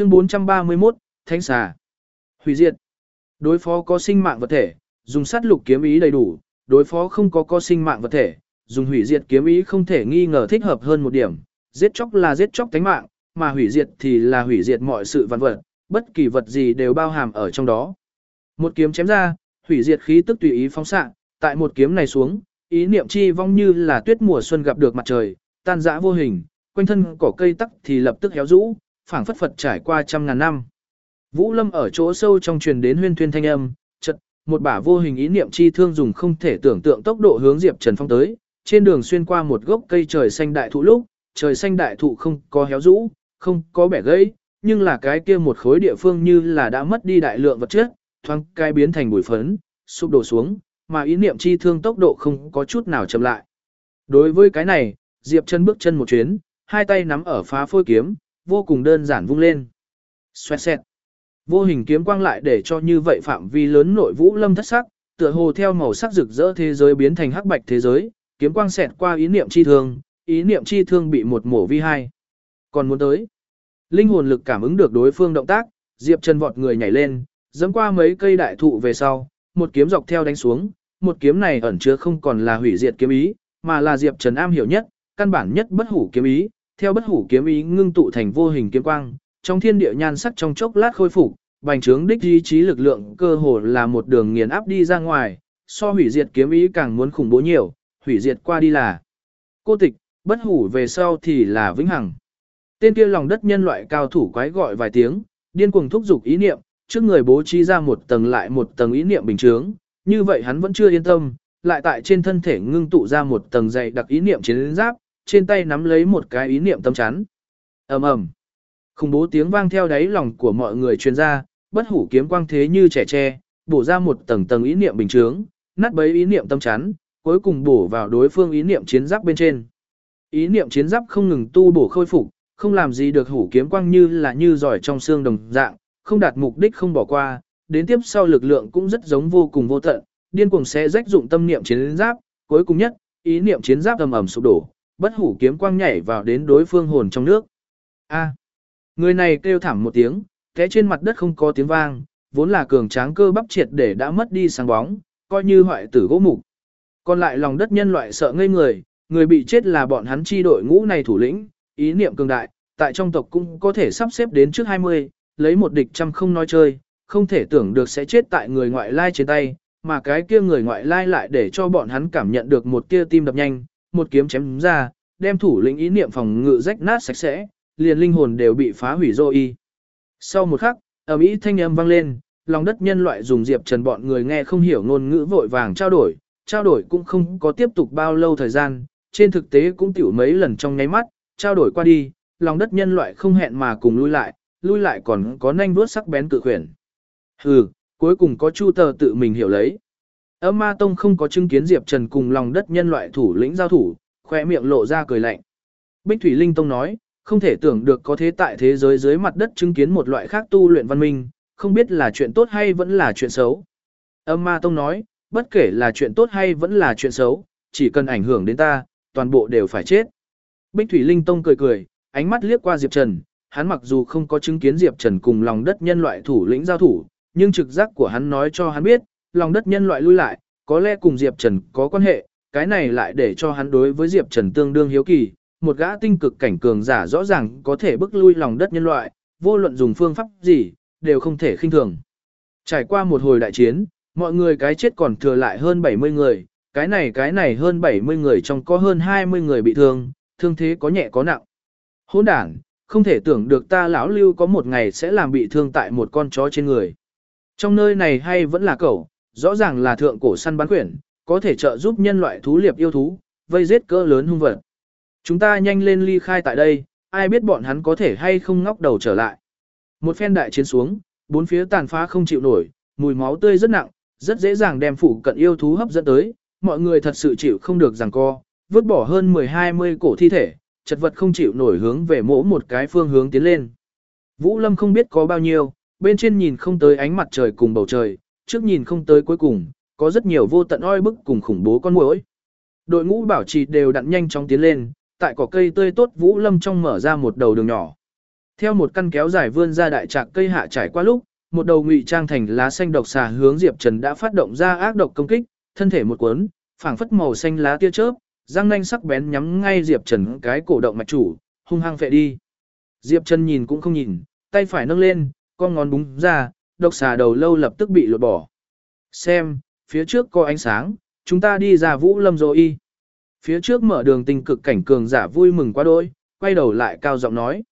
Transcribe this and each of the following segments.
Chương 431, Thánh xà. Hủy diệt. Đối phó có sinh mạng vật thể, dùng sát lục kiếm ý đầy đủ, đối phó không có có sinh mạng vật thể, dùng hủy diệt kiếm ý không thể nghi ngờ thích hợp hơn một điểm. Giết chóc là giết chóc tánh mạng, mà hủy diệt thì là hủy diệt mọi sự vật vật, bất kỳ vật gì đều bao hàm ở trong đó. Một kiếm chém ra, hủy diệt khí tức tùy ý phóng xạ, tại một kiếm này xuống, ý niệm chi vong như là tuyết mùa xuân gặp được mặt trời, tan dã vô hình, quanh thân cỏ cây tắc thì lập tức héo rũ, phảng phất phật trải qua trăm ngàn năm. Vũ Lâm ở chỗ sâu trong truyền đến huyên thuyên thanh âm, chợt một bả vô hình ý niệm chi thương dùng không thể tưởng tượng tốc độ hướng Diệp Trần Phong tới, trên đường xuyên qua một gốc cây trời xanh đại thụ lúc, trời xanh đại thụ không có héo rũ, không có bẻ gãy, nhưng là cái kia một khối địa phương như là đã mất đi đại lượng vật chất, thoáng cái biến thành bụi phấn, sụp đổ xuống, mà ý niệm chi thương tốc độ không có chút nào chậm lại. Đối với cái này, Diệp Trần bước chân một chuyến, hai tay nắm ở phá phôi kiếm, vô cùng đơn giản vung lên. Xoẹt xẹt. Vô hình kiếm quang lại để cho như vậy phạm vi lớn nội vũ lâm thất sắc, tựa hồ theo màu sắc rực rỡ thế giới biến thành hắc bạch thế giới, kiếm quang xẹt qua ý niệm chi thương, ý niệm chi thương bị một mổ vi hai. Còn muốn tới. Linh hồn lực cảm ứng được đối phương động tác, Diệp Trần vọt người nhảy lên, dẫm qua mấy cây đại thụ về sau, một kiếm dọc theo đánh xuống, một kiếm này ẩn chứa không còn là hủy diệt kiếm ý, mà là Diệp Trần am hiểu nhất, căn bản nhất bất hủ kiếm ý, theo bất hủ kiếm ý ngưng tụ thành vô hình kiếm quang, trong thiên địa nhan sắc trong chốc lát khôi phục, bành trướng đích ý chí lực lượng cơ hồ là một đường nghiền áp đi ra ngoài, so hủy diệt kiếm ý càng muốn khủng bố nhiều, hủy diệt qua đi là cô tịch, bất hủ về sau thì là vĩnh hằng. Tên kia lòng đất nhân loại cao thủ quái gọi vài tiếng, điên cuồng thúc giục ý niệm, trước người bố trí ra một tầng lại một tầng ý niệm bình chướng, như vậy hắn vẫn chưa yên tâm, lại tại trên thân thể ngưng tụ ra một tầng dày đặc ý niệm chiến giáp, trên tay nắm lấy một cái ý niệm tâm chắn. Ầm ầm. Khủng bố tiếng vang theo đáy lòng của mọi người truyền ra, bất hủ kiếm quang thế như trẻ tre, bổ ra một tầng tầng ý niệm bình chướng, nát bấy ý niệm tâm chắn, cuối cùng bổ vào đối phương ý niệm chiến giáp bên trên. Ý niệm chiến giáp không ngừng tu bổ khôi phục, không làm gì được hủ kiếm quang như là như giỏi trong xương đồng dạng, không đạt mục đích không bỏ qua, đến tiếp sau lực lượng cũng rất giống vô cùng vô tận, điên cuồng sẽ rách dụng tâm niệm chiến giáp, cuối cùng nhất, ý niệm chiến giáp ầm ầm sụp đổ, bất hủ kiếm quang nhảy vào đến đối phương hồn trong nước. A. người này kêu thảm một tiếng, té trên mặt đất không có tiếng vang, vốn là cường tráng cơ bắp triệt để đã mất đi sáng bóng, coi như hoại tử gỗ mục. Còn lại lòng đất nhân loại sợ ngây người, người bị chết là bọn hắn chi đội ngũ này thủ lĩnh, ý niệm cường đại, tại trong tộc cũng có thể sắp xếp đến trước 20, lấy một địch trăm không nói chơi, không thể tưởng được sẽ chết tại người ngoại lai trên tay, mà cái kia người ngoại lai lại để cho bọn hắn cảm nhận được một kia tim đập nhanh, một kiếm chém ra, đem thủ lĩnh ý niệm phòng ngự rách nát sạch sẽ, liền linh hồn đều bị phá hủy rồi y. Sau một khắc, ở Mỹ thanh âm vang lên, lòng đất nhân loại dùng Diệp Trần bọn người nghe không hiểu ngôn ngữ vội vàng trao đổi, trao đổi cũng không có tiếp tục bao lâu thời gian, trên thực tế cũng tiểu mấy lần trong nháy mắt, trao đổi qua đi, lòng đất nhân loại không hẹn mà cùng lui lại, lui lại còn có nhanh vuốt sắc bén cự khuyển. Hừ, cuối cùng có Chu Tờ tự mình hiểu lấy. Âm Ma Tông không có chứng kiến Diệp Trần cùng lòng đất nhân loại thủ lĩnh giao thủ, khoe miệng lộ ra cười lạnh. Bích Thủy Linh Tông nói, không thể tưởng được có thế tại thế giới dưới mặt đất chứng kiến một loại khác tu luyện văn minh, không biết là chuyện tốt hay vẫn là chuyện xấu. Âm Ma Tông nói, bất kể là chuyện tốt hay vẫn là chuyện xấu, chỉ cần ảnh hưởng đến ta, toàn bộ đều phải chết. Bích Thủy Linh Tông cười cười, ánh mắt liếc qua Diệp Trần, hắn mặc dù không có chứng kiến Diệp Trần cùng lòng đất nhân loại thủ lĩnh giao thủ, nhưng trực giác của hắn nói cho hắn biết, lòng đất nhân loại lui lại, có lẽ cùng Diệp Trần có quan hệ, cái này lại để cho hắn đối với Diệp Trần tương đương hiếu kỳ, một gã tinh cực cảnh cường giả rõ ràng có thể bức lui lòng đất nhân loại, vô luận dùng phương pháp gì, đều không thể khinh thường. Trải qua một hồi đại chiến, mọi người cái chết còn thừa lại hơn 70 người, cái này cái này hơn 70 người trong có hơn 20 người bị thương, thương thế có nhẹ có nặng. Hỗn đản, không thể tưởng được ta lão lưu có một ngày sẽ làm bị thương tại một con chó trên người. Trong nơi này hay vẫn là cậu rõ ràng là thượng cổ săn bắn quyển, có thể trợ giúp nhân loại thú liệp yêu thú, vây giết cỡ lớn hung vật. Chúng ta nhanh lên ly khai tại đây, ai biết bọn hắn có thể hay không ngóc đầu trở lại. Một phen đại chiến xuống, bốn phía tàn phá không chịu nổi, mùi máu tươi rất nặng, rất dễ dàng đem phủ cận yêu thú hấp dẫn tới, mọi người thật sự chịu không được rằng co, vứt bỏ hơn 10-20 cổ thi thể, chật vật không chịu nổi hướng về mỗi một cái phương hướng tiến lên. Vũ Lâm không biết có bao nhiêu, bên trên nhìn không tới ánh mặt trời cùng bầu trời, trước nhìn không tới cuối cùng, có rất nhiều vô tận oi bức cùng khủng bố con muỗi. Đội ngũ bảo trì đều đặn nhanh chóng tiến lên, tại cỏ cây tươi tốt Vũ Lâm trong mở ra một đầu đường nhỏ. Theo một căn kéo dài vươn ra đại trạc cây hạ trải qua lúc, một đầu ngụy trang thành lá xanh độc xà hướng Diệp Trần đã phát động ra ác độc công kích, thân thể một cuốn, phảng phất màu xanh lá tia chớp, răng nanh sắc bén nhắm ngay Diệp Trần cái cổ động mạch chủ, hung hăng phệ đi. Diệp Trần nhìn cũng không nhìn, tay phải nâng lên, con ngón búng ra, độc xà đầu lâu lập tức bị lột bỏ. Xem, phía trước có ánh sáng, chúng ta đi ra vũ lâm rồi y. Phía trước mở đường tình cực cảnh cường giả vui mừng quá đôi, quay đầu lại cao giọng nói.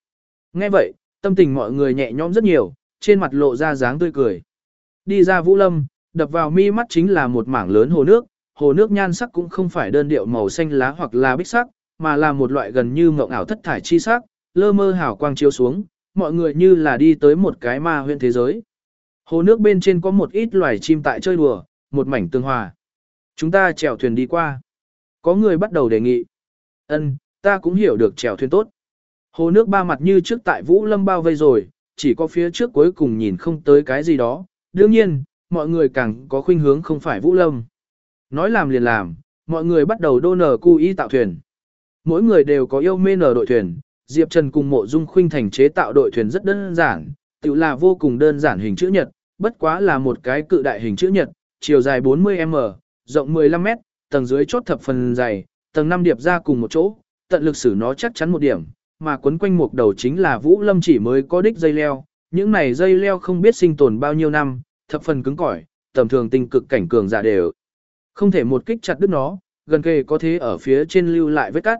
Nghe vậy, tâm tình mọi người nhẹ nhõm rất nhiều, trên mặt lộ ra dáng tươi cười. Đi ra vũ lâm, đập vào mi mắt chính là một mảng lớn hồ nước, hồ nước nhan sắc cũng không phải đơn điệu màu xanh lá hoặc là bích sắc, mà là một loại gần như mộng ảo thất thải chi sắc, lơ mơ hào quang chiếu xuống, mọi người như là đi tới một cái ma huyễn thế giới. Hồ nước bên trên có một ít loài chim tại chơi đùa, một mảnh tương hòa. Chúng ta chèo thuyền đi qua. Có người bắt đầu đề nghị. Ân, ta cũng hiểu được chèo thuyền tốt. Hồ nước ba mặt như trước tại Vũ Lâm bao vây rồi, chỉ có phía trước cuối cùng nhìn không tới cái gì đó. Đương nhiên, mọi người càng có khuynh hướng không phải Vũ Lâm. Nói làm liền làm, mọi người bắt đầu đô nở cu y tạo thuyền. Mỗi người đều có yêu mê nở đội thuyền, Diệp Trần cùng mộ dung khuynh thành chế tạo đội thuyền rất đơn giản, tự là vô cùng đơn giản hình chữ nhật, bất quá là một cái cự đại hình chữ nhật, chiều dài 40m, rộng 15m, tầng dưới chốt thập phần dày, tầng 5 điệp ra cùng một chỗ, tận lực sử nó chắc chắn một điểm, mà quấn quanh một đầu chính là Vũ Lâm chỉ mới có đích dây leo, những này dây leo không biết sinh tồn bao nhiêu năm, thập phần cứng cỏi, tầm thường tinh cực cảnh cường giả đều. Không thể một kích chặt đứt nó, gần kề có thế ở phía trên lưu lại vết cắt.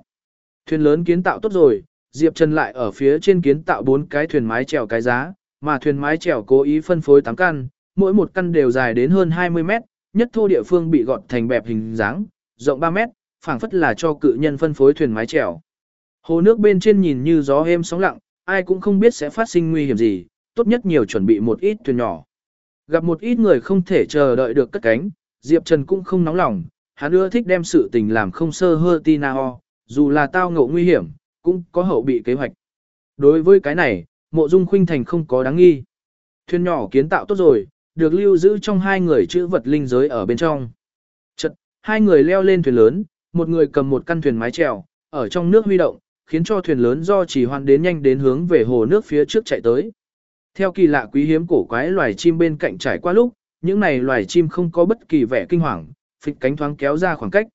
Thuyền lớn kiến tạo tốt rồi, Diệp Trần lại ở phía trên kiến tạo bốn cái thuyền mái chèo cái giá, mà thuyền mái chèo cố ý phân phối 8 căn, mỗi một căn đều dài đến hơn 20 mét, nhất thô địa phương bị gọt thành bẹp hình dáng, rộng 3 mét, phảng phất là cho cự nhân phân phối thuyền mái chèo. Hồ nước bên trên nhìn như gió êm sóng lặng, ai cũng không biết sẽ phát sinh nguy hiểm gì, tốt nhất nhiều chuẩn bị một ít thuyền nhỏ. Gặp một ít người không thể chờ đợi được cất cánh, Diệp Trần cũng không nóng lòng, hắn ưa thích đem sự tình làm không sơ hơ tina ho, dù là tao ngộ nguy hiểm, cũng có hậu bị kế hoạch. Đối với cái này, mộ dung khuynh thành không có đáng nghi. Thuyền nhỏ kiến tạo tốt rồi, được lưu giữ trong hai người chữ vật linh giới ở bên trong. Chật, hai người leo lên thuyền lớn, một người cầm một căn thuyền mái chèo, ở trong nước huy động, khiến cho thuyền lớn do chỉ hoàn đến nhanh đến hướng về hồ nước phía trước chạy tới. Theo kỳ lạ quý hiếm cổ quái loài chim bên cạnh trải qua lúc, những này loài chim không có bất kỳ vẻ kinh hoàng, phịch cánh thoáng kéo ra khoảng cách.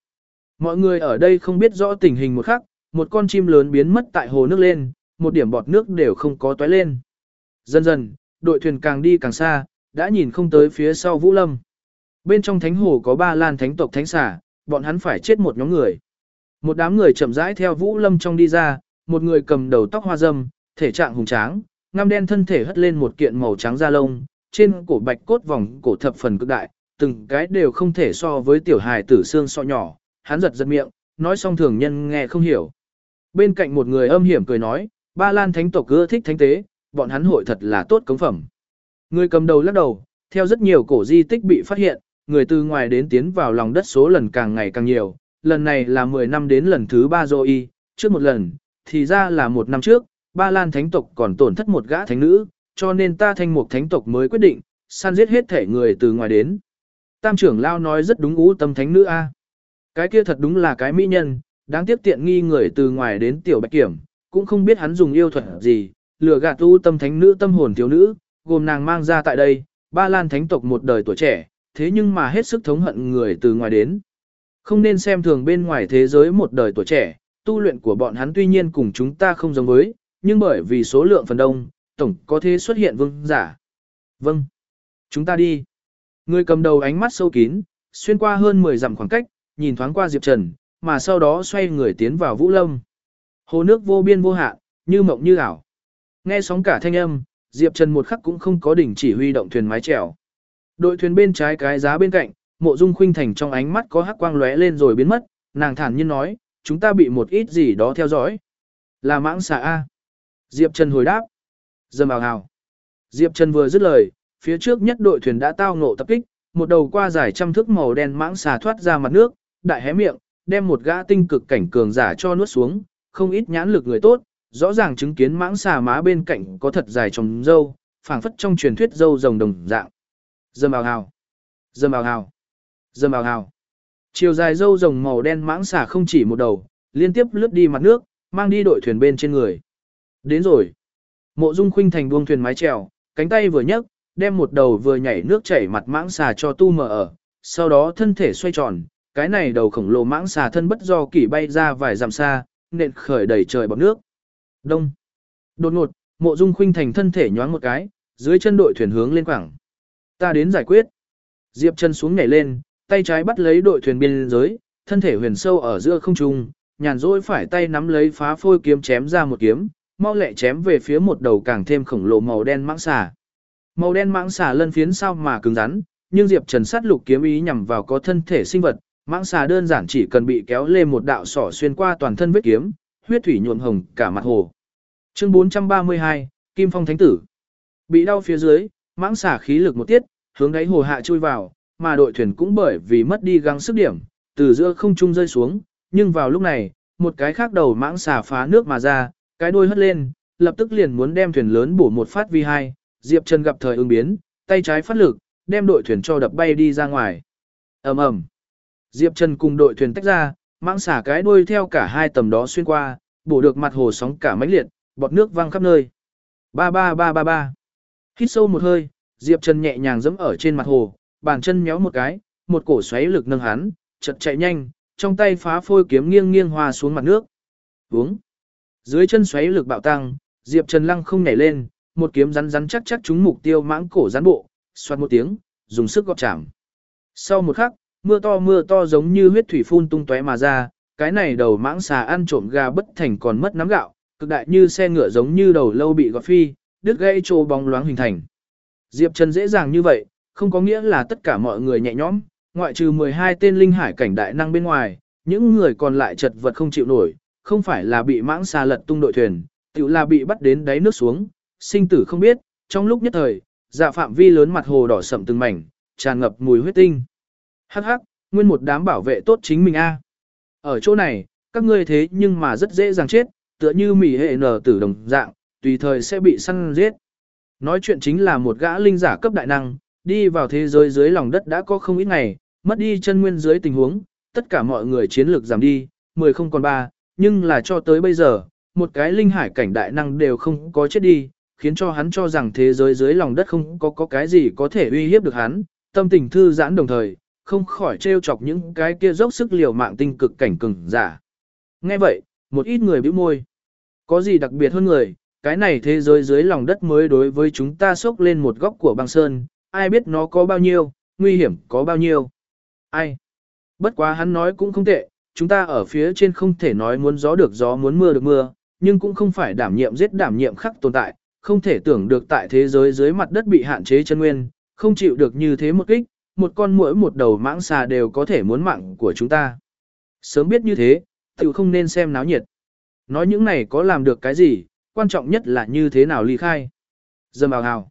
Mọi người ở đây không biết rõ tình hình một khắc, một con chim lớn biến mất tại hồ nước lên, một điểm bọt nước đều không có tóe lên. Dần dần, đội thuyền càng đi càng xa, đã nhìn không tới phía sau Vũ Lâm. Bên trong thánh hồ có ba lan thánh tộc thánh xà, bọn hắn phải chết một nhóm người. Một đám người chậm rãi theo Vũ Lâm trong đi ra, một người cầm đầu tóc hoa dâm, thể trạng hùng tráng, ngăm đen thân thể hất lên một kiện màu trắng da lông, trên cổ bạch cốt vòng cổ thập phần cực đại, từng cái đều không thể so với tiểu hài tử xương so nhỏ, hắn giật giật miệng, nói xong thường nhân nghe không hiểu. Bên cạnh một người âm hiểm cười nói, ba lan thánh tộc ưa thích thánh tế, bọn hắn hội thật là tốt cống phẩm. Người cầm đầu lắc đầu, theo rất nhiều cổ di tích bị phát hiện, người từ ngoài đến tiến vào lòng đất số lần càng ngày càng nhiều, lần này là 10 năm đến lần thứ 3 rồi trước một lần, thì ra là một năm trước, ba lan thánh tộc còn tổn thất một gã thánh nữ, cho nên ta thanh mục thánh tộc mới quyết định, săn giết hết thể người từ ngoài đến. Tam trưởng lao nói rất đúng ú tâm thánh nữ A. Cái kia thật đúng là cái mỹ nhân, đáng tiếc tiện nghi người từ ngoài đến tiểu bạch kiểm, cũng không biết hắn dùng yêu thuật gì, lừa gạt tu tâm thánh nữ tâm hồn thiếu nữ, gồm nàng mang ra tại đây, ba lan thánh tộc một đời tuổi trẻ, thế nhưng mà hết sức thống hận người từ ngoài đến. Không nên xem thường bên ngoài thế giới một đời tuổi trẻ, tu luyện của bọn hắn tuy nhiên cùng chúng ta không giống với, nhưng bởi vì số lượng phần đông, tổng có thể xuất hiện vương giả. Vâng. Chúng ta đi. Người cầm đầu ánh mắt sâu kín, xuyên qua hơn 10 dặm khoảng cách, nhìn thoáng qua Diệp Trần, mà sau đó xoay người tiến vào Vũ Lâm. Hồ nước vô biên vô hạn, như mộng như ảo. Nghe sóng cả thanh âm, Diệp Trần một khắc cũng không có đỉnh chỉ huy động thuyền mái chèo. Đội thuyền bên trái cái giá bên cạnh, Mộ Dung Khuynh Thành trong ánh mắt có hắc quang lóe lên rồi biến mất, nàng thản nhiên nói, chúng ta bị một ít gì đó theo dõi. Là mãng xà A. Diệp Trần hồi đáp. Dầm ào hào. Diệp Trần vừa dứt lời, phía trước nhất đội thuyền đã tao ngộ tập kích, một đầu qua dài trăm thước màu đen mãng xà thoát ra mặt nước, đại hé miệng, đem một gã tinh cực cảnh cường giả cho nuốt xuống, không ít nhãn lực người tốt, rõ ràng chứng kiến mãng xà má bên cạnh có thật dài trồng dâu, phảng phất trong truyền thuyết dâu rồng đồng dạng. Dâm ào hào. dâm ào hào. dâm ào hào. Chiều dài dâu rồng màu đen mãng xà không chỉ một đầu, liên tiếp lướt đi mặt nước, mang đi đội thuyền bên trên người. Đến rồi. Mộ Dung Khuynh thành buông thuyền mái chèo, cánh tay vừa nhấc, đem một đầu vừa nhảy nước chảy mặt mãng xà cho tu mở ở, sau đó thân thể xoay tròn, cái này đầu khổng lồ mãng xà thân bất do kỷ bay ra vài dặm xa, nện khởi đầy trời bọt nước. Đông. Đột ngột, Mộ Dung Khuynh thành thân thể nhoáng một cái, dưới chân đội thuyền hướng lên quảng. Ta đến giải quyết. Diệp chân xuống nhảy lên, tay trái bắt lấy đội thuyền biên giới, thân thể huyền sâu ở giữa không trung, nhàn rỗi phải tay nắm lấy phá phôi kiếm chém ra một kiếm, mau lẹ chém về phía một đầu càng thêm khổng lồ màu đen mãng xà. Màu đen mãng xà lân phiến sao mà cứng rắn, nhưng Diệp Trần sát lục kiếm ý nhằm vào có thân thể sinh vật, mãng xà đơn giản chỉ cần bị kéo lên một đạo sỏ xuyên qua toàn thân vết kiếm, huyết thủy nhuộm hồng cả mặt hồ. Chương 432, Kim Phong Thánh Tử. Bị đau phía dưới, mãng xà khí lực một tiết, hướng đáy hồ hạ chui vào, mà đội thuyền cũng bởi vì mất đi găng sức điểm, từ giữa không trung rơi xuống, nhưng vào lúc này, một cái khác đầu mãng xà phá nước mà ra, cái đuôi hất lên, lập tức liền muốn đem thuyền lớn bổ một phát vi hai, Diệp Trần gặp thời ứng biến, tay trái phát lực, đem đội thuyền cho đập bay đi ra ngoài. Ầm ầm. Diệp Trần cùng đội thuyền tách ra, mãng xả cái đuôi theo cả hai tầm đó xuyên qua, bổ được mặt hồ sóng cả mãnh liệt, bọt nước văng khắp nơi. Ba ba ba ba ba. Hít sâu một hơi, Diệp Trần nhẹ nhàng giẫm ở trên mặt hồ, bàn chân nhéo một cái, một cổ xoáy lực nâng hắn, chợt chạy nhanh, trong tay phá phôi kiếm nghiêng nghiêng hòa xuống mặt nước. Uống. Dưới chân xoáy lực bạo tăng, Diệp Trần lăng không nhảy lên, một kiếm rắn rắn chắc chắc trúng mục tiêu mãng cổ rắn bộ, xoát một tiếng, dùng sức gọt chạm. Sau một khắc, mưa to mưa to giống như huyết thủy phun tung tóe mà ra, cái này đầu mãng xà ăn trộm gà bất thành còn mất nắm gạo, cực đại như xe ngựa giống như đầu lâu bị gọt phi, đứt gãy trô bóng loáng hình thành. Diệp Trần dễ dàng như vậy, không có nghĩa là tất cả mọi người nhẹ nhõm, ngoại trừ 12 tên linh hải cảnh đại năng bên ngoài, những người còn lại chật vật không chịu nổi, không phải là bị mãng xà lật tung đội thuyền, tự là bị bắt đến đáy nước xuống, sinh tử không biết, trong lúc nhất thời, dạ phạm vi lớn mặt hồ đỏ sậm từng mảnh, tràn ngập mùi huyết tinh. Hắc hắc, nguyên một đám bảo vệ tốt chính mình a. Ở chỗ này, các ngươi thế nhưng mà rất dễ dàng chết, tựa như mỉ hệ nở tử đồng dạng, tùy thời sẽ bị săn giết. Nói chuyện chính là một gã linh giả cấp đại năng, đi vào thế giới dưới lòng đất đã có không ít ngày, mất đi chân nguyên dưới tình huống, tất cả mọi người chiến lược giảm đi, 10 không còn 3, nhưng là cho tới bây giờ, một cái linh hải cảnh đại năng đều không có chết đi, khiến cho hắn cho rằng thế giới dưới lòng đất không có có cái gì có thể uy hiếp được hắn, tâm tình thư giãn đồng thời, không khỏi trêu chọc những cái kia dốc sức liều mạng tinh cực cảnh cường giả. Nghe vậy, một ít người bĩu môi. Có gì đặc biệt hơn người, cái này thế giới dưới lòng đất mới đối với chúng ta sốc lên một góc của băng sơn, ai biết nó có bao nhiêu, nguy hiểm có bao nhiêu. Ai? Bất quá hắn nói cũng không tệ, chúng ta ở phía trên không thể nói muốn gió được gió muốn mưa được mưa, nhưng cũng không phải đảm nhiệm giết đảm nhiệm khắc tồn tại, không thể tưởng được tại thế giới dưới mặt đất bị hạn chế chân nguyên, không chịu được như thế một kích, một con muỗi một đầu mãng xà đều có thể muốn mạng của chúng ta. Sớm biết như thế, tự không nên xem náo nhiệt. Nói những này có làm được cái gì, quan trọng nhất là như thế nào ly khai. Dâm ào hào.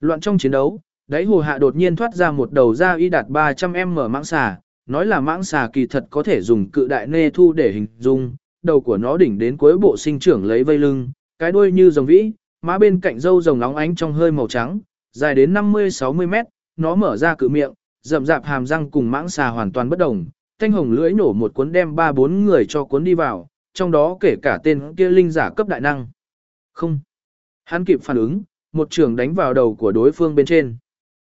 Loạn trong chiến đấu, đáy hồ hạ đột nhiên thoát ra một đầu da y đạt 300m mãng xà, nói là mãng xà kỳ thật có thể dùng cự đại nê thu để hình dung, đầu của nó đỉnh đến cuối bộ sinh trưởng lấy vây lưng, cái đuôi như rồng vĩ, má bên cạnh râu rồng nóng ánh trong hơi màu trắng, dài đến 50-60 mét, nó mở ra cự miệng, rậm rạp hàm răng cùng mãng xà hoàn toàn bất đồng, thanh hồng lưỡi nổ một cuốn đem ba bốn người cho cuốn đi vào, trong đó kể cả tên kia linh giả cấp đại năng. Không. Hắn kịp phản ứng, một trường đánh vào đầu của đối phương bên trên.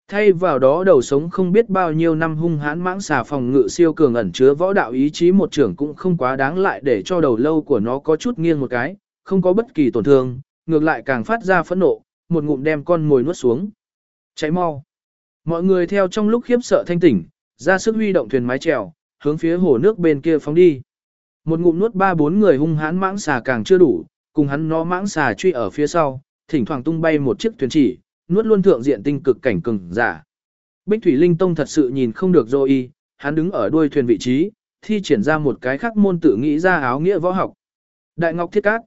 Thay vào đó đầu sống không biết bao nhiêu năm hung hãn mãng xà phòng ngự siêu cường ẩn chứa võ đạo ý chí một trưởng cũng không quá đáng lại để cho đầu lâu của nó có chút nghiêng một cái, không có bất kỳ tổn thương, ngược lại càng phát ra phẫn nộ, một ngụm đem con mồi nuốt xuống. Cháy mau. Mọi người theo trong lúc khiếp sợ thanh tỉnh, ra sức huy động thuyền mái chèo, hướng phía hồ nước bên kia phóng đi. Một ngụm nuốt ba bốn người hung hãn mãng xà càng chưa đủ, cùng hắn nó mãng xà truy ở phía sau, thỉnh thoảng tung bay một chiếc thuyền chỉ, nuốt luôn thượng diện tinh cực cảnh cường giả. Bích Thủy Linh Tông thật sự nhìn không được rồi hắn đứng ở đuôi thuyền vị trí, thi triển ra một cái khắc môn tự nghĩ ra áo nghĩa võ học. Đại Ngọc Thiết Cát.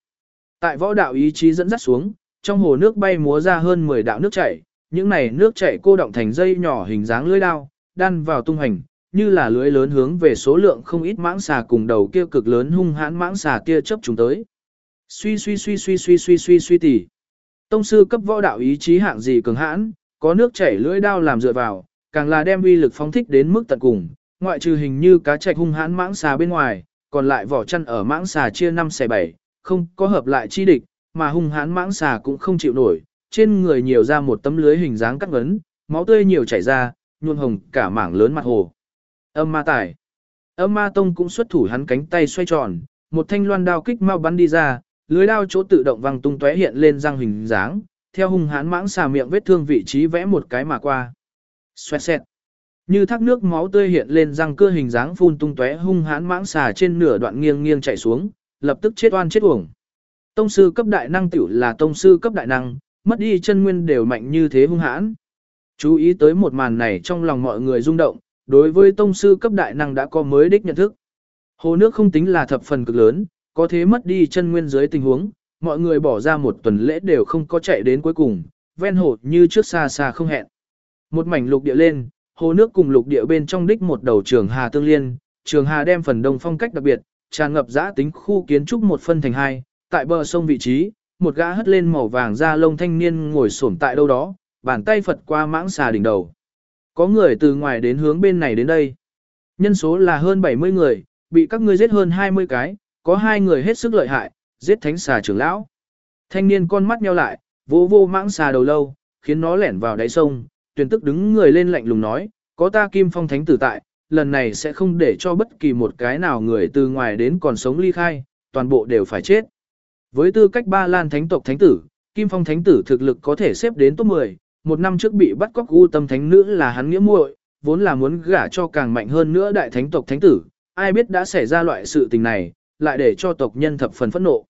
Tại võ đạo ý chí dẫn dắt xuống, trong hồ nước bay múa ra hơn 10 đạo nước chảy, những này nước chảy cô động thành dây nhỏ hình dáng lưới đao, đan vào tung hành, như là lưới lớn hướng về số lượng không ít mãng xà cùng đầu kia cực lớn hung hãn mãng xà kia chớp chúng tới. Suy suy suy suy suy suy suy suy tỉ. Tông sư cấp võ đạo ý chí hạng gì cường hãn, có nước chảy lưỡi đao làm dựa vào, càng là đem uy lực phóng thích đến mức tận cùng, ngoại trừ hình như cá trạch hung hãn mãng xà bên ngoài, còn lại vỏ chăn ở mãng xà chia 5 xẻ 7, không có hợp lại chi địch, mà hung hãn mãng xà cũng không chịu nổi, trên người nhiều ra một tấm lưới hình dáng cắt ngấn, máu tươi nhiều chảy ra, nhuộm hồng cả mảng lớn mặt hồ. Âm ma tải. Âm ma tông cũng xuất thủ hắn cánh tay xoay tròn, một thanh loan đao kích mau bắn đi ra, lưới đao chỗ tự động văng tung tóe hiện lên răng hình dáng, theo hung hãn mãng xà miệng vết thương vị trí vẽ một cái mà qua. Xoẹt xẹt. Như thác nước máu tươi hiện lên răng cưa hình dáng phun tung tóe hung hãn mãng xà trên nửa đoạn nghiêng nghiêng chạy xuống, lập tức chết oan chết uổng. Tông sư cấp đại năng tiểu là tông sư cấp đại năng, mất đi chân nguyên đều mạnh như thế hung hãn. Chú ý tới một màn này trong lòng mọi người rung động, đối với tông sư cấp đại năng đã có mới đích nhận thức. Hồ nước không tính là thập phần cực lớn, có thế mất đi chân nguyên dưới tình huống, mọi người bỏ ra một tuần lễ đều không có chạy đến cuối cùng, ven hồ như trước xa xa không hẹn. Một mảnh lục địa lên, hồ nước cùng lục địa bên trong đích một đầu trường hà tương liên, trường hà đem phần đông phong cách đặc biệt, tràn ngập giã tính khu kiến trúc một phân thành hai, tại bờ sông vị trí, một gã hất lên màu vàng da lông thanh niên ngồi xổm tại đâu đó, bàn tay phật qua mãng xà đỉnh đầu. Có người từ ngoài đến hướng bên này đến đây. Nhân số là hơn 70 người, bị các ngươi giết hơn 20 cái, có hai người hết sức lợi hại, giết thánh xà trưởng lão. Thanh niên con mắt nheo lại, vô vô mãng xà đầu lâu, khiến nó lẻn vào đáy sông, tuyển tức đứng người lên lạnh lùng nói, có ta kim phong thánh tử tại, lần này sẽ không để cho bất kỳ một cái nào người từ ngoài đến còn sống ly khai, toàn bộ đều phải chết. Với tư cách ba lan thánh tộc thánh tử, kim phong thánh tử thực lực có thể xếp đến top 10, một năm trước bị bắt cóc u tâm thánh nữ là hắn nghĩa muội, vốn là muốn gả cho càng mạnh hơn nữa đại thánh tộc thánh tử, ai biết đã xảy ra loại sự tình này, lại để cho tộc nhân thập phần phẫn nộ.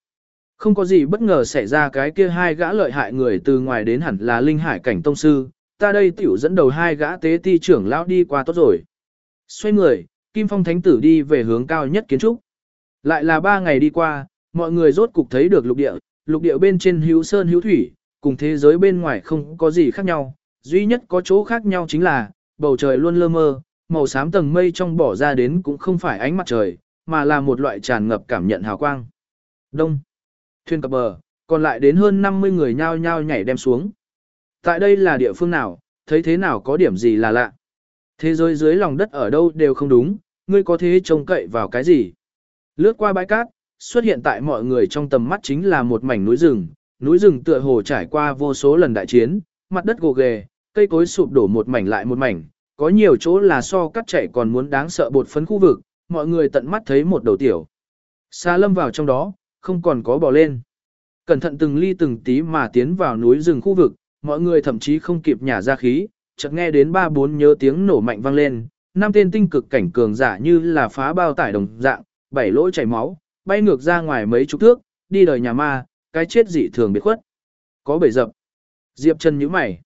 Không có gì bất ngờ xảy ra cái kia hai gã lợi hại người từ ngoài đến hẳn là linh hải cảnh tông sư, ta đây tiểu dẫn đầu hai gã tế ti trưởng lão đi qua tốt rồi. Xoay người, Kim Phong Thánh Tử đi về hướng cao nhất kiến trúc. Lại là ba ngày đi qua, mọi người rốt cục thấy được lục địa, lục địa bên trên hữu sơn hữu thủy, cùng thế giới bên ngoài không có gì khác nhau, duy nhất có chỗ khác nhau chính là, bầu trời luôn lơ mơ, màu xám tầng mây trong bỏ ra đến cũng không phải ánh mặt trời, mà là một loại tràn ngập cảm nhận hào quang. Đông. Thuyền cập bờ, còn lại đến hơn 50 người nhao nhao nhảy đem xuống. Tại đây là địa phương nào, thấy thế nào có điểm gì là lạ. Thế giới dưới lòng đất ở đâu đều không đúng, ngươi có thế trông cậy vào cái gì. Lướt qua bãi cát, xuất hiện tại mọi người trong tầm mắt chính là một mảnh núi rừng, núi rừng tựa hồ trải qua vô số lần đại chiến, mặt đất gồ ghề, cây cối sụp đổ một mảnh lại một mảnh, có nhiều chỗ là so cắt chạy còn muốn đáng sợ bột phấn khu vực, mọi người tận mắt thấy một đầu tiểu. Xa lâm vào trong đó, không còn có bò lên. Cẩn thận từng ly từng tí mà tiến vào núi rừng khu vực, mọi người thậm chí không kịp nhả ra khí, chợt nghe đến ba bốn nhớ tiếng nổ mạnh vang lên, năm tên tinh cực cảnh cường giả như là phá bao tải đồng dạng, bảy lỗ chảy máu, bay ngược ra ngoài mấy chục thước, đi đời nhà ma, cái chết dị thường biệt khuất. Có bể dập. Diệp Trần nhíu mày.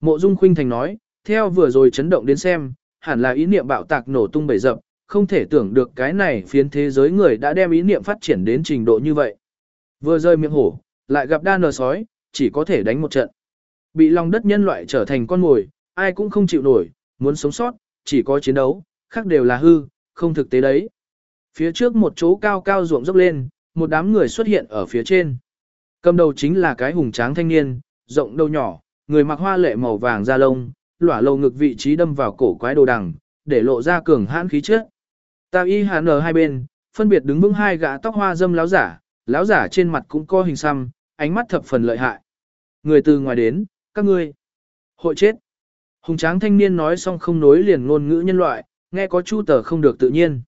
Mộ Dung Khuynh Thành nói, theo vừa rồi chấn động đến xem, hẳn là ý niệm bạo tạc nổ tung bể dập, không thể tưởng được cái này phiến thế giới người đã đem ý niệm phát triển đến trình độ như vậy. Vừa rơi miệng hổ, lại gặp đa nờ sói, chỉ có thể đánh một trận. Bị lòng đất nhân loại trở thành con mồi, ai cũng không chịu nổi, muốn sống sót, chỉ có chiến đấu, khác đều là hư, không thực tế đấy. Phía trước một chỗ cao cao ruộng dốc lên, một đám người xuất hiện ở phía trên. Cầm đầu chính là cái hùng tráng thanh niên, rộng đầu nhỏ, người mặc hoa lệ màu vàng da lông, lỏa lầu ngực vị trí đâm vào cổ quái đồ đằng, để lộ ra cường hãn khí trước Tào y hàn ở hai bên, phân biệt đứng vững hai gã tóc hoa dâm láo giả, láo giả trên mặt cũng có hình xăm, ánh mắt thập phần lợi hại. Người từ ngoài đến, các ngươi. Hội chết. Hùng tráng thanh niên nói xong không nối liền ngôn ngữ nhân loại, nghe có chu tờ không được tự nhiên.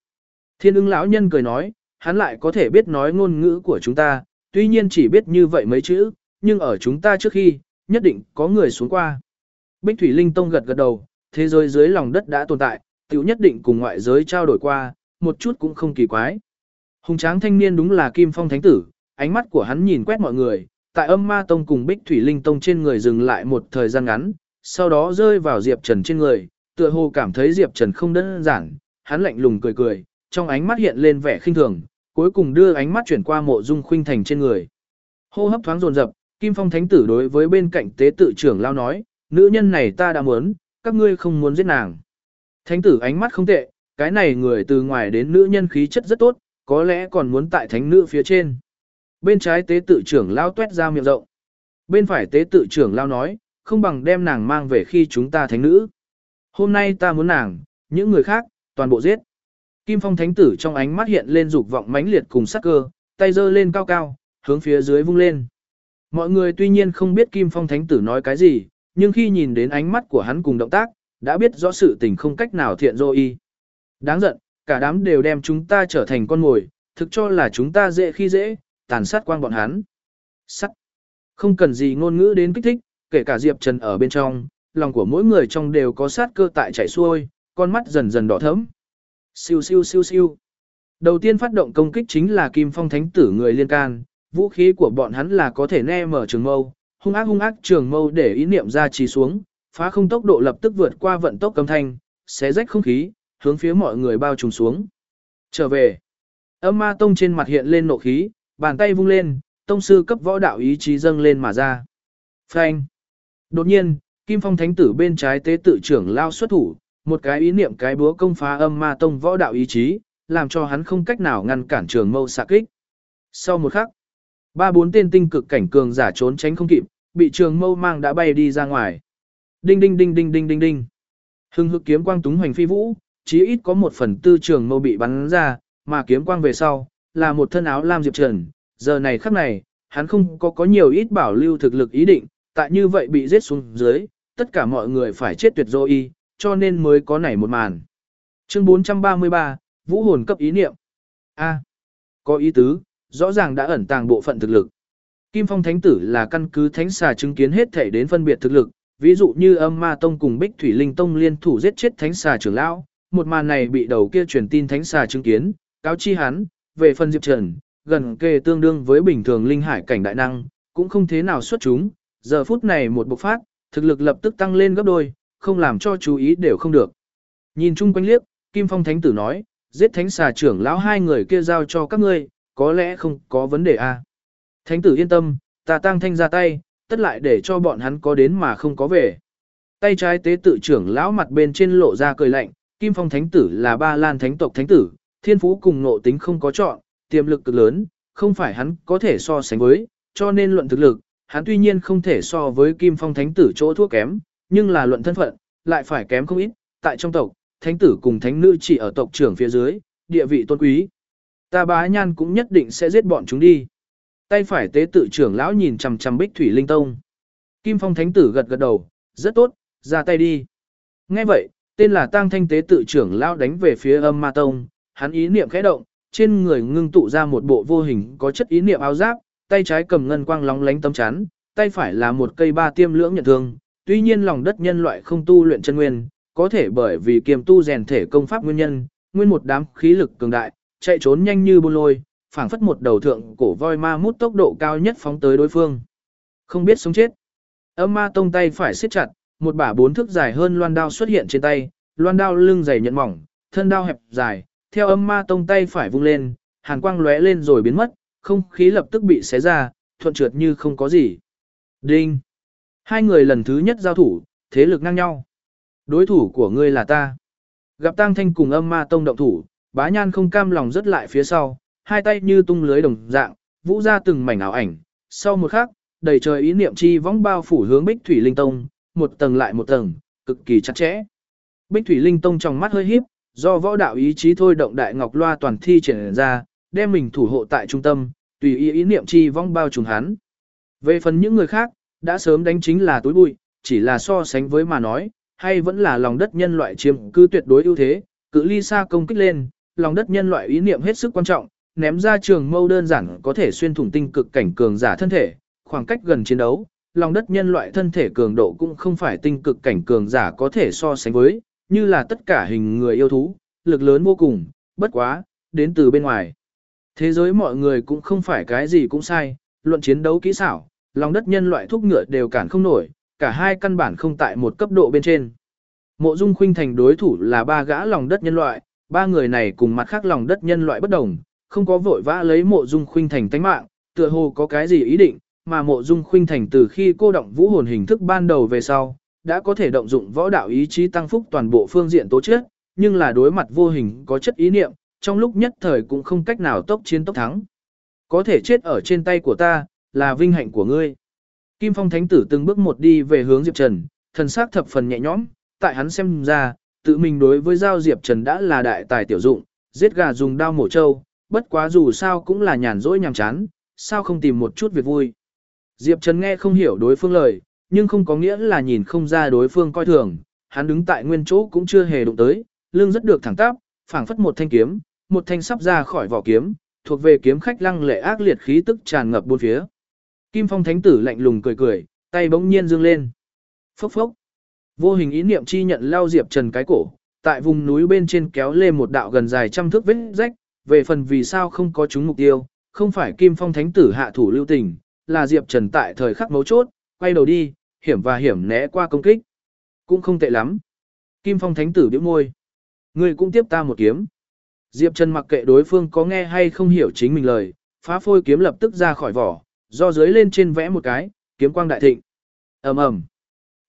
Thiên ưng lão nhân cười nói, hắn lại có thể biết nói ngôn ngữ của chúng ta, tuy nhiên chỉ biết như vậy mấy chữ, nhưng ở chúng ta trước khi, nhất định có người xuống qua. Bích Thủy Linh Tông gật gật đầu, thế giới dưới lòng đất đã tồn tại, tiểu nhất định cùng ngoại giới trao đổi qua, một chút cũng không kỳ quái. Hùng tráng thanh niên đúng là Kim Phong Thánh Tử, ánh mắt của hắn nhìn quét mọi người, tại âm ma tông cùng Bích Thủy Linh Tông trên người dừng lại một thời gian ngắn, sau đó rơi vào Diệp Trần trên người, tựa hồ cảm thấy Diệp Trần không đơn giản, hắn lạnh lùng cười cười, trong ánh mắt hiện lên vẻ khinh thường, cuối cùng đưa ánh mắt chuyển qua mộ dung khuynh thành trên người. Hô hấp thoáng dồn dập, Kim Phong Thánh Tử đối với bên cạnh tế tự trưởng lao nói, nữ nhân này ta đã muốn, các ngươi không muốn giết nàng. Thánh tử ánh mắt không tệ, cái này người từ ngoài đến nữ nhân khí chất rất tốt, có lẽ còn muốn tại thánh nữ phía trên. Bên trái tế tự trưởng lao tuét ra miệng rộng. Bên phải tế tự trưởng lao nói, không bằng đem nàng mang về khi chúng ta thánh nữ. Hôm nay ta muốn nàng, những người khác, toàn bộ giết. Kim Phong Thánh Tử trong ánh mắt hiện lên dục vọng mãnh liệt cùng sắc cơ, tay giơ lên cao cao, hướng phía dưới vung lên. Mọi người tuy nhiên không biết Kim Phong Thánh Tử nói cái gì, nhưng khi nhìn đến ánh mắt của hắn cùng động tác, đã biết rõ sự tình không cách nào thiện dô y. Đáng giận, cả đám đều đem chúng ta trở thành con mồi, thực cho là chúng ta dễ khi dễ, tàn sát quang bọn hắn. Sắt. Không cần gì ngôn ngữ đến kích thích, kể cả Diệp Trần ở bên trong, lòng của mỗi người trong đều có sát cơ tại chảy xuôi, con mắt dần dần đỏ thẫm. Siêu siêu siêu siêu. Đầu tiên phát động công kích chính là Kim Phong Thánh Tử người liên can, vũ khí của bọn hắn là có thể ne mở trường mâu, hung ác hung ác trường mâu để ý niệm ra trì xuống, phá không tốc độ lập tức vượt qua vận tốc âm thanh, xé rách không khí, hướng phía mọi người bao trùm xuống. Trở về. Âm ma tông trên mặt hiện lên nộ khí, bàn tay vung lên, tông sư cấp võ đạo ý chí dâng lên mà ra. Phanh. Đột nhiên, Kim Phong Thánh Tử bên trái tế tự trưởng lao xuất thủ, một cái ý niệm cái búa công phá âm ma tông võ đạo ý chí, làm cho hắn không cách nào ngăn cản trường mâu xạ kích. Sau một khắc, ba bốn tên tinh cực cảnh cường giả trốn tránh không kịp, bị trường mâu mang đã bay đi ra ngoài. Đinh đinh đinh đinh đinh đinh đinh. Hưng hực kiếm quang túng hoành phi vũ, chí ít có một phần tư trường mâu bị bắn ra, mà kiếm quang về sau, là một thân áo lam diệp trần. Giờ này khắc này, hắn không có có nhiều ít bảo lưu thực lực ý định, tại như vậy bị giết xuống dưới, tất cả mọi người phải chết tuyệt dô y, cho nên mới có nảy một màn. Chương 433, Vũ hồn cấp ý niệm. A. có ý tứ, rõ ràng đã ẩn tàng bộ phận thực lực. Kim Phong Thánh Tử là căn cứ Thánh Xà chứng kiến hết thể đến phân biệt thực lực, ví dụ như âm ma tông cùng Bích Thủy Linh Tông liên thủ giết chết Thánh Xà trưởng lão, một màn này bị đầu kia truyền tin Thánh Xà chứng kiến, cáo chi hắn, về phần Diệp Trần, gần kề tương đương với bình thường linh hải cảnh đại năng, cũng không thế nào xuất chúng, giờ phút này một bộc phát, thực lực lập tức tăng lên gấp đôi, không làm cho chú ý đều không được. Nhìn chung quanh liếc, Kim Phong Thánh Tử nói, giết thánh xà trưởng lão hai người kia giao cho các ngươi, có lẽ không có vấn đề a. À. Thánh tử yên tâm, ta tăng thanh ra tay, tất lại để cho bọn hắn có đến mà không có về. Tay trái tế tự trưởng lão mặt bên trên lộ ra cười lạnh, Kim Phong Thánh tử là ba lan thánh tộc thánh tử, thiên phú cùng ngộ tính không có chọn, tiềm lực cực lớn, không phải hắn có thể so sánh với, cho nên luận thực lực, hắn tuy nhiên không thể so với Kim Phong Thánh tử chỗ thua kém, nhưng là luận thân phận, lại phải kém không ít, tại trong tộc, thánh tử cùng thánh nữ chỉ ở tộc trưởng phía dưới, địa vị tôn quý. Ta bá nhan cũng nhất định sẽ giết bọn chúng đi. Tay phải tế tự trưởng lão nhìn chằm chằm bích thủy linh tông. Kim phong thánh tử gật gật đầu, rất tốt, ra tay đi. Nghe vậy, tên là tăng thanh tế tự trưởng lão đánh về phía âm ma tông, hắn ý niệm khẽ động, trên người ngưng tụ ra một bộ vô hình có chất ý niệm áo giáp, tay trái cầm ngân quang lóng lánh tấm chắn, tay phải là một cây ba tiêm lưỡng nhận thương. Tuy nhiên lòng đất nhân loại không tu luyện chân nguyên, có thể bởi vì kiềm tu rèn thể công pháp nguyên nhân, nguyên một đám khí lực cường đại, chạy trốn nhanh như buôn lôi, phảng phất một đầu thượng cổ voi ma mút tốc độ cao nhất phóng tới đối phương. Không biết sống chết. Âm ma tông tay phải siết chặt, một bả bốn thước dài hơn loan đao xuất hiện trên tay, loan đao lưng dày nhận mỏng, thân đao hẹp dài, theo âm ma tông tay phải vung lên, hàn quang lóe lên rồi biến mất, không khí lập tức bị xé ra, thuận trượt như không có gì. Đinh! Hai người lần thứ nhất giao thủ, thế lực ngang nhau. Đối thủ của ngươi là ta. Gặp Tăng Thanh cùng âm ma tông động thủ, bá nhan không cam lòng rớt lại phía sau, hai tay như tung lưới đồng dạng, vũ ra từng mảnh ảo ảnh. Sau một khắc, đầy trời ý niệm chi vong bao phủ hướng Bích Thủy Linh Tông, một tầng lại một tầng, cực kỳ chặt chẽ. Bích Thủy Linh Tông trong mắt hơi híp, do võ đạo ý chí thôi động đại ngọc loa toàn thi triển ra, đem mình thủ hộ tại trung tâm, tùy ý ý niệm chi vong bao trùm hắn. Về phần những người khác, đã sớm đánh chính là túi bụi, chỉ là so sánh với mà nói, hay vẫn là lòng đất nhân loại chiếm cứ tuyệt đối ưu thế, cự ly xa công kích lên, lòng đất nhân loại ý niệm hết sức quan trọng, ném ra trường mâu đơn giản có thể xuyên thủng tinh cực cảnh cường giả thân thể, khoảng cách gần chiến đấu, lòng đất nhân loại thân thể cường độ cũng không phải tinh cực cảnh cường giả có thể so sánh với, như là tất cả hình người yêu thú, lực lớn vô cùng, bất quá, đến từ bên ngoài. Thế giới mọi người cũng không phải cái gì cũng sai, luận chiến đấu kỹ xảo, lòng đất nhân loại thúc ngựa đều cản không nổi, cả hai căn bản không tại một cấp độ bên trên. Mộ Dung Khuynh thành đối thủ là ba gã lòng đất nhân loại, ba người này cùng mặt khác lòng đất nhân loại bất đồng, không có vội vã lấy Mộ Dung Khuynh thành tánh mạng, tựa hồ có cái gì ý định, mà Mộ Dung Khuynh thành từ khi cô động vũ hồn hình thức ban đầu về sau, đã có thể động dụng võ đạo ý chí tăng phúc toàn bộ phương diện tố chất, nhưng là đối mặt vô hình có chất ý niệm, trong lúc nhất thời cũng không cách nào tốc chiến tốc thắng. Có thể chết ở trên tay của ta, là vinh hạnh của ngươi. Kim Phong Thánh Tử từng bước một đi về hướng Diệp Trần, thần sắc thập phần nhẹ nhõm, tại hắn xem ra, tự mình đối với giao Diệp Trần đã là đại tài tiểu dụng, giết gà dùng đao mổ trâu, bất quá dù sao cũng là nhàn rỗi nhàm chán, sao không tìm một chút việc vui. Diệp Trần nghe không hiểu đối phương lời, nhưng không có nghĩa là nhìn không ra đối phương coi thường, hắn đứng tại nguyên chỗ cũng chưa hề đụng tới, lưng rất được thẳng tắp, phảng phất một thanh kiếm, một thanh sắp ra khỏi vỏ kiếm, thuộc về kiếm khách lăng lệ ác liệt khí tức tràn ngập bốn phía. Kim Phong Thánh tử lạnh lùng cười cười, tay bỗng nhiên dương lên. Phốc phốc. Vô hình ý niệm chi nhận lao Diệp Trần cái cổ, tại vùng núi bên trên kéo lên một đạo gần dài trăm thước vết rách, về phần vì sao không có chúng mục tiêu, không phải Kim Phong Thánh tử hạ thủ lưu tình, là Diệp Trần tại thời khắc mấu chốt, quay đầu đi, hiểm và hiểm né qua công kích. Cũng không tệ lắm. Kim Phong Thánh tử bĩu môi. người cũng tiếp ta một kiếm. Diệp Trần mặc kệ đối phương có nghe hay không hiểu chính mình lời, phá phôi kiếm lập tức ra khỏi vỏ, do dưới lên trên vẽ một cái, kiếm quang đại thịnh. Ầm ầm.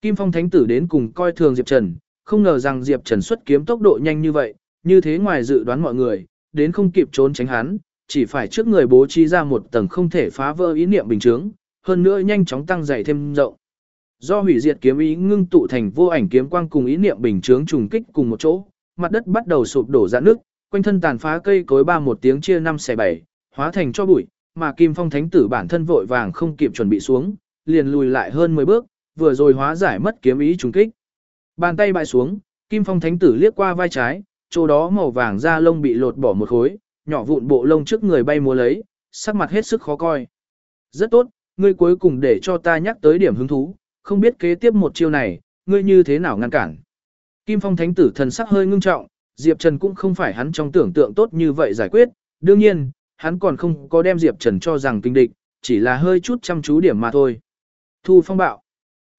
Kim Phong Thánh tử đến cùng coi thường Diệp Trần, không ngờ rằng Diệp Trần xuất kiếm tốc độ nhanh như vậy, như thế ngoài dự đoán mọi người, đến không kịp trốn tránh hắn, chỉ phải trước người bố trí ra một tầng không thể phá vỡ ý niệm bình chứng, hơn nữa nhanh chóng tăng dày thêm rộng. Do hủy diệt kiếm ý ngưng tụ thành vô ảnh kiếm quang cùng ý niệm bình chứng trùng kích cùng một chỗ, mặt đất bắt đầu sụp đổ ra nước, quanh thân tàn phá cây cối ba một tiếng chia năm xẻ bảy, hóa thành cho bụi, mà Kim Phong Thánh tử bản thân vội vàng không kịp chuẩn bị xuống, liền lùi lại hơn 10 bước, vừa rồi hóa giải mất kiếm ý trùng kích. Bàn tay bại xuống, Kim Phong Thánh tử liếc qua vai trái, chỗ đó màu vàng da lông bị lột bỏ một khối, nhỏ vụn bộ lông trước người bay múa lấy, sắc mặt hết sức khó coi. Rất tốt, ngươi cuối cùng để cho ta nhắc tới điểm hứng thú, không biết kế tiếp một chiêu này, ngươi như thế nào ngăn cản. Kim Phong Thánh tử thần sắc hơi ngưng trọng, Diệp Trần cũng không phải hắn trong tưởng tượng tốt như vậy giải quyết, đương nhiên, hắn còn không có đem Diệp Trần cho rằng kinh địch, chỉ là hơi chút chăm chú điểm mà thôi. Thu phong bạo.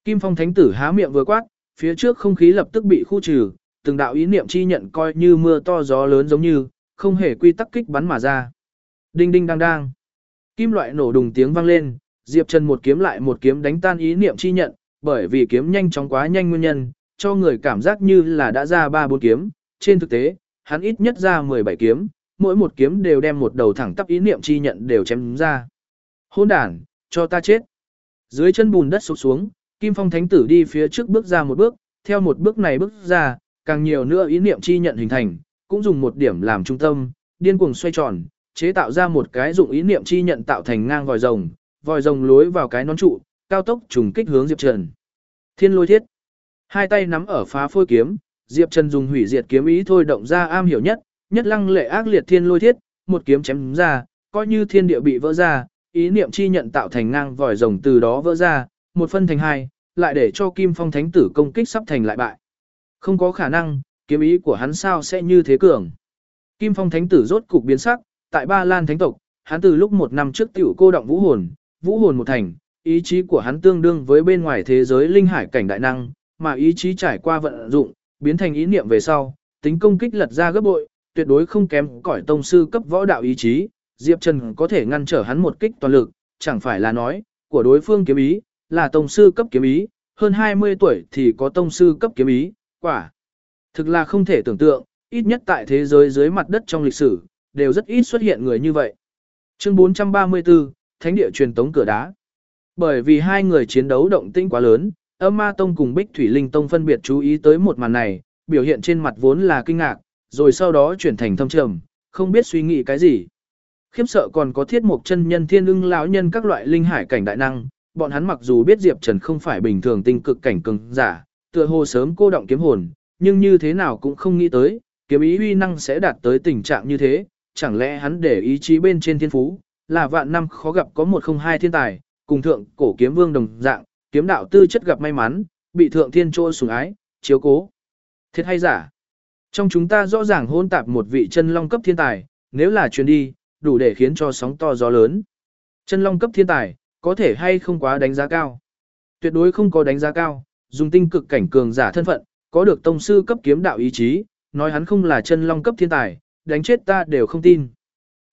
Kim Phong Thánh tử há miệng vừa quát, phía trước không khí lập tức bị khu trừ, từng đạo ý niệm chi nhận coi như mưa to gió lớn giống như, không hề quy tắc kích bắn mà ra. Đinh đinh đang đang. Kim loại nổ đùng tiếng vang lên, Diệp Trần một kiếm lại một kiếm đánh tan ý niệm chi nhận, bởi vì kiếm nhanh chóng quá nhanh nguyên nhân, cho người cảm giác như là đã ra ba bốn kiếm, trên thực tế, hắn ít nhất ra 17 kiếm, mỗi một kiếm đều đem một đầu thẳng tắp ý niệm chi nhận đều chém ra. Hôn đàn, cho ta chết. Dưới chân bùn đất sụp xuống, Kim Phong Thánh Tử đi phía trước bước ra một bước, theo một bước này bước ra, càng nhiều nữa ý niệm chi nhận hình thành, cũng dùng một điểm làm trung tâm, điên cuồng xoay tròn, chế tạo ra một cái dụng ý niệm chi nhận tạo thành ngang vòi rồng, vòi rồng lối vào cái nón trụ, cao tốc trùng kích hướng Diệp Trần. Thiên lôi thiết. Hai tay nắm ở phá phôi kiếm, Diệp Trần dùng hủy diệt kiếm ý thôi động ra am hiểu nhất, nhất lăng lệ ác liệt thiên lôi thiết, một kiếm chém ra, coi như thiên địa bị vỡ ra, ý niệm chi nhận tạo thành ngang vòi rồng từ đó vỡ ra, một phân thành hai, lại để cho Kim Phong Thánh tử công kích sắp thành lại bại. Không có khả năng, kiếm ý của hắn sao sẽ như thế cường. Kim Phong Thánh tử rốt cục biến sắc, tại Ba Lan Thánh tộc, hắn từ lúc một năm trước tiểu cô động vũ hồn, vũ hồn một thành, ý chí của hắn tương đương với bên ngoài thế giới linh hải cảnh đại năng, mà ý chí trải qua vận dụng, biến thành ý niệm về sau, tính công kích lật ra gấp bội, tuyệt đối không kém cỏi tông sư cấp võ đạo ý chí, Diệp Trần có thể ngăn trở hắn một kích toàn lực, chẳng phải là nói, của đối phương kiếm ý, là tông sư cấp kiếm ý, hơn 20 tuổi thì có tông sư cấp kiếm ý, quả. Thực là không thể tưởng tượng, ít nhất tại thế giới dưới mặt đất trong lịch sử, đều rất ít xuất hiện người như vậy. Chương 434, Thánh địa truyền tống cửa đá. Bởi vì hai người chiến đấu động tĩnh quá lớn, âm ma tông cùng Bích Thủy Linh tông phân biệt chú ý tới một màn này, biểu hiện trên mặt vốn là kinh ngạc, rồi sau đó chuyển thành thâm trầm, không biết suy nghĩ cái gì. Khiếp sợ còn có thiết mục chân nhân thiên ưng lão nhân các loại linh hải cảnh đại năng, bọn hắn mặc dù biết Diệp Trần không phải bình thường tinh cực cảnh cường giả, tựa hồ sớm cô động kiếm hồn, nhưng như thế nào cũng không nghĩ tới, kiếm ý uy năng sẽ đạt tới tình trạng như thế, chẳng lẽ hắn để ý chí bên trên thiên phú, là vạn năm khó gặp có một không hai thiên tài, cùng thượng cổ kiếm vương đồng dạng, kiếm đạo tư chất gặp may mắn, bị thượng thiên trô sủng ái, chiếu cố. Thiệt hay giả? Trong chúng ta rõ ràng hôn tạp một vị chân long cấp thiên tài, nếu là chuyến đi, đủ để khiến cho sóng to gió lớn. Chân long cấp thiên tài, có thể hay không quá đánh giá cao. Tuyệt đối không có đánh giá cao, dùng tinh cực cảnh cường giả thân phận, có được tông sư cấp kiếm đạo ý chí, nói hắn không là chân long cấp thiên tài, đánh chết ta đều không tin.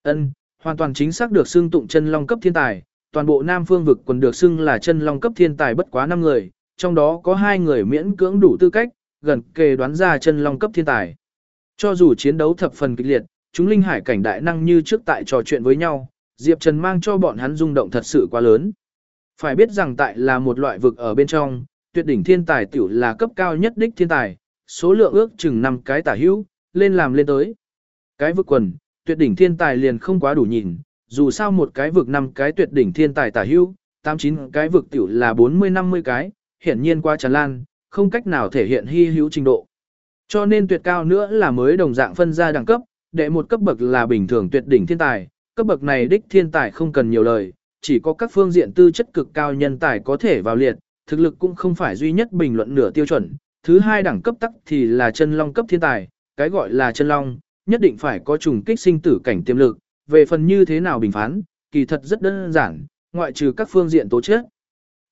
Ân, hoàn toàn chính xác được xưng tụng chân long cấp thiên tài, toàn bộ Nam Phương vực còn được xưng là chân long cấp thiên tài bất quá 5 người, trong đó có hai người miễn cưỡng đủ tư cách, gần kề đoán ra chân long cấp thiên tài. Cho dù chiến đấu thập phần kịch liệt, chúng linh hải cảnh đại năng như trước tại trò chuyện với nhau, Diệp Trần mang cho bọn hắn rung động thật sự quá lớn. Phải biết rằng tại là một loại vực ở bên trong, tuyệt đỉnh thiên tài tiểu là cấp cao nhất đích thiên tài, số lượng ước chừng 5 cái tả hữu, lên làm lên tới. Cái vực quần, tuyệt đỉnh thiên tài liền không quá đủ nhìn, dù sao một cái vực năm cái tuyệt đỉnh thiên tài tả hữu, 89 cái vực tiểu là 40-50 cái, hiển nhiên quá tràn lan, không cách nào thể hiện hy hữu trình độ. Cho nên tuyệt cao nữa là mới đồng dạng phân ra đẳng cấp, đệ một cấp bậc là bình thường tuyệt đỉnh thiên tài, cấp bậc này đích thiên tài không cần nhiều lời, chỉ có các phương diện tư chất cực cao nhân tài có thể vào liệt, thực lực cũng không phải duy nhất bình luận nửa tiêu chuẩn. Thứ hai đẳng cấp tắc thì là chân long cấp thiên tài, cái gọi là chân long, nhất định phải có trùng kích sinh tử cảnh tiềm lực, về phần như thế nào bình phán, kỳ thật rất đơn giản, ngoại trừ các phương diện tố chất.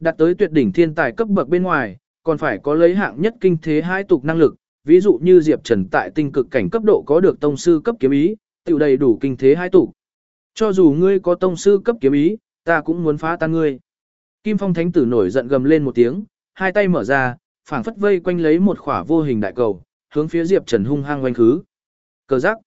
Đạt tới tuyệt đỉnh thiên tài cấp bậc bên ngoài, còn phải có lấy hạng nhất kinh thế hai tục năng lực, ví dụ như Diệp Trần tại tinh cực cảnh cấp độ có được tông sư cấp kiếm ý, tiểu đầy đủ kinh thế hai tục. Cho dù ngươi có tông sư cấp kiếm ý, ta cũng muốn phá tan ngươi. Kim Phong Thánh tử nổi giận gầm lên một tiếng, hai tay mở ra, phảng phất vây quanh lấy một khỏa vô hình đại cầu, hướng phía Diệp Trần hung hăng quanh khứ. Cờ giác.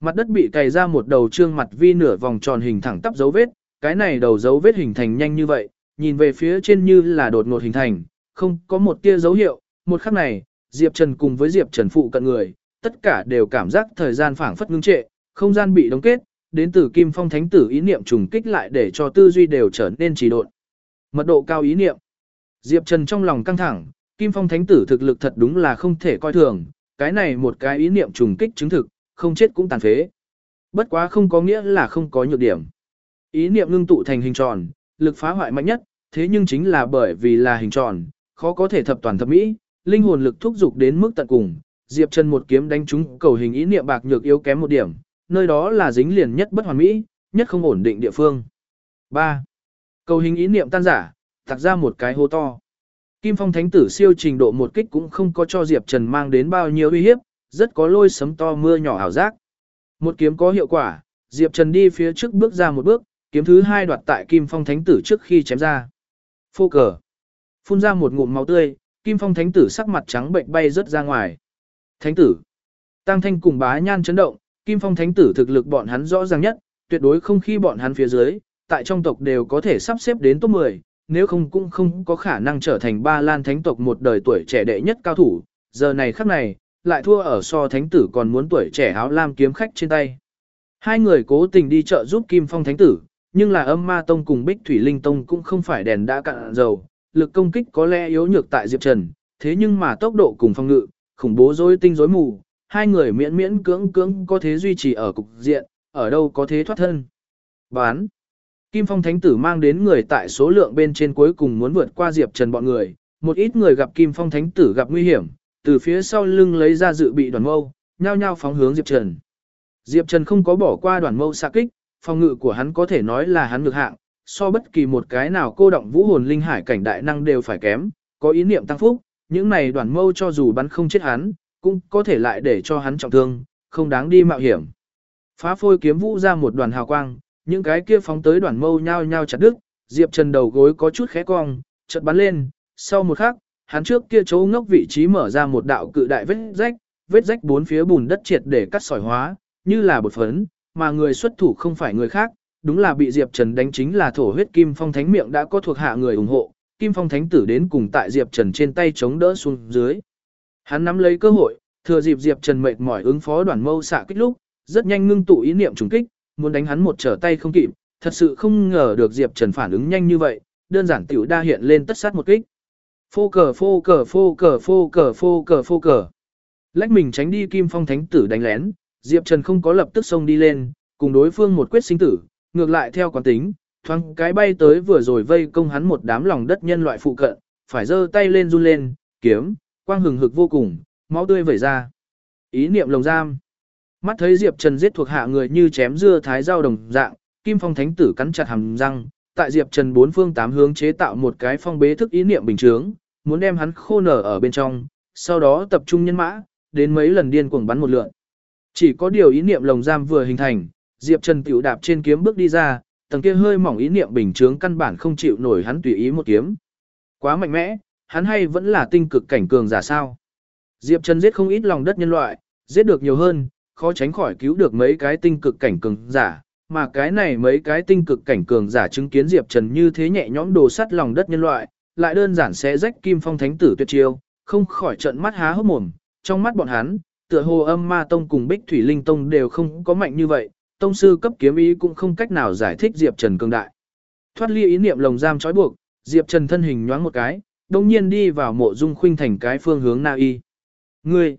Mặt đất bị cày ra một đầu trương mặt vi nửa vòng tròn hình thẳng tắp dấu vết, cái này đầu dấu vết hình thành nhanh như vậy, nhìn về phía trên như là đột ngột hình thành, không có một tia dấu hiệu, một khắc này, Diệp Trần cùng với Diệp Trần phụ cận người, tất cả đều cảm giác thời gian phảng phất ngưng trệ, không gian bị đóng kết, đến từ Kim Phong Thánh tử ý niệm trùng kích lại để cho tư duy đều trở nên trì độn. Mật độ cao ý niệm. Diệp Trần trong lòng căng thẳng, Kim Phong Thánh tử thực lực thật đúng là không thể coi thường, cái này một cái ý niệm trùng kích chứng thực, không chết cũng tàn phế. Bất quá không có nghĩa là không có nhược điểm. Ý niệm ngưng tụ thành hình tròn, lực phá hoại mạnh nhất, thế nhưng chính là bởi vì là hình tròn, khó có thể thập toàn thập mỹ, linh hồn lực thúc dục đến mức tận cùng. Diệp Trần một kiếm đánh trúng cầu hình ý niệm bạc nhược yếu kém một điểm, nơi đó là dính liền nhất bất hoàn mỹ, nhất không ổn định địa phương. 3. Cầu hình ý niệm tan giả, tạc ra một cái hố to. Kim Phong Thánh tử siêu trình độ một kích cũng không có cho Diệp Trần mang đến bao nhiêu uy hiếp, rất có lôi sấm to mưa nhỏ ảo giác. Một kiếm có hiệu quả, Diệp Trần đi phía trước bước ra một bước, kiếm thứ hai đoạt tại Kim Phong Thánh tử trước khi chém ra. Phô cờ. Phun ra một ngụm máu tươi, Kim Phong Thánh tử sắc mặt trắng bệnh bay rớt ra ngoài. Thánh tử. Tăng Thanh cùng bá nhan chấn động, Kim Phong Thánh tử thực lực bọn hắn rõ ràng nhất, tuyệt đối không khi bọn hắn phía dưới, tại trong tộc đều có thể sắp xếp đến top 10, nếu không cũng không có khả năng trở thành ba lan thánh tộc một đời tuổi trẻ đệ nhất cao thủ, giờ này khắc này, lại thua ở so thánh tử còn muốn tuổi trẻ áo lam kiếm khách trên tay. Hai người cố tình đi chợ giúp Kim Phong thánh tử, nhưng là âm ma tông cùng bích thủy linh tông cũng không phải đèn đã cạn dầu, lực công kích có lẽ yếu nhược tại Diệp Trần, thế nhưng mà tốc độ cùng phong ngự, khủng bố rối tinh rối mù, hai người miễn miễn cưỡng cưỡng có thế duy trì ở cục diện, ở đâu có thế thoát thân. Bán. Kim Phong Thánh Tử mang đến người tại số lượng bên trên cuối cùng muốn vượt qua Diệp Trần bọn người, một ít người gặp Kim Phong Thánh Tử gặp nguy hiểm, từ phía sau lưng lấy ra dự bị đoàn mâu, nhao nhao phóng hướng Diệp Trần. Diệp Trần không có bỏ qua đoàn mâu xạ kích, phòng ngự của hắn có thể nói là hắn ngược hạng, so bất kỳ một cái nào cô động vũ hồn linh hải cảnh đại năng đều phải kém, có ý niệm tăng phúc, những này đoàn mâu cho dù bắn không chết hắn, cũng có thể lại để cho hắn trọng thương, không đáng đi mạo hiểm. Phá phôi kiếm vũ ra một đoàn hào quang, những cái kia phóng tới đoàn mâu nhao nhao chặt đứt, Diệp Trần đầu gối có chút khẽ cong, chợt bắn lên, sau một khắc, hắn trước kia chỗ ngốc vị trí mở ra một đạo cự đại vết rách, vết rách bốn phía bùn đất triệt để cắt sỏi hóa, như là bột phấn, mà người xuất thủ không phải người khác, đúng là bị Diệp Trần đánh chính là thổ huyết Kim Phong Thánh miệng đã có thuộc hạ người ủng hộ, Kim Phong Thánh tử đến cùng tại Diệp Trần trên tay chống đỡ xuống dưới. Hắn nắm lấy cơ hội, thừa dịp Diệp Trần mệt mỏi ứng phó đoàn mâu xạ kích lúc, rất nhanh ngưng tụ ý niệm trùng kích, muốn đánh hắn một trở tay không kịp, thật sự không ngờ được Diệp Trần phản ứng nhanh như vậy, đơn giản tiểu đa hiện lên tất sát một kích. Phô cờ phô cờ phô cờ phô cờ phô cờ phô cờ. Lách mình tránh đi Kim Phong Thánh tử đánh lén, Diệp Trần không có lập tức xông đi lên, cùng đối phương một quyết sinh tử, ngược lại theo quán tính, thoáng cái bay tới vừa rồi vây công hắn một đám lòng đất nhân loại phụ cận, phải giơ tay lên run lên, kiếm, quang hừng hực vô cùng, máu tươi vẩy ra. Ý niệm lồng giam. Mắt thấy Diệp Trần giết thuộc hạ người như chém dưa thái rau đồng dạng, Kim Phong Thánh tử cắn chặt hàm răng, tại Diệp Trần bốn phương tám hướng chế tạo một cái phong bế thức ý niệm bình chướng, muốn đem hắn khô nở ở bên trong, sau đó tập trung nhân mã, đến mấy lần điên cuồng bắn một lượt. Chỉ có điều ý niệm lồng giam vừa hình thành, Diệp Trần tiểu đạp trên kiếm bước đi ra, tầng kia hơi mỏng ý niệm bình chướng căn bản không chịu nổi hắn tùy ý một kiếm. Quá mạnh mẽ, hắn hay vẫn là tinh cực cảnh cường giả sao? Diệp Trần giết không ít lòng đất nhân loại, giết được nhiều hơn, khó tránh khỏi cứu được mấy cái tinh cực cảnh cường giả, mà cái này mấy cái tinh cực cảnh cường giả chứng kiến Diệp Trần như thế nhẹ nhõm đồ sắt lòng đất nhân loại, lại đơn giản sẽ rách kim phong thánh tử tuyệt chiêu, không khỏi trận mắt há hốc mồm, trong mắt bọn hắn, tựa hồ âm ma tông cùng bích thủy linh tông đều không có mạnh như vậy, tông sư cấp kiếm ý cũng không cách nào giải thích Diệp Trần cường đại. Thoát ly ý niệm lồng giam trói buộc, Diệp Trần thân hình nhoáng một cái, đồng nhiên đi vào mộ dung khuynh thành cái phương hướng na y. Ngươi!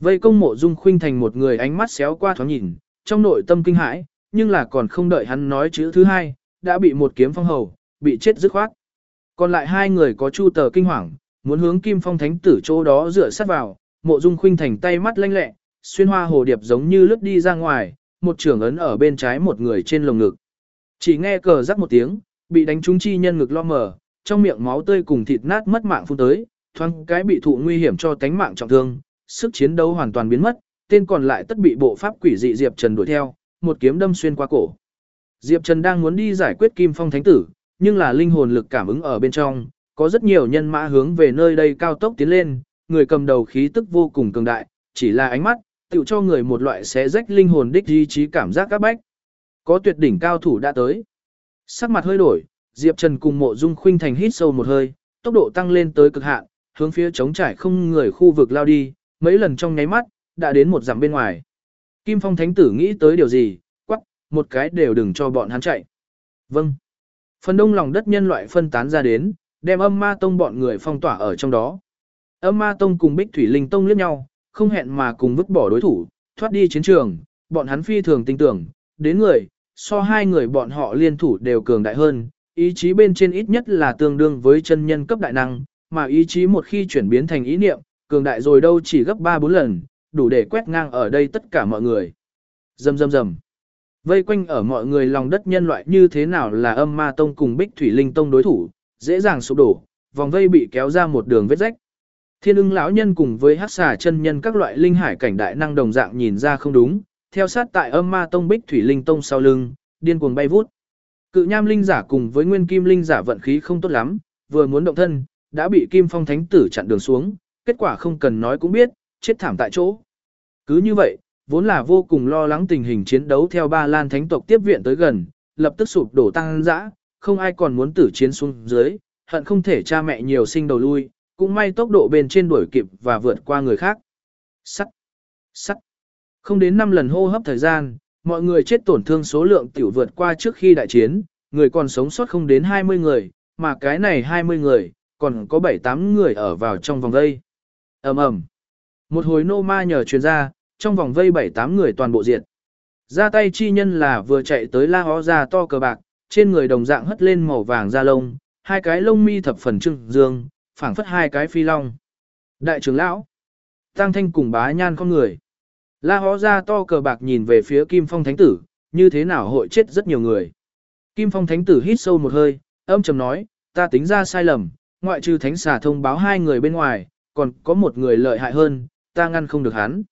Vây công mộ dung khuynh thành một người ánh mắt xéo qua thoáng nhìn, trong nội tâm kinh hãi, nhưng là còn không đợi hắn nói chữ thứ hai, đã bị một kiếm phong hầu, bị chết dứt khoát. Còn lại hai người có chu tờ kinh hoàng, muốn hướng kim phong thánh tử chỗ đó dựa sát vào, mộ dung khuynh thành tay mắt lanh lẹ, xuyên hoa hồ điệp giống như lướt đi ra ngoài, một trưởng ấn ở bên trái một người trên lồng ngực. Chỉ nghe cờ rắc một tiếng, bị đánh trúng chi nhân ngực lo mở, trong miệng máu tươi cùng thịt nát mất mạng phun tới, thoáng cái bị thụ nguy hiểm cho tánh mạng trọng thương, sức chiến đấu hoàn toàn biến mất, tên còn lại tất bị bộ pháp quỷ dị Diệp Trần đuổi theo, một kiếm đâm xuyên qua cổ. Diệp Trần đang muốn đi giải quyết Kim Phong Thánh tử, nhưng là linh hồn lực cảm ứng ở bên trong, có rất nhiều nhân mã hướng về nơi đây cao tốc tiến lên, người cầm đầu khí tức vô cùng cường đại, chỉ là ánh mắt, tự cho người một loại xé rách linh hồn đích ý chí cảm giác các bách. Có tuyệt đỉnh cao thủ đã tới. Sắc mặt hơi đổi, Diệp Trần cùng mộ dung khuynh thành hít sâu một hơi, tốc độ tăng lên tới cực hạn, hướng phía chống trải không người khu vực lao đi, mấy lần trong nháy mắt, đã đến một dặm bên ngoài. Kim Phong Thánh Tử nghĩ tới điều gì, quắc, một cái đều đừng cho bọn hắn chạy. Vâng. Phần đông lòng đất nhân loại phân tán ra đến, đem âm ma tông bọn người phong tỏa ở trong đó. Âm ma tông cùng Bích Thủy Linh Tông liếc nhau, không hẹn mà cùng vứt bỏ đối thủ, thoát đi chiến trường, bọn hắn phi thường tin tưởng, đến người, so hai người bọn họ liên thủ đều cường đại hơn, ý chí bên trên ít nhất là tương đương với chân nhân cấp đại năng, mà ý chí một khi chuyển biến thành ý niệm, cường đại rồi đâu chỉ gấp 3-4 lần, đủ để quét ngang ở đây tất cả mọi người. Dầm dầm dầm. Vây quanh ở mọi người lòng đất nhân loại như thế nào là âm ma tông cùng bích thủy linh tông đối thủ, dễ dàng sụp đổ, vòng vây bị kéo ra một đường vết rách. Thiên ưng lão nhân cùng với hắc xà chân nhân các loại linh hải cảnh đại năng đồng dạng nhìn ra không đúng, theo sát tại âm ma tông bích thủy linh tông sau lưng, điên cuồng bay vút. Cự nham linh giả cùng với nguyên kim linh giả vận khí không tốt lắm, vừa muốn động thân, đã bị kim phong thánh tử chặn đường xuống, kết quả không cần nói cũng biết, chết thảm tại chỗ. Cứ như vậy, vốn là vô cùng lo lắng tình hình chiến đấu theo ba lan thánh tộc tiếp viện tới gần, lập tức sụp đổ tăng dã, không ai còn muốn tử chiến xuống dưới, hận không thể cha mẹ nhiều sinh đầu lui, cũng may tốc độ bên trên đuổi kịp và vượt qua người khác. Sắt, sắt, không đến 5 lần hô hấp thời gian, mọi người chết tổn thương số lượng tiểu vượt qua trước khi đại chiến, người còn sống sót không đến 20 người, mà cái này 20 người, còn có 7-8 người ở vào trong vòng vây. ầm ầm Một hồi nô ma nhờ truyền ra, trong vòng vây 7-8 người toàn bộ diệt. Ra tay chi nhân là vừa chạy tới la hó ra to cờ bạc, trên người đồng dạng hất lên màu vàng da lông, hai cái lông mi thập phần trưng dương, phảng phất hai cái phi long. Đại trưởng lão, Tăng Thanh cùng bá nhan con người. La hó ra to cờ bạc nhìn về phía Kim Phong Thánh Tử, như thế nào hội chết rất nhiều người. Kim Phong Thánh Tử hít sâu một hơi, âm trầm nói, ta tính ra sai lầm, ngoại trừ Thánh xà thông báo hai người bên ngoài, còn có một người lợi hại hơn, ta ngăn không được hắn.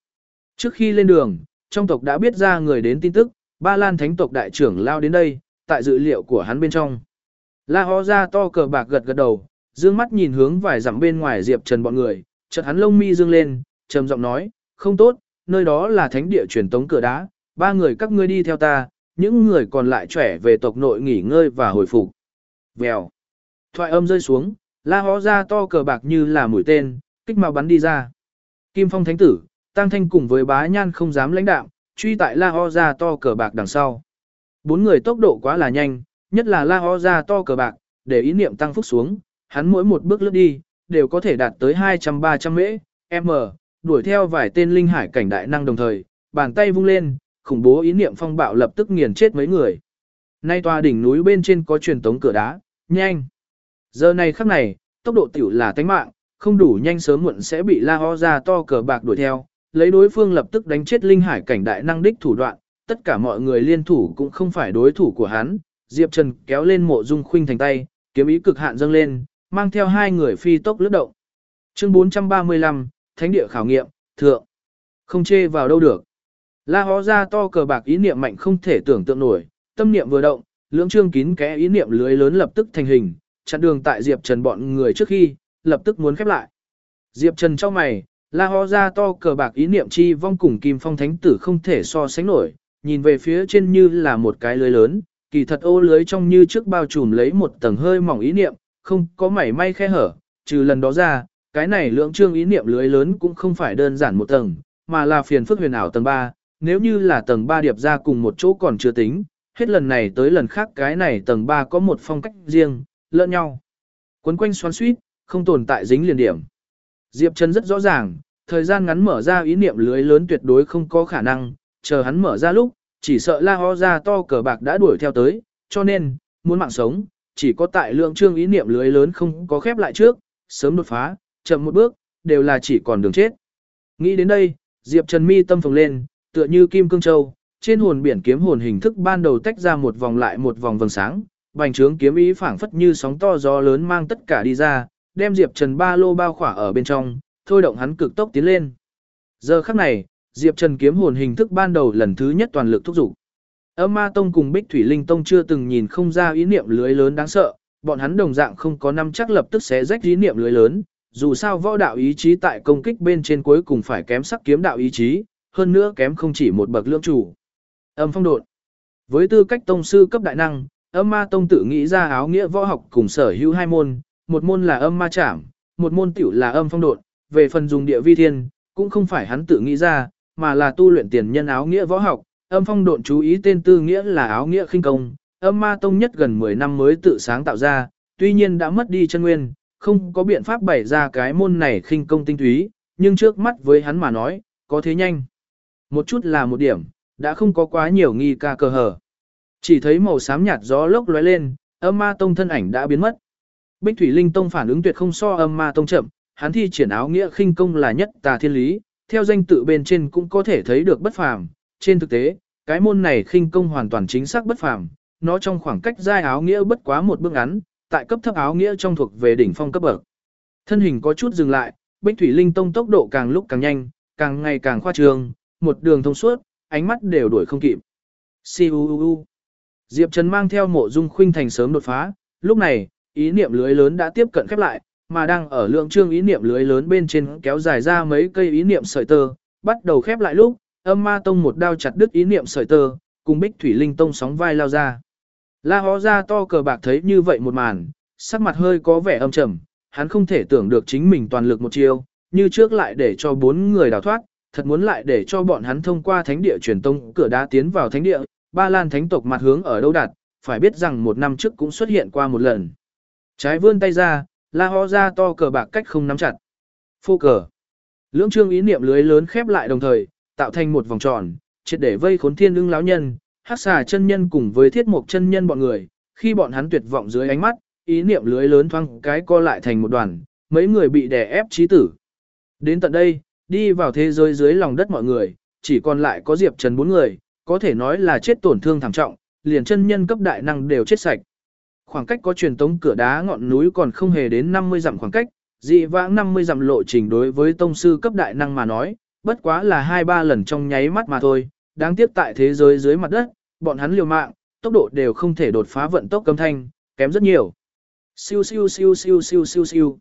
Trước khi lên đường, trong tộc đã biết ra người đến tin tức, Ba Lan Thánh tộc đại trưởng lao đến đây, tại dữ liệu của hắn bên trong. La hó ra to cờ bạc gật gật đầu, dương mắt nhìn hướng vài dặm bên ngoài Diệp Trần bọn người, chợt hắn lông mi dương lên, trầm giọng nói, không tốt, nơi đó là thánh địa truyền tống cửa đá, ba người các ngươi đi theo ta, những người còn lại trẻ về tộc nội nghỉ ngơi và hồi phục. Vèo. Thoại âm rơi xuống, la hó ra to cờ bạc như là mũi tên, kích mà bắn đi ra. Kim Phong Thánh Tử, Tăng Thanh cùng với bá nhan không dám lãnh đạo, truy tại la ho ra to cờ bạc đằng sau. Bốn người tốc độ quá là nhanh, nhất là la ho ra to cờ bạc, để ý niệm tăng phúc xuống, hắn mỗi một bước lướt đi, đều có thể đạt tới 200-300 mễ, m, đuổi theo vài tên linh hải cảnh đại năng đồng thời, bàn tay vung lên, khủng bố ý niệm phong bạo lập tức nghiền chết mấy người. Nay tòa đỉnh núi bên trên có truyền tống cửa đá, nhanh. Giờ này khắc này, tốc độ tiểu là tánh mạng, không đủ nhanh sớm muộn sẽ bị la ho ra to cờ bạc đuổi theo, lấy đối phương lập tức đánh chết linh hải cảnh đại năng đích thủ đoạn, tất cả mọi người liên thủ cũng không phải đối thủ của hắn. Diệp Trần kéo lên mộ dung khuynh thành tay, kiếm ý cực hạn dâng lên, mang theo hai người phi tốc lướt động. Chương 435, Thánh địa khảo nghiệm, thượng. Không chê vào đâu được. La hó ra to cờ bạc ý niệm mạnh không thể tưởng tượng nổi, tâm niệm vừa động, lưỡng trương kín kẽ ý niệm lưới lớn lập tức thành hình, chặn đường tại Diệp Trần bọn người trước khi, lập tức muốn khép lại. Diệp Trần trong mày, la hó ra to cờ bạc ý niệm chi vong cùng kim phong thánh tử không thể so sánh nổi, nhìn về phía trên như là một cái lưới lớn, kỳ thật ô lưới trong như trước bao trùm lấy một tầng hơi mỏng ý niệm, không có mảy may khe hở, trừ lần đó ra, cái này lượng trương ý niệm lưới lớn cũng không phải đơn giản một tầng, mà là phiền phức huyền ảo tầng 3, nếu như là tầng 3 điệp ra cùng một chỗ còn chưa tính, hết lần này tới lần khác cái này tầng 3 có một phong cách riêng, lẫn nhau. Quấn quanh xoắn suýt, không tồn tại dính liền điểm. Diệp Trần rất rõ ràng, thời gian ngắn mở ra ý niệm lưới lớn tuyệt đối không có khả năng, chờ hắn mở ra lúc, chỉ sợ la ho ra to cờ bạc đã đuổi theo tới, cho nên, muốn mạng sống, chỉ có tại lượng trương ý niệm lưới lớn không có khép lại trước, sớm đột phá, chậm một bước, đều là chỉ còn đường chết. Nghĩ đến đây, Diệp Trần mi tâm phồng lên, tựa như kim cương châu, trên hồn biển kiếm hồn hình thức ban đầu tách ra một vòng lại một vòng vầng sáng, bành trướng kiếm ý phảng phất như sóng to gió lớn mang tất cả đi ra, đem Diệp Trần ba lô bao khỏa ở bên trong, thôi động hắn cực tốc tiến lên. Giờ khắc này, Diệp Trần kiếm hồn hình thức ban đầu lần thứ nhất toàn lực thúc dục. Âm Ma Tông cùng Bích Thủy Linh Tông chưa từng nhìn không ra ý niệm lưới lớn đáng sợ, bọn hắn đồng dạng không có năm chắc lập tức sẽ rách ý niệm lưới lớn, dù sao võ đạo ý chí tại công kích bên trên cuối cùng phải kém sắc kiếm đạo ý chí, hơn nữa kém không chỉ một bậc lưỡng chủ. Âm phong độn. Với tư cách tông sư cấp đại năng, âm ma tông tự nghĩ ra áo nghĩa võ học cùng sở hữu hai môn, một môn là âm ma trảm, một môn tiểu là âm phong độn, về phần dùng địa vi thiên, cũng không phải hắn tự nghĩ ra, mà là tu luyện tiền nhân áo nghĩa võ học, âm phong độn chú ý tên tư nghĩa là áo nghĩa khinh công, âm ma tông nhất gần 10 năm mới tự sáng tạo ra, tuy nhiên đã mất đi chân nguyên, không có biện pháp bày ra cái môn này khinh công tinh túy, nhưng trước mắt với hắn mà nói, có thế nhanh. Một chút là một điểm, đã không có quá nhiều nghi ca cơ hở. Chỉ thấy màu xám nhạt gió lốc lóe lên, âm ma tông thân ảnh đã biến mất. Bích Thủy Linh Tông phản ứng tuyệt không so âm ma tông chậm, hắn thi triển áo nghĩa khinh công là nhất tà thiên lý, theo danh tự bên trên cũng có thể thấy được bất phàm. Trên thực tế, cái môn này khinh công hoàn toàn chính xác bất phàm, nó trong khoảng cách giai áo nghĩa bất quá một bước ngắn, tại cấp thấp áo nghĩa trong thuộc về đỉnh phong cấp bậc. Thân hình có chút dừng lại, Bích Thủy Linh Tông tốc độ càng lúc càng nhanh, càng ngày càng khoa trương, một đường thông suốt, ánh mắt đều đuổi không kịp. Siu Diệp Trần mang theo mộ dung khuynh thành sớm đột phá, lúc này, ý niệm lưới lớn đã tiếp cận khép lại, mà đang ở lượng trương ý niệm lưới lớn bên trên kéo dài ra mấy cây ý niệm sợi tơ, bắt đầu khép lại lúc, âm ma tông một đao chặt đứt ý niệm sợi tơ, cùng bích thủy linh tông sóng vai lao ra. La hó ra to cờ bạc thấy như vậy một màn, sắc mặt hơi có vẻ âm trầm, hắn không thể tưởng được chính mình toàn lực một chiêu, như trước lại để cho bốn người đào thoát, thật muốn lại để cho bọn hắn thông qua thánh địa truyền tông cửa đá tiến vào thánh địa, ba lan thánh tộc mặt hướng ở đâu đặt, phải biết rằng một năm trước cũng xuất hiện qua một lần. Trái vươn tay ra, la ho ra to cờ bạc cách không nắm chặt. Phô cờ. Lưỡng trương ý niệm lưới lớn khép lại đồng thời, tạo thành một vòng tròn, triệt để vây khốn thiên ưng lão nhân, hắc xà chân nhân cùng với thiết mục chân nhân bọn người, khi bọn hắn tuyệt vọng dưới ánh mắt, ý niệm lưới lớn thoang cái co lại thành một đoàn, mấy người bị đè ép chí tử. Đến tận đây, đi vào thế giới dưới lòng đất mọi người, chỉ còn lại có Diệp Trần bốn người, có thể nói là chết tổn thương thảm trọng, liền chân nhân cấp đại năng đều chết sạch. Khoảng cách có truyền tống cửa đá ngọn núi còn không hề đến 50 dặm khoảng cách, dị vãng 50 dặm lộ trình đối với tông sư cấp đại năng mà nói, bất quá là 2-3 lần trong nháy mắt mà thôi, đáng tiếc tại thế giới dưới mặt đất, bọn hắn liều mạng, tốc độ đều không thể đột phá vận tốc cấm thanh, kém rất nhiều. Siêu siêu siêu siêu siêu siêu siêu.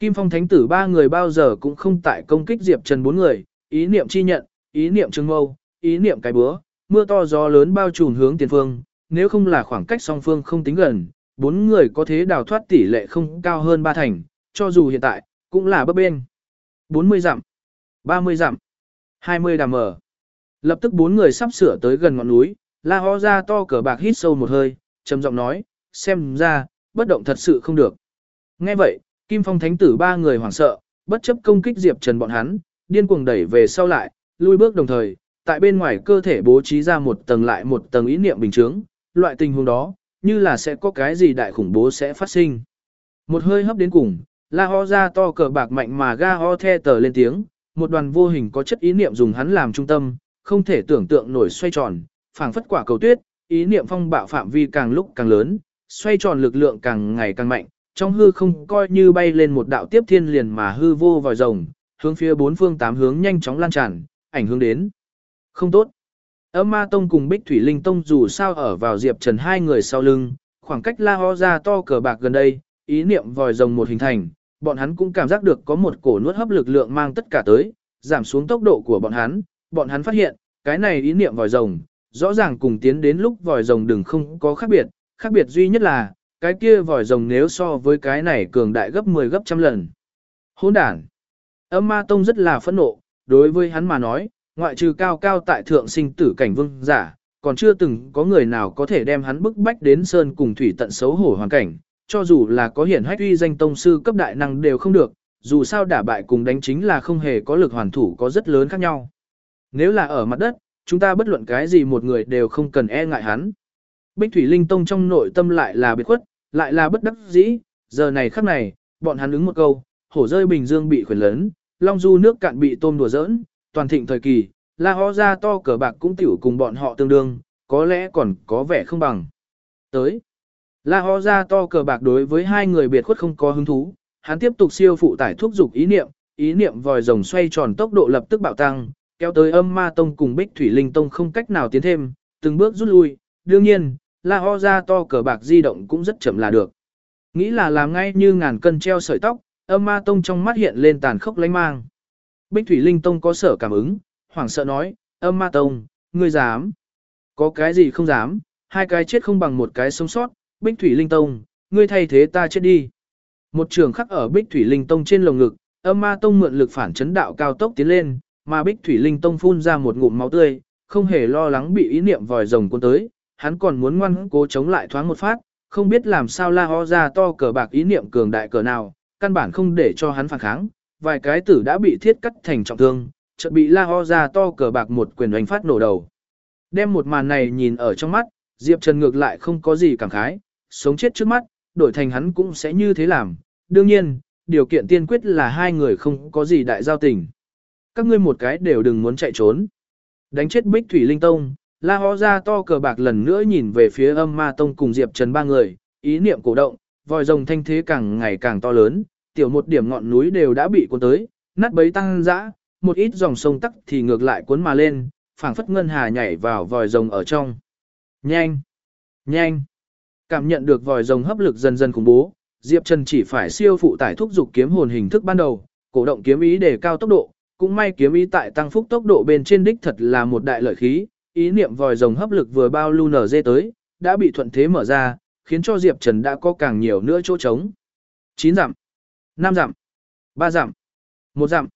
Kim Phong Thánh tử ba người bao giờ cũng không tại công kích Diệp Trần bốn người, ý niệm chi nhận, ý niệm trưng mâu, ý niệm cái búa, mưa to gió lớn bao trùm hướng tiền phương, nếu không là khoảng cách song phương không tính gần, bốn người có thế đào thoát tỷ lệ không cao hơn ba thành, cho dù hiện tại, cũng là bấp bên. 40 dặm, 30 dặm, 20 đàm mở. Lập tức bốn người sắp sửa tới gần ngọn núi, la ho ra to cờ bạc hít sâu một hơi, trầm giọng nói, xem ra, bất động thật sự không được. Nghe vậy, Kim Phong Thánh tử ba người hoảng sợ, bất chấp công kích Diệp Trần bọn hắn, điên cuồng đẩy về sau lại, lui bước đồng thời, tại bên ngoài cơ thể bố trí ra một tầng lại một tầng ý niệm bình chứng, loại tình huống đó, như là sẽ có cái gì đại khủng bố sẽ phát sinh. Một hơi hấp đến cùng, la ho ra to cờ bạc mạnh mà ga ho the tờ lên tiếng, một đoàn vô hình có chất ý niệm dùng hắn làm trung tâm, không thể tưởng tượng nổi xoay tròn, phảng phất quả cầu tuyết, ý niệm phong bạo phạm vi càng lúc càng lớn, xoay tròn lực lượng càng ngày càng mạnh, trong hư không coi như bay lên một đạo tiếp thiên liền mà hư vô vòi rồng, hướng phía bốn phương tám hướng nhanh chóng lan tràn, ảnh hưởng đến. Không tốt. Âm Ma Tông cùng Bích Thủy Linh Tông dù sao ở vào Diệp Trần hai người sau lưng, khoảng cách la ho ra to cờ bạc gần đây, ý niệm vòi rồng một hình thành, bọn hắn cũng cảm giác được có một cổ nuốt hấp lực lượng mang tất cả tới, giảm xuống tốc độ của bọn hắn, bọn hắn phát hiện, cái này ý niệm vòi rồng, rõ ràng cùng tiến đến lúc vòi rồng đừng không có khác biệt, khác biệt duy nhất là, cái kia vòi rồng nếu so với cái này cường đại gấp 10 gấp trăm lần. Hỗn đản. Âm ma tông rất là phẫn nộ, đối với hắn mà nói, ngoại trừ cao cao tại thượng sinh tử cảnh vương giả, còn chưa từng có người nào có thể đem hắn bức bách đến sơn cùng thủy tận xấu hổ hoàn cảnh, cho dù là có hiển hách uy danh tông sư cấp đại năng đều không được, dù sao đả bại cùng đánh chính là không hề có lực hoàn thủ có rất lớn khác nhau. Nếu là ở mặt đất, chúng ta bất luận cái gì một người đều không cần e ngại hắn. Bích Thủy Linh Tông trong nội tâm lại là biệt khuất, lại là bất đắc dĩ, giờ này khắc này, bọn hắn ứng một câu, hổ rơi bình dương bị khuyển lớn, long du nước cạn bị tôm đùa giỡn, toàn thịnh thời kỳ, la ho ra to cờ bạc cũng tiểu cùng bọn họ tương đương, có lẽ còn có vẻ không bằng. Tới, la ho ra to cờ bạc đối với hai người biệt khuất không có hứng thú, hắn tiếp tục siêu phụ tải thuốc dục ý niệm, ý niệm vòi rồng xoay tròn tốc độ lập tức bạo tăng, kéo tới âm ma tông cùng bích thủy linh tông không cách nào tiến thêm, từng bước rút lui, đương nhiên, la ho ra to cờ bạc di động cũng rất chậm là được. Nghĩ là làm ngay như ngàn cân treo sợi tóc, âm ma tông trong mắt hiện lên tàn khốc lánh mang. Bích thủy linh tông có sở cảm ứng, hoảng sợ nói, âm ma tông, ngươi dám. Có cái gì không dám, hai cái chết không bằng một cái sống sót, bích thủy linh tông, ngươi thay thế ta chết đi. Một trường khắc ở bích thủy linh tông trên lồng ngực, âm ma tông mượn lực phản chấn đạo cao tốc tiến lên, mà bích thủy linh tông phun ra một ngụm máu tươi, không hề lo lắng bị ý niệm vòi rồng cuốn tới, hắn còn muốn ngoan cố chống lại thoáng một phát, không biết làm sao la ho ra to cờ bạc ý niệm cường đại cờ nào, căn bản không để cho hắn phản kháng, vài cái tử đã bị thiết cắt thành trọng thương, chợt bị la ho ra to cờ bạc một quyền đánh phát nổ đầu. Đem một màn này nhìn ở trong mắt, Diệp Trần ngược lại không có gì cảm khái, sống chết trước mắt, đổi thành hắn cũng sẽ như thế làm. Đương nhiên, điều kiện tiên quyết là hai người không có gì đại giao tình. Các ngươi một cái đều đừng muốn chạy trốn. Đánh chết Bích Thủy Linh Tông, La Hó ra to cờ bạc lần nữa nhìn về phía âm ma tông cùng Diệp Trần ba người, ý niệm cổ động, vòi rồng thanh thế càng ngày càng to lớn, tiểu một điểm ngọn núi đều đã bị cuốn tới, nát bấy tăng dã, một ít dòng sông tắc thì ngược lại cuốn mà lên, phảng phất ngân hà nhảy vào vòi rồng ở trong. Nhanh! Nhanh! Cảm nhận được vòi rồng hấp lực dần dần khủng bố, Diệp Trần chỉ phải siêu phụ tải thúc dục kiếm hồn hình thức ban đầu, cổ động kiếm ý để cao tốc độ, cũng may kiếm ý tại tăng phúc tốc độ bên trên đích thật là một đại lợi khí, ý niệm vòi rồng hấp lực vừa bao lưu nở dê tới, đã bị thuận thế mở ra, khiến cho Diệp Trần đã có càng nhiều nữa chỗ trống. 9 dặm, 5 dặm, 3 dặm, 1 dặm.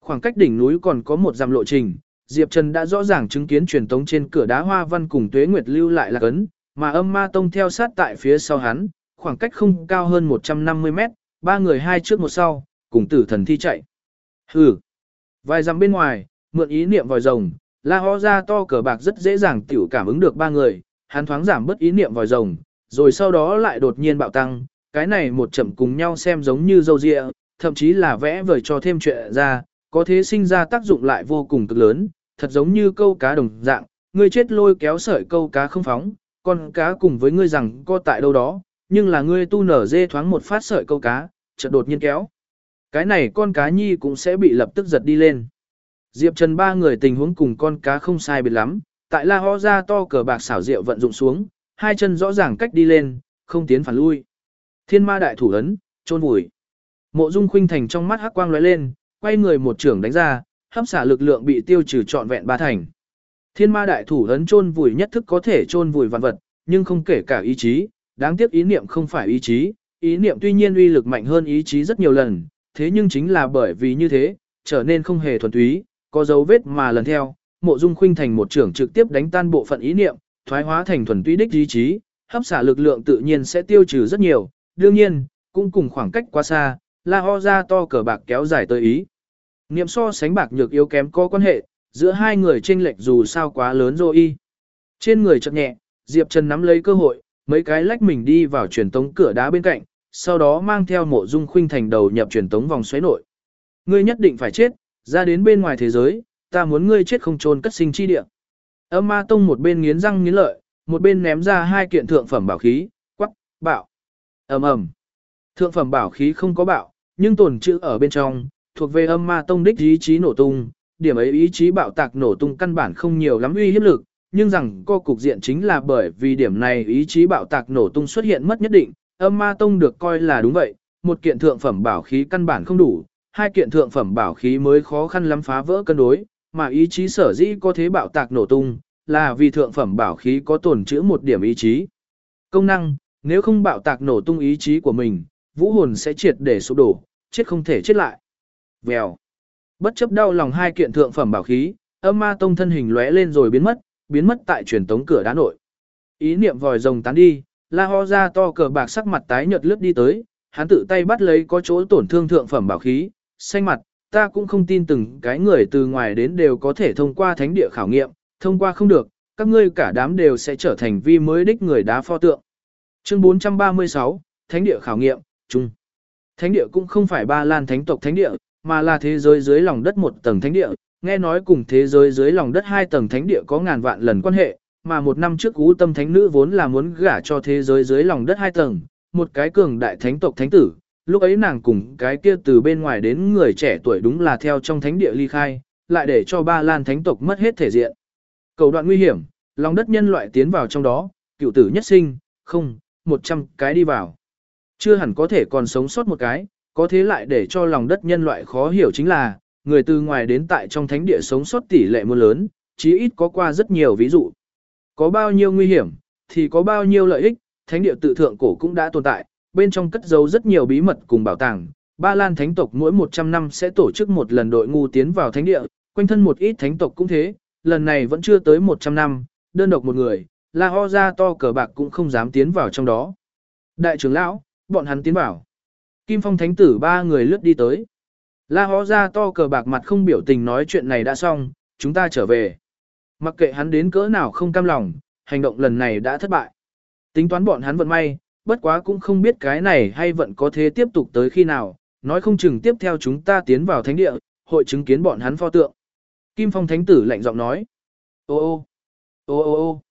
Khoảng cách đỉnh núi còn có một dặm lộ trình, Diệp Trần đã rõ ràng chứng kiến truyền tống trên cửa đá hoa văn cùng Tuế Nguyệt lưu lại là cấn, mà âm ma tông theo sát tại phía sau hắn, khoảng cách không cao hơn 150 mét, ba người hai trước một sau, cùng tử thần thi chạy. Hừ. Vài dặm bên ngoài, mượn ý niệm vòi rồng, La Ho ra to cờ bạc rất dễ dàng tiểu cảm ứng được ba người, hắn thoáng giảm bất ý niệm vòi rồng, rồi sau đó lại đột nhiên bạo tăng, cái này một chậm cùng nhau xem giống như dâu dịa, thậm chí là vẽ vời cho thêm chuyện ra, có thế sinh ra tác dụng lại vô cùng cực lớn, thật giống như câu cá đồng dạng, người chết lôi kéo sợi câu cá không phóng, con cá cùng với ngươi rằng co tại đâu đó, nhưng là ngươi tu nở dê thoáng một phát sợi câu cá, chợt đột nhiên kéo. Cái này con cá nhi cũng sẽ bị lập tức giật đi lên. Diệp Trần ba người tình huống cùng con cá không sai biệt lắm, tại La Ho ra to cờ bạc xảo diệu vận dụng xuống, hai chân rõ ràng cách đi lên, không tiến phản lui. Thiên ma đại thủ ấn, trôn vùi. Mộ Dung Khuynh Thành trong mắt hắc quang lóe lên, quay người một trưởng đánh ra, hấp xả lực lượng bị tiêu trừ trọn vẹn ba thành. Thiên ma đại thủ ấn chôn vùi nhất thức có thể chôn vùi vạn vật, nhưng không kể cả ý chí, đáng tiếc ý niệm không phải ý chí, ý niệm tuy nhiên uy lực mạnh hơn ý chí rất nhiều lần, thế nhưng chính là bởi vì như thế, trở nên không hề thuần túy, có dấu vết mà lần theo, mộ dung khuynh thành một trưởng trực tiếp đánh tan bộ phận ý niệm, thoái hóa thành thuần túy đích ý chí, hấp xả lực lượng tự nhiên sẽ tiêu trừ rất nhiều, đương nhiên, cũng cùng khoảng cách quá xa, la ho ra to cờ bạc kéo dài tới ý. Niệm so sánh bạc nhược yếu kém có quan hệ, giữa hai người chênh lệch dù sao quá lớn rồi y. Trên người chậm nhẹ, Diệp Trần nắm lấy cơ hội, mấy cái lách mình đi vào truyền tống cửa đá bên cạnh, sau đó mang theo mộ dung khuynh thành đầu nhập truyền tống vòng xoáy nội. Ngươi nhất định phải chết, ra đến bên ngoài thế giới, ta muốn ngươi chết không trôn cất sinh chi địa. Âm ma tông một bên nghiến răng nghiến lợi, một bên ném ra hai kiện thượng phẩm bảo khí, quắc, bạo, ầm ầm. Thượng phẩm bảo khí không có bạo, nhưng tồn chữ ở bên trong, thuộc về âm ma tông đích ý chí nổ tung, điểm ấy ý chí bạo tạc nổ tung căn bản không nhiều lắm uy hiếp lực, nhưng rằng co cục diện chính là bởi vì điểm này ý chí bạo tạc nổ tung xuất hiện mất nhất định, âm ma tông được coi là đúng vậy, một kiện thượng phẩm bảo khí căn bản không đủ, hai kiện thượng phẩm bảo khí mới khó khăn lắm phá vỡ cân đối, mà ý chí sở dĩ có thế bạo tạc nổ tung, là vì thượng phẩm bảo khí có tồn trữ một điểm ý chí. Công năng, nếu không bạo tạc nổ tung ý chí của mình, vũ hồn sẽ triệt để sụp đổ, chết không thể chết lại. Vèo. Bất chấp đau lòng hai kiện thượng phẩm bảo khí, âm ma tông thân hình lóe lên rồi biến mất, biến mất tại truyền tống cửa đá nội. Ý niệm vòi rồng tán đi, La Ho ra to cờ bạc sắc mặt tái nhợt lướt đi tới, hắn tự tay bắt lấy có chỗ tổn thương thượng phẩm bảo khí, xanh mặt, ta cũng không tin từng cái người từ ngoài đến đều có thể thông qua thánh địa khảo nghiệm, thông qua không được, các ngươi cả đám đều sẽ trở thành vi mới đích người đá pho tượng. Chương 436, Thánh địa khảo nghiệm, chung. Thánh địa cũng không phải ba lan thánh tộc thánh địa, mà là thế giới dưới lòng đất một tầng thánh địa, nghe nói cùng thế giới dưới lòng đất hai tầng thánh địa có ngàn vạn lần quan hệ, mà một năm trước Ú tâm thánh nữ vốn là muốn gả cho thế giới dưới lòng đất hai tầng, một cái cường đại thánh tộc thánh tử, lúc ấy nàng cùng cái kia từ bên ngoài đến người trẻ tuổi đúng là theo trong thánh địa ly khai, lại để cho ba lan thánh tộc mất hết thể diện. Cầu đoạn nguy hiểm, lòng đất nhân loại tiến vào trong đó, cựu tử nhất sinh, không, một trăm cái đi vào. Chưa hẳn có thể còn sống sót một cái, có thế lại để cho lòng đất nhân loại khó hiểu chính là, người từ ngoài đến tại trong thánh địa sống sót tỷ lệ muôn lớn, chí ít có qua rất nhiều ví dụ. Có bao nhiêu nguy hiểm, thì có bao nhiêu lợi ích, thánh địa tự thượng cổ cũng đã tồn tại, bên trong cất giấu rất nhiều bí mật cùng bảo tàng. Ba Lan thánh tộc mỗi 100 năm sẽ tổ chức một lần đội ngu tiến vào thánh địa, quanh thân một ít thánh tộc cũng thế, lần này vẫn chưa tới 100 năm, đơn độc một người, La Ho ra to cờ bạc cũng không dám tiến vào trong đó. Đại trưởng lão, bọn hắn tiến vào. Kim Phong thánh tử ba người lướt đi tới. La Hó ra to cờ bạc mặt không biểu tình nói chuyện này đã xong, chúng ta trở về. Mặc kệ hắn đến cỡ nào không cam lòng, hành động lần này đã thất bại. Tính toán bọn hắn vận may, bất quá cũng không biết cái này hay vận có thế tiếp tục tới khi nào, nói không chừng tiếp theo chúng ta tiến vào thánh địa, hội chứng kiến bọn hắn pho tượng. Kim Phong Thánh Tử lạnh giọng nói. Ô ô, ô ô ô,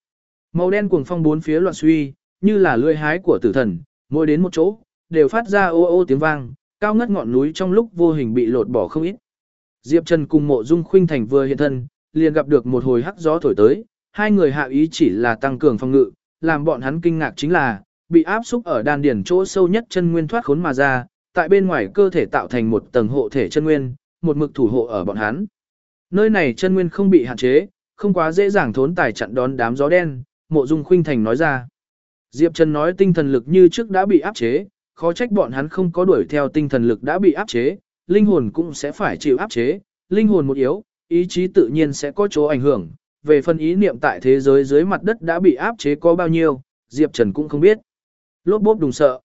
màu đen cuồng phong bốn phía loạn suy, như là lưỡi hái của tử thần, mỗi đến một chỗ, đều phát ra ô ô tiếng vang, cao ngất ngọn núi trong lúc vô hình bị lột bỏ không ít. Diệp Trần cùng mộ dung khuynh thành vừa hiện thân, liền gặp được một hồi hắc gió thổi tới, hai người hạ ý chỉ là tăng cường phòng ngự, làm bọn hắn kinh ngạc chính là, bị áp xúc ở đan điển chỗ sâu nhất chân nguyên thoát khốn mà ra, tại bên ngoài cơ thể tạo thành một tầng hộ thể chân nguyên, một mực thủ hộ ở bọn hắn. Nơi này chân nguyên không bị hạn chế, không quá dễ dàng thốn tài chặn đón đám gió đen, mộ dung khuynh thành nói ra. Diệp Trần nói tinh thần lực như trước đã bị áp chế, khó trách bọn hắn không có đuổi theo tinh thần lực đã bị áp chế, linh hồn cũng sẽ phải chịu áp chế, linh hồn một yếu, ý chí tự nhiên sẽ có chỗ ảnh hưởng, về phần ý niệm tại thế giới dưới mặt đất đã bị áp chế có bao nhiêu, Diệp Trần cũng không biết. Lốp bốp đùng sợ.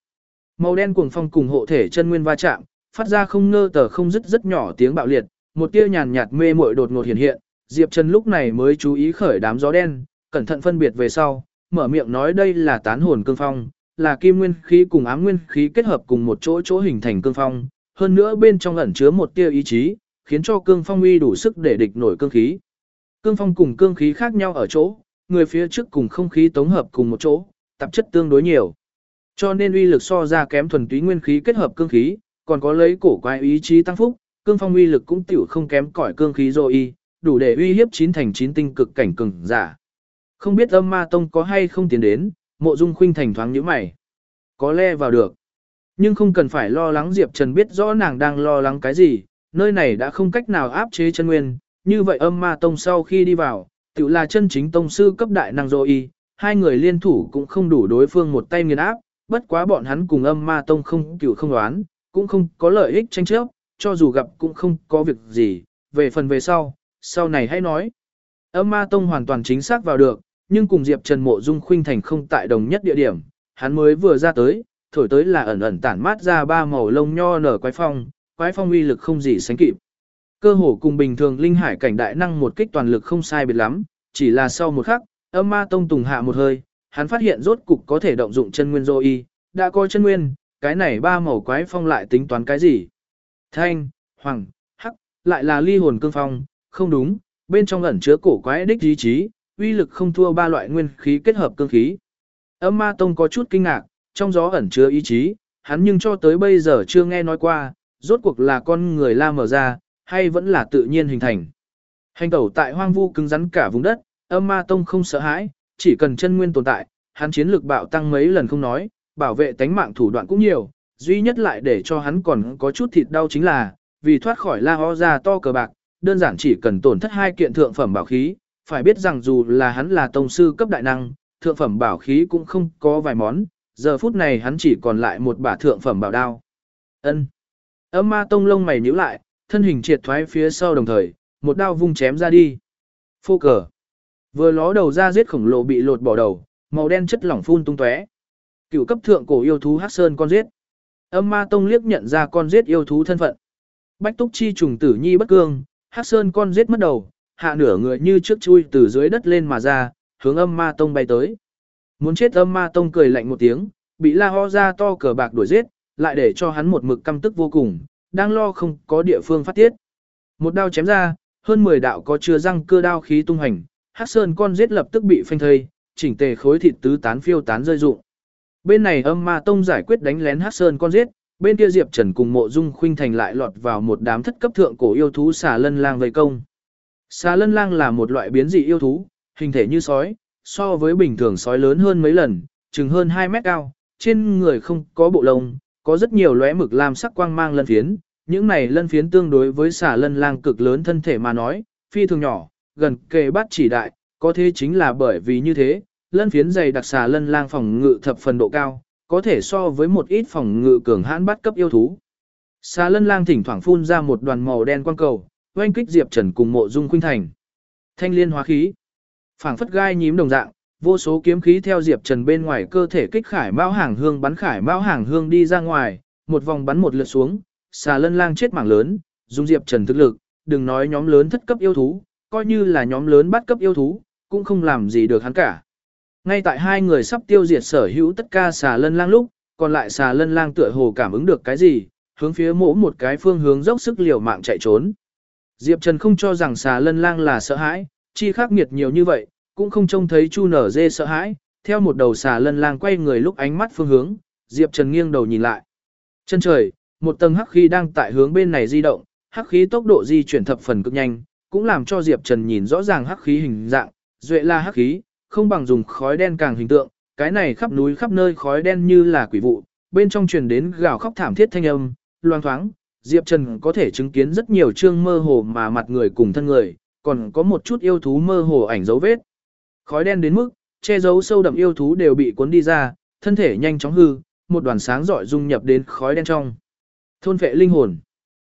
Màu đen cuồng phong cùng hộ thể chân nguyên va chạm, phát ra không ngơ tờ không dứt rất nhỏ tiếng bạo liệt, một tia nhàn nhạt mê muội đột ngột hiện hiện, Diệp Trần lúc này mới chú ý khởi đám gió đen, cẩn thận phân biệt về sau, mở miệng nói đây là tán hồn cương phong, là kim nguyên khí cùng ám nguyên khí kết hợp cùng một chỗ chỗ hình thành cương phong, hơn nữa bên trong ẩn chứa một tia ý chí, khiến cho cương phong uy đủ sức để địch nổi cương khí. Cương phong cùng cương khí khác nhau ở chỗ, người phía trước cùng không khí tống hợp cùng một chỗ, tạp chất tương đối nhiều. Cho nên uy lực so ra kém thuần túy nguyên khí kết hợp cương khí, còn có lấy cổ quái ý chí tăng phúc, cương phong uy lực cũng tiểu không kém cỏi cương khí rồi y, đủ để uy hiếp chín thành chín tinh cực cảnh cường giả. Không biết âm ma tông có hay không tiến đến, mộ dung khuynh thành thoáng nhíu mày. Có lẽ vào được. Nhưng không cần phải lo lắng Diệp Trần biết rõ nàng đang lo lắng cái gì, nơi này đã không cách nào áp chế chân nguyên, như vậy âm ma tông sau khi đi vào, tự là chân chính tông sư cấp đại năng rồi y, hai người liên thủ cũng không đủ đối phương một tay nghiền áp, bất quá bọn hắn cùng âm ma tông không cựu không đoán, cũng không có lợi ích tranh chấp, cho dù gặp cũng không có việc gì, về phần về sau, sau này hãy nói. Âm ma tông hoàn toàn chính xác vào được, nhưng cùng Diệp Trần Mộ Dung Khuynh Thành không tại đồng nhất địa điểm, hắn mới vừa ra tới, thổi tới là ẩn ẩn tản mát ra ba màu lông nho nở quái phong, quái phong uy lực không gì sánh kịp. Cơ hồ cùng bình thường linh hải cảnh đại năng một kích toàn lực không sai biệt lắm, chỉ là sau một khắc, âm ma tông tùng hạ một hơi, hắn phát hiện rốt cục có thể động dụng chân nguyên dô y, đã coi chân nguyên, cái này ba màu quái phong lại tính toán cái gì? Thanh, hoàng, hắc, lại là ly hồn cương phong, không đúng, bên trong ẩn chứa cổ quái đích ý chí, uy lực không thua ba loại nguyên khí kết hợp cương khí. Âm ma tông có chút kinh ngạc, trong gió ẩn chứa ý chí, hắn nhưng cho tới bây giờ chưa nghe nói qua, rốt cuộc là con người la mở ra, hay vẫn là tự nhiên hình thành. Hành tẩu tại hoang vu cứng rắn cả vùng đất, âm ma tông không sợ hãi, chỉ cần chân nguyên tồn tại, hắn chiến lực bạo tăng mấy lần không nói, bảo vệ tánh mạng thủ đoạn cũng nhiều, duy nhất lại để cho hắn còn có chút thịt đau chính là, vì thoát khỏi la ho ra to cờ bạc, đơn giản chỉ cần tổn thất hai kiện thượng phẩm bảo khí, phải biết rằng dù là hắn là tông sư cấp đại năng, thượng phẩm bảo khí cũng không có vài món, giờ phút này hắn chỉ còn lại một bả thượng phẩm bảo đao. Ân. Âm ma tông lông mày nhíu lại, thân hình triệt thoái phía sau đồng thời, một đao vung chém ra đi. Phô cờ. Vừa ló đầu ra giết khổng lồ bị lột bỏ đầu, màu đen chất lỏng phun tung tóe. Cựu cấp thượng cổ yêu thú Hắc Sơn con giết. Âm Ma Tông liếc nhận ra con giết yêu thú thân phận. Bách Túc Chi trùng tử nhi bất cương, Hắc Sơn con giết mất đầu, hạ nửa người như trước chui từ dưới đất lên mà ra, hướng Âm Ma Tông bay tới. Muốn chết Âm Ma Tông cười lạnh một tiếng, bị La Ho ra to cờ bạc đuổi giết, lại để cho hắn một mực căm tức vô cùng, đang lo không có địa phương phát tiết. Một đao chém ra, hơn 10 đạo có chứa răng cưa đao khí tung hành, Hắc Sơn con giết lập tức bị phanh thây, chỉnh tề khối thịt tứ tán phiêu tán rơi rụng. Bên này âm ma tông giải quyết đánh lén Hắc Sơn con giết, bên kia Diệp Trần cùng Mộ Dung Khuynh Thành lại lọt vào một đám thất cấp thượng cổ yêu thú xà lân lang vây công. Xà lân lang là một loại biến dị yêu thú, hình thể như sói, so với bình thường sói lớn hơn mấy lần, chừng hơn 2 mét cao, trên người không có bộ lông, có rất nhiều lóe mực lam sắc quang mang lân phiến, những này lân phiến tương đối với xà lân lang cực lớn thân thể mà nói, phi thường nhỏ, gần kề bắt chỉ đại, có thế chính là bởi vì như thế, lân phiến dày đặc xà lân lang phòng ngự thập phần độ cao, có thể so với một ít phòng ngự cường hãn bắt cấp yêu thú. Xà lân lang thỉnh thoảng phun ra một đoàn màu đen quang cầu, oanh kích Diệp Trần cùng mộ dung khuynh thành. Thanh liên hóa khí, phảng phất gai nhím đồng dạng, vô số kiếm khí theo Diệp Trần bên ngoài cơ thể kích khải mao hàng hương bắn khải mao hàng hương đi ra ngoài, một vòng bắn một lượt xuống, xà lân lang chết mảng lớn, dùng Diệp Trần thực lực, đừng nói nhóm lớn thất cấp yêu thú, coi như là nhóm lớn bắt cấp yêu thú, cũng không làm gì được hắn cả. Ngay tại hai người sắp tiêu diệt sở hữu tất cả xà lân lang lúc, còn lại xà lân lang tựa hồ cảm ứng được cái gì, hướng phía mỗ một cái phương hướng dốc sức liều mạng chạy trốn. Diệp Trần không cho rằng xà lân lang là sợ hãi, chi khắc nghiệt nhiều như vậy, cũng không trông thấy Chu nở dê sợ hãi, theo một đầu xà lân lang quay người lúc ánh mắt phương hướng, Diệp Trần nghiêng đầu nhìn lại. Chân trời, một tầng hắc khí đang tại hướng bên này di động, hắc khí tốc độ di chuyển thập phần cực nhanh, cũng làm cho Diệp Trần nhìn rõ ràng hắc khí hình dạng, duệ là hắc khí, không bằng dùng khói đen càng hình tượng, cái này khắp núi khắp nơi khói đen như là quỷ vụ, bên trong truyền đến gào khóc thảm thiết thanh âm, loang thoáng, Diệp Trần có thể chứng kiến rất nhiều trương mơ hồ mà mặt người cùng thân người, còn có một chút yêu thú mơ hồ ảnh dấu vết. Khói đen đến mức, che giấu sâu đậm yêu thú đều bị cuốn đi ra, thân thể nhanh chóng hư, một đoàn sáng rọi dung nhập đến khói đen trong. Thôn vệ linh hồn.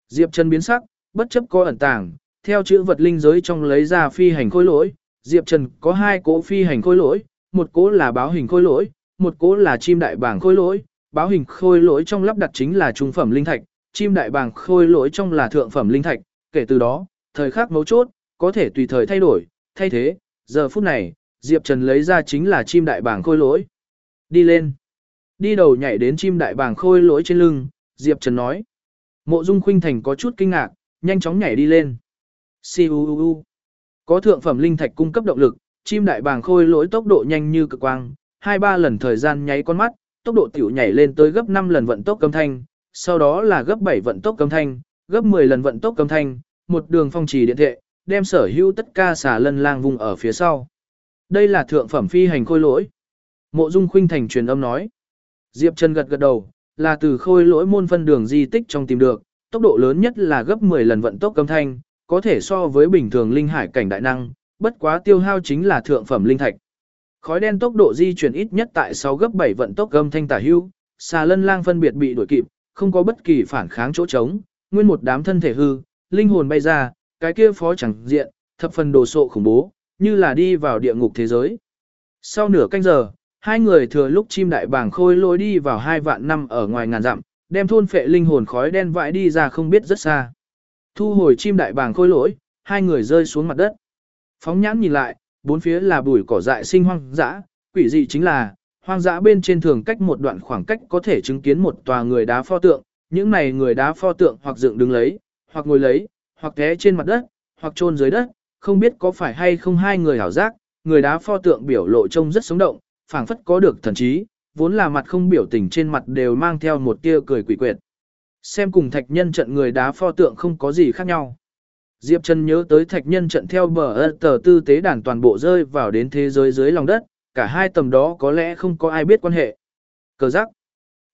Diệp Trần biến sắc, bất chấp có ẩn tàng, theo chữ vật linh giới trong lấy ra phi hành khôi lỗi, Diệp Trần có hai cỗ phi hành khôi lỗi, một cỗ là báo hình khôi lỗi, một cỗ là chim đại bảng khôi lỗi, báo hình khôi lỗi trong lắp đặt chính là trung phẩm linh thạch, chim đại bàng khôi lỗi trong là thượng phẩm linh thạch, kể từ đó, thời khắc mấu chốt, có thể tùy thời thay đổi, thay thế, giờ phút này, Diệp Trần lấy ra chính là chim đại bàng khôi lỗi. Đi lên. Đi đầu nhảy đến chim đại bàng khôi lỗi trên lưng, Diệp Trần nói. Mộ Dung Khuynh Thành có chút kinh ngạc, nhanh chóng nhảy đi lên. Siu Có thượng phẩm linh thạch cung cấp động lực, chim đại bàng khôi lỗi tốc độ nhanh như cực quang, hai ba lần thời gian nháy con mắt, tốc độ tiểu nhảy lên tới gấp 5 lần vận tốc âm thanh, sau đó là gấp 7 vận tốc cấm thanh, gấp 10 lần vận tốc cấm thanh, một đường phong trì điện thệ, đem sở hữu tất ca xà lân lang vùng ở phía sau. Đây là thượng phẩm phi hành khôi lỗi. Mộ Dung Khuynh Thành truyền âm nói. Diệp Trần gật gật đầu, là từ khôi lỗi môn phân đường di tích trong tìm được, tốc độ lớn nhất là gấp 10 lần vận tốc âm thanh, có thể so với bình thường linh hải cảnh đại năng, bất quá tiêu hao chính là thượng phẩm linh thạch. Khói đen tốc độ di chuyển ít nhất tại 6 gấp 7 vận tốc âm thanh tả hưu, xà lân lang phân biệt bị đuổi kịp, không có bất kỳ phản kháng chỗ trống, nguyên một đám thân thể hư, linh hồn bay ra, cái kia phó chẳng diện, thập phần đồ sộ khủng bố, như là đi vào địa ngục thế giới. Sau nửa canh giờ, hai người thừa lúc chim đại bàng khôi lôi đi vào hai vạn năm ở ngoài ngàn dặm, đem thôn phệ linh hồn khói đen vãi đi ra không biết rất xa. Thu hồi chim đại bàng khôi lỗi, hai người rơi xuống mặt đất. Phóng nhãn nhìn lại, bốn phía là bụi cỏ dại sinh hoang dã, quỷ dị chính là, hoang dã bên trên thường cách một đoạn khoảng cách có thể chứng kiến một tòa người đá pho tượng, những này người đá pho tượng hoặc dựng đứng lấy, hoặc ngồi lấy, hoặc té trên mặt đất, hoặc chôn dưới đất, không biết có phải hay không hai người hảo giác, người đá pho tượng biểu lộ trông rất sống động, phảng phất có được thần trí, vốn là mặt không biểu tình trên mặt đều mang theo một tia cười quỷ quyệt. Xem cùng thạch nhân trận người đá pho tượng không có gì khác nhau. Diệp Trần nhớ tới thạch nhân trận theo bờ tờ tư tế đàn toàn bộ rơi vào đến thế giới dưới lòng đất, cả hai tầm đó có lẽ không có ai biết quan hệ. Cờ giác.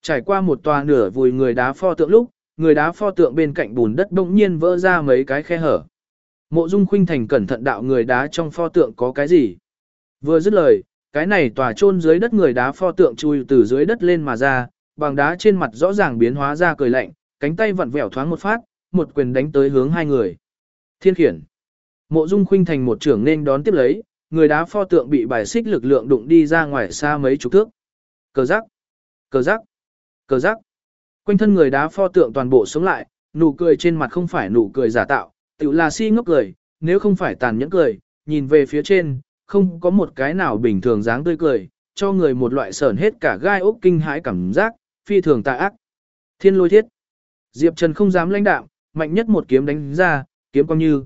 Trải qua một tòa nửa vùi người đá pho tượng lúc, người đá pho tượng bên cạnh bùn đất bỗng nhiên vỡ ra mấy cái khe hở. Mộ Dung Khuynh Thành cẩn thận đạo người đá trong pho tượng có cái gì. Vừa dứt lời, cái này tòa chôn dưới đất người đá pho tượng chui từ dưới đất lên mà ra, bằng đá trên mặt rõ ràng biến hóa ra cười lạnh, cánh tay vặn vẹo thoáng một phát, một quyền đánh tới hướng hai người. Thiên khiển. Mộ Dung Khuynh thành một trưởng nên đón tiếp lấy, người đá pho tượng bị bài xích lực lượng đụng đi ra ngoài xa mấy chục thước. Cờ rắc, cờ rắc, cờ rắc. Quanh thân người đá pho tượng toàn bộ sống lại, nụ cười trên mặt không phải nụ cười giả tạo, tự là si ngốc cười, nếu không phải tàn nhẫn cười, nhìn về phía trên, không có một cái nào bình thường dáng tươi cười, cho người một loại sởn hết cả gai ốc kinh hãi cảm giác, phi thường tà ác. Thiên lôi thiết. Diệp Trần không dám lãnh đạm, mạnh nhất một kiếm đánh ra, kiếm quang như,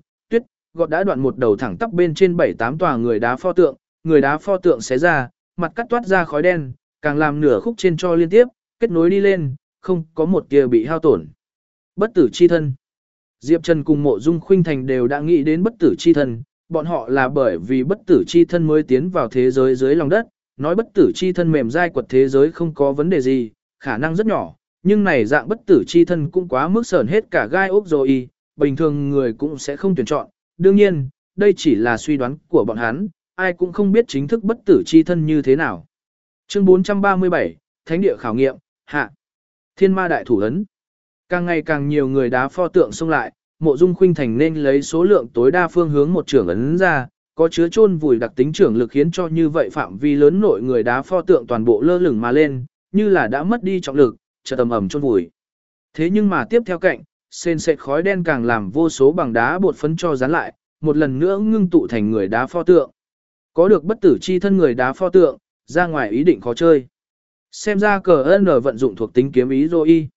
gọt đã đoạn một đầu thẳng tắp bên trên bảy tám tòa người đá pho tượng, người đá pho tượng xé ra, mặt cắt toát ra khói đen, càng làm nửa khúc trên cho liên tiếp, kết nối đi lên, không có một tia bị hao tổn. Bất tử chi thân. Diệp Trần cùng mộ dung khuynh thành đều đã nghĩ đến bất tử chi thân, bọn họ là bởi vì bất tử chi thân mới tiến vào thế giới dưới lòng đất, nói bất tử chi thân mềm dai quật thế giới không có vấn đề gì, khả năng rất nhỏ, nhưng này dạng bất tử chi thân cũng quá mức sờn hết cả gai ốc rồi, bình thường người cũng sẽ không tuyển chọn. Đương nhiên, đây chỉ là suy đoán của bọn hắn, ai cũng không biết chính thức bất tử chi thân như thế nào. Chương 437, Thánh địa khảo nghiệm, hạ. Thiên ma đại thủ ấn. Càng ngày càng nhiều người đá pho tượng xông lại, mộ dung khuynh thành nên lấy số lượng tối đa phương hướng một trưởng ấn ra, có chứa chôn vùi đặc tính trưởng lực khiến cho như vậy phạm vi lớn nội người đá pho tượng toàn bộ lơ lửng mà lên, như là đã mất đi trọng lực, chợt ầm ẩm chôn vùi. Thế nhưng mà tiếp theo cạnh, sền sệt khói đen càng làm vô số bằng đá bột phấn cho dán lại, một lần nữa ngưng tụ thành người đá pho tượng. Có được bất tử chi thân người đá pho tượng, ra ngoài ý định khó chơi. Xem ra cờ ơn vận dụng thuộc tính kiếm ý rồi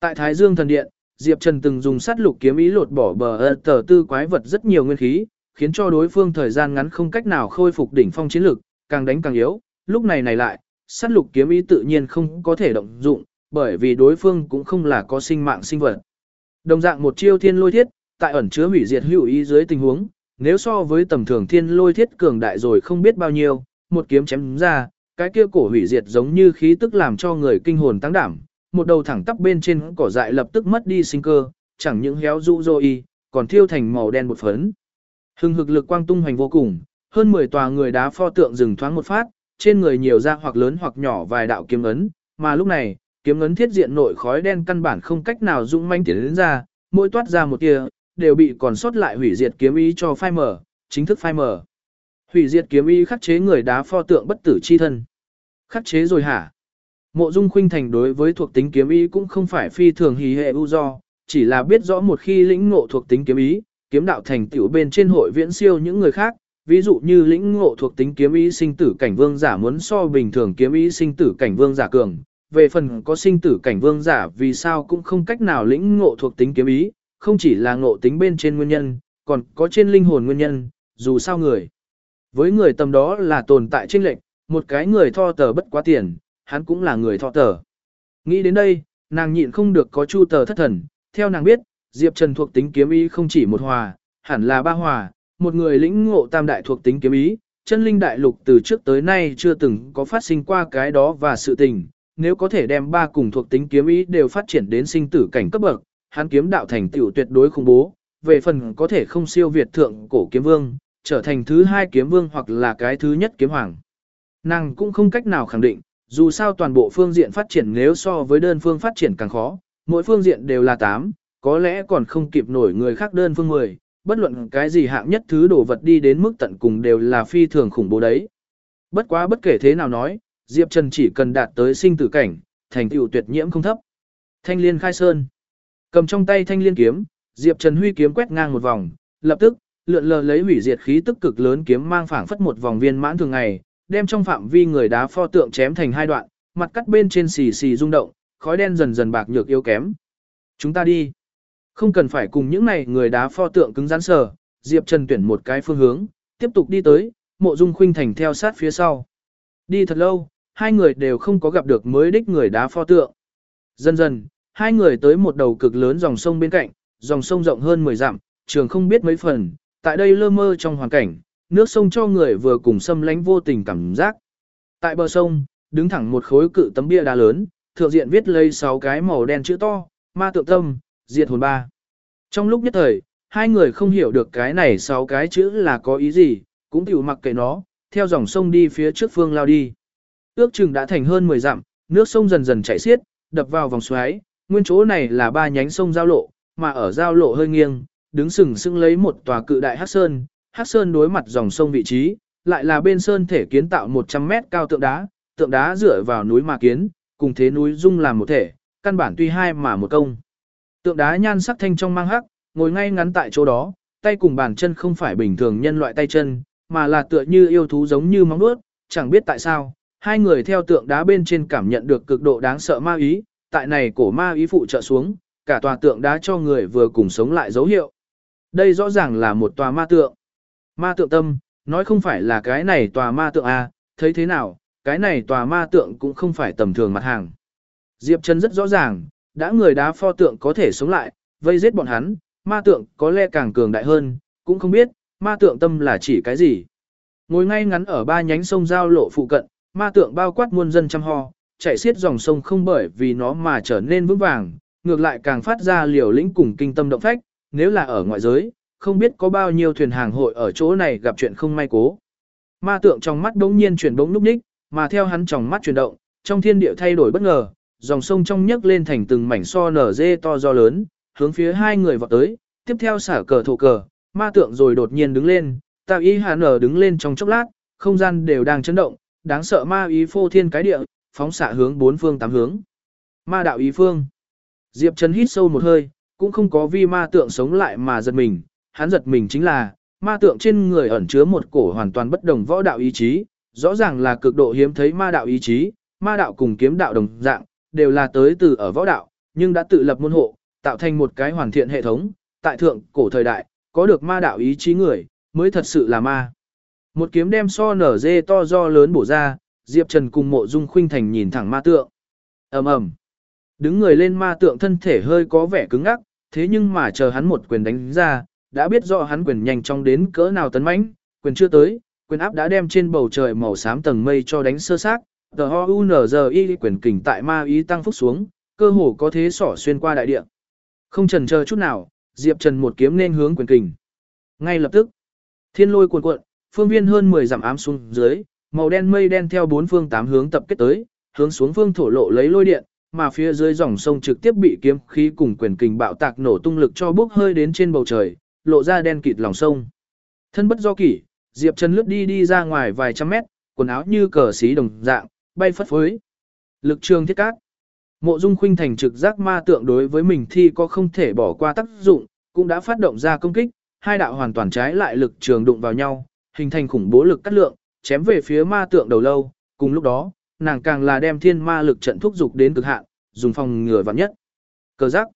Tại Thái Dương thần điện, Diệp Trần từng dùng sát lục kiếm ý lột bỏ bờ ơ tờ tư quái vật rất nhiều nguyên khí, khiến cho đối phương thời gian ngắn không cách nào khôi phục đỉnh phong chiến lực, càng đánh càng yếu. Lúc này này lại, sát lục kiếm ý tự nhiên không có thể động dụng, bởi vì đối phương cũng không là có sinh mạng sinh vật. Đồng dạng một chiêu thiên lôi thiết, tại ẩn chứa hủy diệt hữu ý dưới tình huống, nếu so với tầm thường thiên lôi thiết cường đại rồi không biết bao nhiêu, một kiếm chém ra, cái kia cổ hủy diệt giống như khí tức làm cho người kinh hồn tăng đảm, một đầu thẳng tắp bên trên cỏ dại lập tức mất đi sinh cơ, chẳng những héo rũ rồi còn thiêu thành màu đen một phấn. Hưng hực lực quang tung hoành vô cùng, hơn 10 tòa người đá pho tượng rừng thoáng một phát, trên người nhiều ra hoặc lớn hoặc nhỏ vài đạo kiếm ấn, mà lúc này, kiếm ngấn thiết diện nội khói đen căn bản không cách nào dũng manh tiến đến ra, mỗi toát ra một tia, đều bị còn sót lại hủy diệt kiếm ý cho phai mở, chính thức phai mở. Hủy diệt kiếm ý khắc chế người đá pho tượng bất tử chi thân. Khắc chế rồi hả? Mộ Dung Khuynh Thành đối với thuộc tính kiếm ý cũng không phải phi thường hí hệ ưu do, chỉ là biết rõ một khi lĩnh ngộ thuộc tính kiếm ý, kiếm đạo thành tựu bên trên hội viễn siêu những người khác, ví dụ như lĩnh ngộ thuộc tính kiếm ý sinh tử cảnh vương giả muốn so bình thường kiếm ý sinh tử cảnh vương giả cường, về phần có sinh tử cảnh vương giả vì sao cũng không cách nào lĩnh ngộ thuộc tính kiếm ý, không chỉ là ngộ tính bên trên nguyên nhân, còn có trên linh hồn nguyên nhân, dù sao người. Với người tầm đó là tồn tại trên lệnh, một cái người tho tờ bất quá tiền, hắn cũng là người tho tờ. Nghĩ đến đây, nàng nhịn không được có chu tờ thất thần, theo nàng biết, Diệp Trần thuộc tính kiếm ý không chỉ một hòa, hẳn là ba hòa, một người lĩnh ngộ tam đại thuộc tính kiếm ý, chân linh đại lục từ trước tới nay chưa từng có phát sinh qua cái đó và sự tình, nếu có thể đem ba cùng thuộc tính kiếm ý đều phát triển đến sinh tử cảnh cấp bậc, hắn kiếm đạo thành tựu tuyệt đối khủng bố, về phần có thể không siêu việt thượng cổ kiếm vương, trở thành thứ hai kiếm vương hoặc là cái thứ nhất kiếm hoàng. Nàng cũng không cách nào khẳng định, dù sao toàn bộ phương diện phát triển nếu so với đơn phương phát triển càng khó, mỗi phương diện đều là 8, có lẽ còn không kịp nổi người khác đơn phương 10, bất luận cái gì hạng nhất thứ đồ vật đi đến mức tận cùng đều là phi thường khủng bố đấy. Bất quá bất kể thế nào nói, Diệp Trần chỉ cần đạt tới sinh tử cảnh, thành tựu tuyệt nhiễm không thấp. Thanh liên khai sơn. Cầm trong tay thanh liên kiếm, Diệp Trần huy kiếm quét ngang một vòng, lập tức, lượn lờ lấy hủy diệt khí tức cực lớn kiếm mang phảng phất một vòng viên mãn thường ngày, đem trong phạm vi người đá pho tượng chém thành hai đoạn, mặt cắt bên trên xì xì rung động, khói đen dần dần bạc nhược yếu kém. Chúng ta đi. Không cần phải cùng những này người đá pho tượng cứng rắn sờ, Diệp Trần tuyển một cái phương hướng, tiếp tục đi tới, mộ dung khuynh thành theo sát phía sau. Đi thật lâu, hai người đều không có gặp được mới đích người đá pho tượng. Dần dần, hai người tới một đầu cực lớn dòng sông bên cạnh, dòng sông rộng hơn 10 dặm, trường không biết mấy phần, tại đây lơ mơ trong hoàn cảnh, nước sông cho người vừa cùng xâm lánh vô tình cảm giác. Tại bờ sông, đứng thẳng một khối cự tấm bia đá lớn, thượng diện viết lấy 6 cái màu đen chữ to, ma tượng tâm, diệt hồn ba. Trong lúc nhất thời, hai người không hiểu được cái này 6 cái chữ là có ý gì, cũng tiểu mặc kệ nó, theo dòng sông đi phía trước phương lao đi. Ước chừng đã thành hơn 10 dặm, nước sông dần dần chảy xiết, đập vào vòng xoáy, nguyên chỗ này là ba nhánh sông giao lộ, mà ở giao lộ hơi nghiêng, đứng sừng sững lấy một tòa cự đại hắc sơn, hắc sơn đối mặt dòng sông vị trí, lại là bên sơn thể kiến tạo 100 mét cao tượng đá, tượng đá dựa vào núi mà kiến, cùng thế núi dung làm một thể, căn bản tuy hai mà một công. Tượng đá nhan sắc thanh trong mang hắc, ngồi ngay ngắn tại chỗ đó, tay cùng bàn chân không phải bình thường nhân loại tay chân, mà là tựa như yêu thú giống như móng nuốt, chẳng biết tại sao, hai người theo tượng đá bên trên cảm nhận được cực độ đáng sợ ma ý, tại này cổ ma ý phụ trợ xuống, cả tòa tượng đá cho người vừa cùng sống lại dấu hiệu. Đây rõ ràng là một tòa ma tượng. Ma tượng tâm, nói không phải là cái này tòa ma tượng A, thấy thế nào, cái này tòa ma tượng cũng không phải tầm thường mặt hàng. Diệp Trần rất rõ ràng, đã người đá pho tượng có thể sống lại, vây giết bọn hắn, ma tượng có lẽ càng cường đại hơn, cũng không biết, ma tượng tâm là chỉ cái gì. Ngồi ngay ngắn ở ba nhánh sông giao lộ phụ cận, ma tượng bao quát muôn dân chăm ho, chạy xiết dòng sông không bởi vì nó mà trở nên vững vàng, ngược lại càng phát ra liều lĩnh cùng kinh tâm động phách, nếu là ở ngoại giới, không biết có bao nhiêu thuyền hàng hội ở chỗ này gặp chuyện không may cố. Ma tượng trong mắt đống nhiên chuyển bỗng núp ních, mà theo hắn trong mắt chuyển động, trong thiên địa thay đổi bất ngờ, dòng sông trong nhấc lên thành từng mảnh so nở dê to do lớn, hướng phía hai người vọt tới, tiếp theo xả cờ thổ cờ, ma tượng rồi đột nhiên đứng lên, tạo ý hà nở đứng lên trong chốc lát, không gian đều đang chấn động, đáng sợ ma ý phô thiên cái địa, phóng xạ hướng bốn phương tám hướng. Ma đạo ý phương. Diệp Trần hít sâu một hơi, cũng không có vi ma tượng sống lại mà giật mình, hắn giật mình chính là, ma tượng trên người ẩn chứa một cổ hoàn toàn bất đồng võ đạo ý chí, rõ ràng là cực độ hiếm thấy ma đạo ý chí, ma đạo cùng kiếm đạo đồng dạng, đều là tới từ ở võ đạo, nhưng đã tự lập môn hộ, tạo thành một cái hoàn thiện hệ thống, tại thượng cổ thời đại, có được ma đạo ý chí người, mới thật sự là ma. Một kiếm đem so nở dê to do lớn bổ ra, Diệp Trần cùng mộ dung khuynh thành nhìn thẳng ma tượng. ầm ầm Đứng người lên ma tượng thân thể hơi có vẻ cứng ngắc, thế nhưng mà chờ hắn một quyền đánh ra, đã biết rõ hắn quyền nhanh chóng đến cỡ nào tấn mãnh, quyền chưa tới, quyền áp đã đem trên bầu trời màu xám tầng mây cho đánh sơ xác. Tờ ho u nở giờ y quyền kình tại ma ý tăng phúc xuống, cơ hồ có thế sỏ xuyên qua đại địa. Không chần chờ chút nào, Diệp Trần một kiếm nên hướng quyền kình. Ngay lập tức, thiên lôi cuồn cuộn, phương viên hơn 10 dặm ám xuống dưới, màu đen mây đen theo bốn phương tám hướng tập kết tới, hướng xuống phương thổ lộ lấy lôi điện, mà phía dưới dòng sông trực tiếp bị kiếm khí cùng quyền kình bạo tạc nổ tung lực cho bốc hơi đến trên bầu trời, lộ ra đen kịt lòng sông. Thân bất do kỷ, Diệp Trần lướt đi đi ra ngoài vài trăm mét, quần áo như cờ xí đồng dạng, bay phất phới. Lực trường thiết cát. Mộ Dung Khuynh thành trực giác ma tượng đối với mình thi có không thể bỏ qua tác dụng, cũng đã phát động ra công kích, hai đạo hoàn toàn trái lại lực trường đụng vào nhau, hình thành khủng bố lực cắt lượng, chém về phía ma tượng đầu lâu, cùng lúc đó, nàng càng là đem thiên ma lực trận thúc dục đến cực hạn, dùng phòng ngừa vạn nhất. Cờ giác.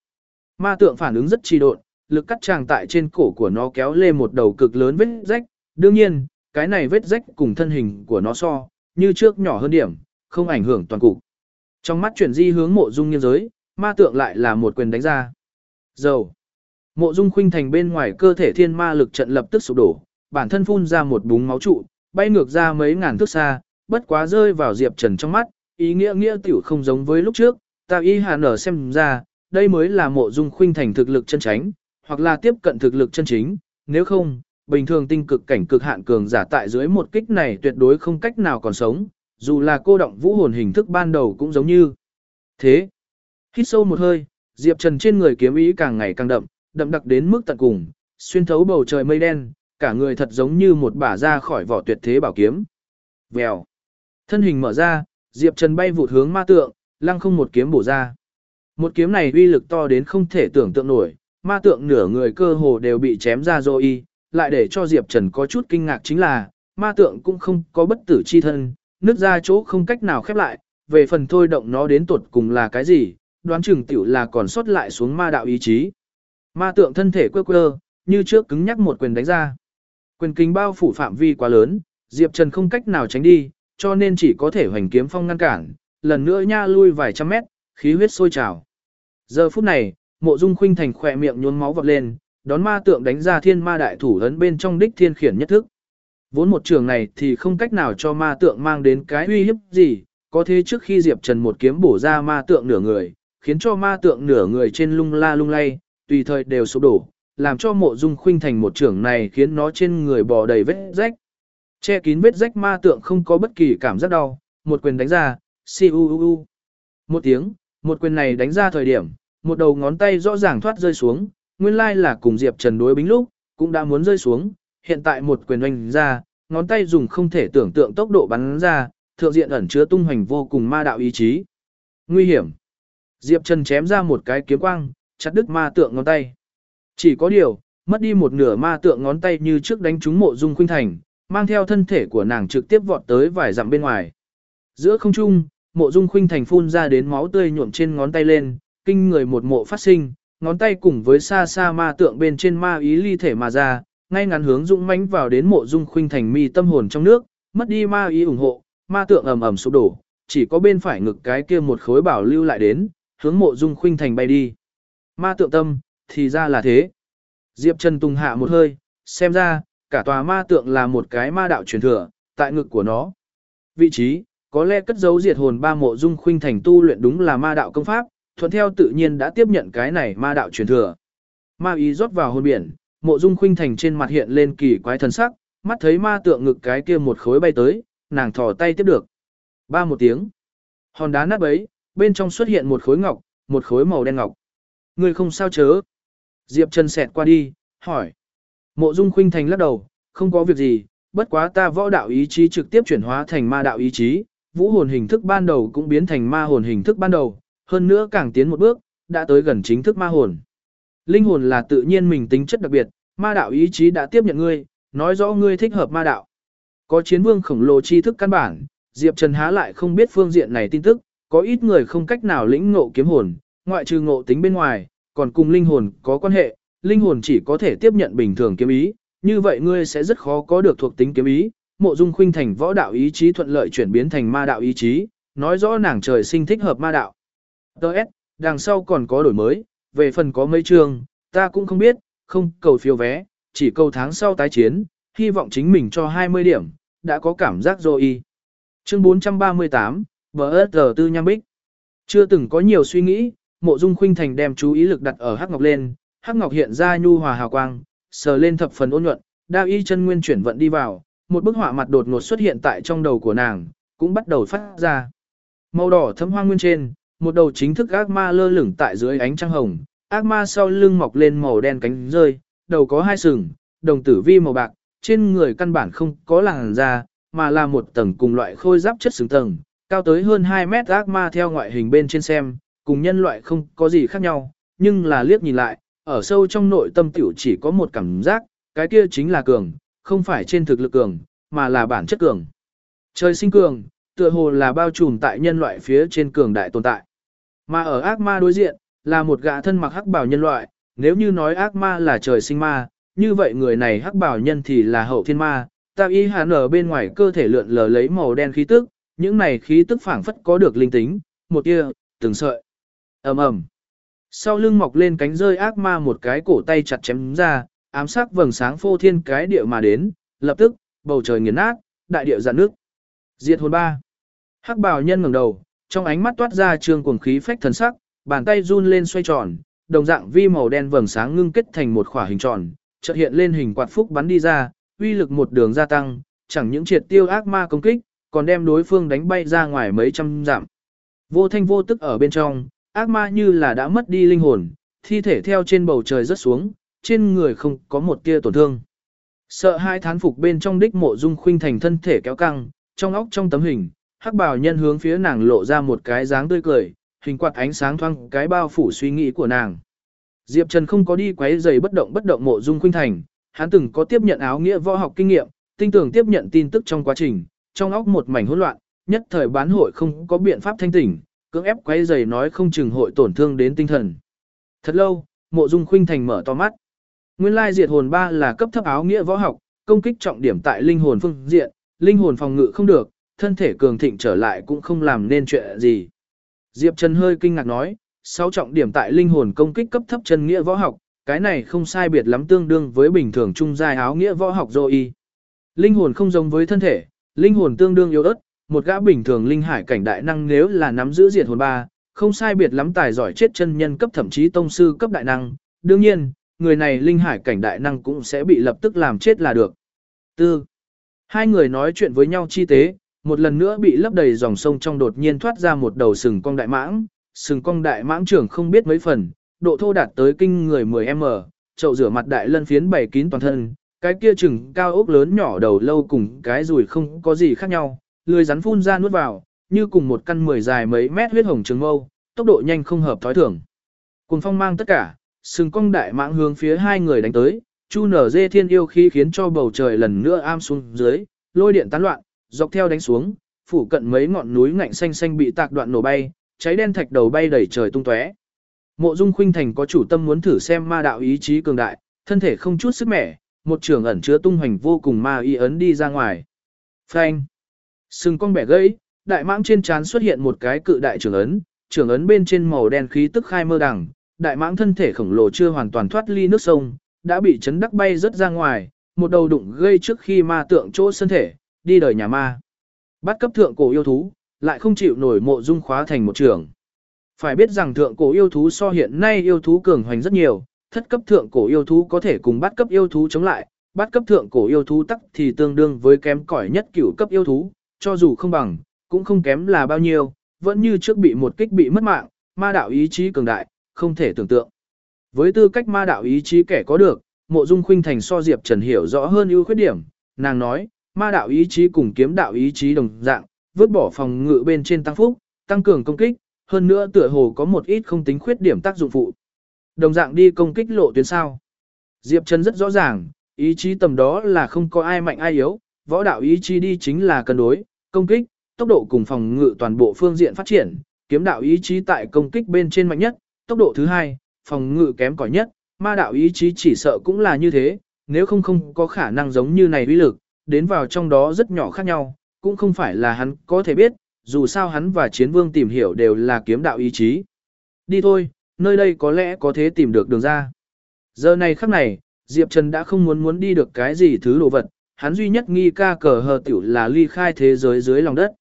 Ma tượng phản ứng rất trì độn, lực cắt chàng tại trên cổ của nó kéo lên một đầu cực lớn vết rách, đương nhiên, cái này vết rách cùng thân hình của nó so, như trước nhỏ hơn điểm, không ảnh hưởng toàn cục. Trong mắt chuyển di hướng mộ dung nghiêng giới, ma tượng lại là một quyền đánh ra. Dầu. Mộ dung khuynh thành bên ngoài cơ thể thiên ma lực trận lập tức sụp đổ, bản thân phun ra một búng máu trụ, bay ngược ra mấy ngàn thước xa, bất quá rơi vào Diệp Trần trong mắt, ý nghĩa nghĩa tiểu không giống với lúc trước, ta y hà nở xem ra, đây mới là mộ dung khuynh thành thực lực chân tránh, hoặc là tiếp cận thực lực chân chính, nếu không, bình thường tinh cực cảnh cực hạn cường giả tại dưới một kích này tuyệt đối không cách nào còn sống, dù là cô động vũ hồn hình thức ban đầu cũng giống như. Thế, hít sâu một hơi, Diệp Trần trên người kiếm ý càng ngày càng đậm, đậm đặc đến mức tận cùng, xuyên thấu bầu trời mây đen, cả người thật giống như một bả ra khỏi vỏ tuyệt thế bảo kiếm. Vèo. Thân hình mở ra, Diệp Trần bay vụt hướng ma tượng, lăng không một kiếm bổ ra. Một kiếm này uy lực to đến không thể tưởng tượng nổi, ma tượng nửa người cơ hồ đều bị chém ra rồi lại để cho Diệp Trần có chút kinh ngạc chính là, ma tượng cũng không có bất tử chi thân, nứt ra chỗ không cách nào khép lại, về phần thôi động nó đến tuột cùng là cái gì, đoán chừng tiểu là còn sót lại xuống ma đạo ý chí. Ma tượng thân thể quơ quơ, như trước cứng nhắc một quyền đánh ra. Quyền kính bao phủ phạm vi quá lớn, Diệp Trần không cách nào tránh đi, cho nên chỉ có thể hoành kiếm phong ngăn cản, lần nữa nha lui vài trăm mét, khí huyết sôi trào. Giờ phút này, mộ dung khuynh thành khỏe miệng nhuốm máu vọt lên, đón ma tượng đánh ra thiên ma đại thủ ấn bên trong đích thiên khiển nhất thức. Vốn một trường này thì không cách nào cho ma tượng mang đến cái uy hiếp gì, có thế trước khi Diệp Trần một kiếm bổ ra ma tượng nửa người, khiến cho ma tượng nửa người trên lung la lung lay, tùy thời đều sụp đổ, làm cho mộ dung khuynh thành một trưởng này khiến nó trên người bò đầy vết rách. Che kín vết rách ma tượng không có bất kỳ cảm giác đau, một quyền đánh ra, si u u u. Một tiếng, một quyền này đánh ra thời điểm, một đầu ngón tay rõ ràng thoát rơi xuống, nguyên lai là cùng Diệp Trần đối bính lúc, cũng đã muốn rơi xuống, hiện tại một quyền đánh ra, ngón tay dùng không thể tưởng tượng tốc độ bắn ra, thượng diện ẩn chứa tung hoành vô cùng ma đạo ý chí. Nguy hiểm. Diệp Trần chém ra một cái kiếm quang, chặt đứt ma tượng ngón tay. Chỉ có điều, mất đi một nửa ma tượng ngón tay như trước đánh trúng mộ dung khuynh thành, mang theo thân thể của nàng trực tiếp vọt tới vài dặm bên ngoài. Giữa không trung, mộ dung khuynh thành phun ra đến máu tươi nhuộm trên ngón tay lên, kinh người một mộ phát sinh, ngón tay cùng với xa xa ma tượng bên trên ma ý ly thể mà ra, ngay ngắn hướng dũng mãnh vào đến mộ dung khuynh thành mi tâm hồn trong nước, mất đi ma ý ủng hộ, ma tượng ầm ầm sụp đổ, chỉ có bên phải ngực cái kia một khối bảo lưu lại đến, hướng mộ dung khuynh thành bay đi. Ma tượng tâm, thì ra là thế. Diệp Trần Tùng hạ một hơi, xem ra, cả tòa ma tượng là một cái ma đạo truyền thừa, tại ngực của nó. Vị trí, có lẽ cất giấu diệt hồn ba mộ dung khuynh thành tu luyện đúng là ma đạo công pháp, thuận theo tự nhiên đã tiếp nhận cái này ma đạo truyền thừa. Ma ý rót vào hồn biển, mộ dung khuynh thành trên mặt hiện lên kỳ quái thần sắc, mắt thấy ma tượng ngực cái kia một khối bay tới, nàng thò tay tiếp được. Ba một tiếng. Hòn đá nát bấy, bên trong xuất hiện một khối ngọc, một khối màu đen ngọc. Người không sao chớ. Diệp Trần xẹt qua đi, hỏi. Mộ Dung Khuynh Thành lắc đầu, không có việc gì, bất quá ta võ đạo ý chí trực tiếp chuyển hóa thành ma đạo ý chí, vũ hồn hình thức ban đầu cũng biến thành ma hồn hình thức ban đầu, hơn nữa càng tiến một bước, đã tới gần chính thức ma hồn. Linh hồn là tự nhiên mình tính chất đặc biệt, ma đạo ý chí đã tiếp nhận ngươi, nói rõ ngươi thích hợp ma đạo. Có chiến vương khổng lồ tri thức căn bản, Diệp Trần há lại không biết phương diện này tin tức, có ít người không cách nào lĩnh ngộ kiếm hồn, ngoại trừ ngộ tính bên ngoài, còn cùng linh hồn có quan hệ, linh hồn chỉ có thể tiếp nhận bình thường kiếm ý, như vậy ngươi sẽ rất khó có được thuộc tính kiếm ý. Mộ Dung Khuynh thành võ đạo ý chí thuận lợi chuyển biến thành ma đạo ý chí, nói rõ nàng trời sinh thích hợp ma đạo. Đợt, đằng sau còn có đổi mới, về phần có mấy chương, ta cũng không biết, không cầu phiếu vé, chỉ cầu tháng sau tái chiến, hy vọng chính mình cho 20 điểm, đã có cảm giác rồi. Chương 438, BSG tư nham bích. Chưa từng có nhiều suy nghĩ, mộ dung khuynh thành đem chú ý lực đặt ở hắc ngọc lên, hắc ngọc hiện ra nhu hòa hào quang, sờ lên thập phần ôn nhuận, đao y chân nguyên chuyển vận đi vào, một bức họa mặt đột ngột xuất hiện tại trong đầu của nàng, cũng bắt đầu phát ra. Màu đỏ thấm hoa nguyên trên, một đầu chính thức ác ma lơ lửng tại dưới ánh trăng hồng, ác ma sau lưng mọc lên màu đen cánh rơi, đầu có hai sừng, đồng tử vi màu bạc, trên người căn bản không có làn da, mà là một tầng cùng loại khôi giáp chất xứng tầng, cao tới hơn 2 mét ác ma theo ngoại hình bên trên xem, cùng nhân loại không có gì khác nhau, nhưng là liếc nhìn lại, ở sâu trong nội tâm tiểu chỉ có một cảm giác, cái kia chính là cường, không phải trên thực lực cường, mà là bản chất cường. Trời sinh cường, tựa hồ là bao trùm tại nhân loại phía trên cường đại tồn tại. Mà ở ác ma đối diện, là một gã thân mặc hắc bảo nhân loại, nếu như nói ác ma là trời sinh ma, như vậy người này hắc bảo nhân thì là hậu thiên ma, tạo y hắn ở bên ngoài cơ thể lượn lờ lấy màu đen khí tức, những này khí tức phảng phất có được linh tính, một tia, từng sợi ầm ầm. Sau lưng mọc lên cánh rơi ác ma một cái cổ tay chặt chém ra, ám sát vầng sáng phô thiên cái địa mà đến, lập tức, bầu trời nghiền nát, đại địa dạn nước. Diệt hồn ba. Hắc bào nhân ngẩng đầu, trong ánh mắt toát ra trương cuồng khí phách thần sắc, bàn tay run lên xoay tròn, đồng dạng vi màu đen vầng sáng ngưng kết thành một khỏa hình tròn, chợt hiện lên hình quạt phúc bắn đi ra, uy lực một đường gia tăng, chẳng những triệt tiêu ác ma công kích, còn đem đối phương đánh bay ra ngoài mấy trăm dặm. Vô thanh vô tức ở bên trong, ác ma như là đã mất đi linh hồn, thi thể theo trên bầu trời rớt xuống, trên người không có một tia tổn thương. Sợ hai thán phục bên trong đích mộ dung khuynh thành thân thể kéo căng, trong óc trong tấm hình, hắc bào nhân hướng phía nàng lộ ra một cái dáng tươi cười, hình quạt ánh sáng thoang cái bao phủ suy nghĩ của nàng. Diệp Trần không có đi quấy giày bất động bất động mộ dung khuynh thành, hắn từng có tiếp nhận áo nghĩa võ học kinh nghiệm, tinh tưởng tiếp nhận tin tức trong quá trình, trong óc một mảnh hỗn loạn, nhất thời bán hội không có biện pháp thanh tỉnh, cưỡng ép quấy giày nói không chừng hội tổn thương đến tinh thần. Thật lâu, mộ dung khuynh thành mở to mắt. Nguyên lai diệt hồn ba là cấp thấp áo nghĩa võ học, công kích trọng điểm tại linh hồn phương diện, linh hồn phòng ngự không được, thân thể cường thịnh trở lại cũng không làm nên chuyện gì. Diệp Trần hơi kinh ngạc nói, sáu trọng điểm tại linh hồn công kích cấp thấp chân nghĩa võ học, cái này không sai biệt lắm tương đương với bình thường trung giai áo nghĩa võ học rồi. Linh hồn không giống với thân thể, linh hồn tương đương yếu ớt, một gã bình thường linh hải cảnh đại năng nếu là nắm giữ diệt hồn ba, không sai biệt lắm tài giỏi chết chân nhân cấp thậm chí tông sư cấp đại năng, đương nhiên, người này linh hải cảnh đại năng cũng sẽ bị lập tức làm chết là được. Tư. Hai người nói chuyện với nhau chi tế, một lần nữa bị lấp đầy dòng sông trong đột nhiên thoát ra một đầu sừng cong đại mãng, sừng cong đại mãng trưởng không biết mấy phần, độ thô đạt tới kinh người 10m, chậu rửa mặt đại lân phiến bày kín toàn thân, Cái kia chừng cao ốc lớn nhỏ đầu lâu cùng cái rùi không có gì khác nhau, lười rắn phun ra nuốt vào, như cùng một căn mười dài mấy mét huyết hồng trường mâu, tốc độ nhanh không hợp thói thường. Cùng phong mang tất cả, sừng cong đại mãng hướng phía hai người đánh tới, chu nở dê thiên yêu khí khiến cho bầu trời lần nữa am xuống dưới, lôi điện tán loạn, dọc theo đánh xuống, phủ cận mấy ngọn núi ngạnh xanh xanh bị tạc đoạn nổ bay, cháy đen thạch đầu bay đầy trời tung tóe. Mộ Dung Khuynh Thành có chủ tâm muốn thử xem ma đạo ý chí cường đại, thân thể không chút sức mẻ, một trường ẩn chứa tung hoành vô cùng ma y ấn đi ra ngoài. Phanh! Sừng con bẻ gãy, đại mãng trên trán xuất hiện một cái cự đại trường ấn, trường ấn bên trên màu đen khí tức khai mơ đằng, đại mãng thân thể khổng lồ chưa hoàn toàn thoát ly nước sông, đã bị chấn đắc bay rất ra ngoài, một đầu đụng gây trước khi ma tượng chỗ thân thể, đi đời nhà ma. Bắt cấp thượng cổ yêu thú, lại không chịu nổi mộ dung khóa thành một trường. Phải biết rằng thượng cổ yêu thú so hiện nay yêu thú cường hoành rất nhiều, thất cấp thượng cổ yêu thú có thể cùng bắt cấp yêu thú chống lại, bắt cấp thượng cổ yêu thú tắc thì tương đương với kém cỏi nhất cửu cấp yêu thú, cho dù không bằng, cũng không kém là bao nhiêu, vẫn như trước bị một kích bị mất mạng, ma đạo ý chí cường đại, không thể tưởng tượng. Với tư cách ma đạo ý chí kẻ có được, mộ dung khuynh thành so Diệp Trần hiểu rõ hơn ưu khuyết điểm, nàng nói, ma đạo ý chí cùng kiếm đạo ý chí đồng dạng, vứt bỏ phòng ngự bên trên tăng phúc, tăng cường công kích, hơn nữa tựa hồ có một ít không tính khuyết điểm tác dụng phụ. Đồng dạng đi công kích lộ tuyến sao. Diệp Trần rất rõ ràng, ý chí tầm đó là không có ai mạnh ai yếu, võ đạo ý chí đi chính là cân đối, công kích, tốc độ cùng phòng ngự toàn bộ phương diện phát triển, kiếm đạo ý chí tại công kích bên trên mạnh nhất, tốc độ thứ hai, phòng ngự kém cỏi nhất, ma đạo ý chí chỉ sợ cũng là như thế, nếu không không có khả năng giống như này uy lực, đến vào trong đó rất nhỏ khác nhau, cũng không phải là hắn có thể biết, dù sao hắn và chiến vương tìm hiểu đều là kiếm đạo ý chí. Đi thôi, nơi đây có lẽ có thể tìm được đường ra. Giờ này khắc này, Diệp Trần đã không muốn muốn đi được cái gì thứ đồ vật, hắn duy nhất nghi ca cờ hờ tiểu là ly khai thế giới dưới lòng đất.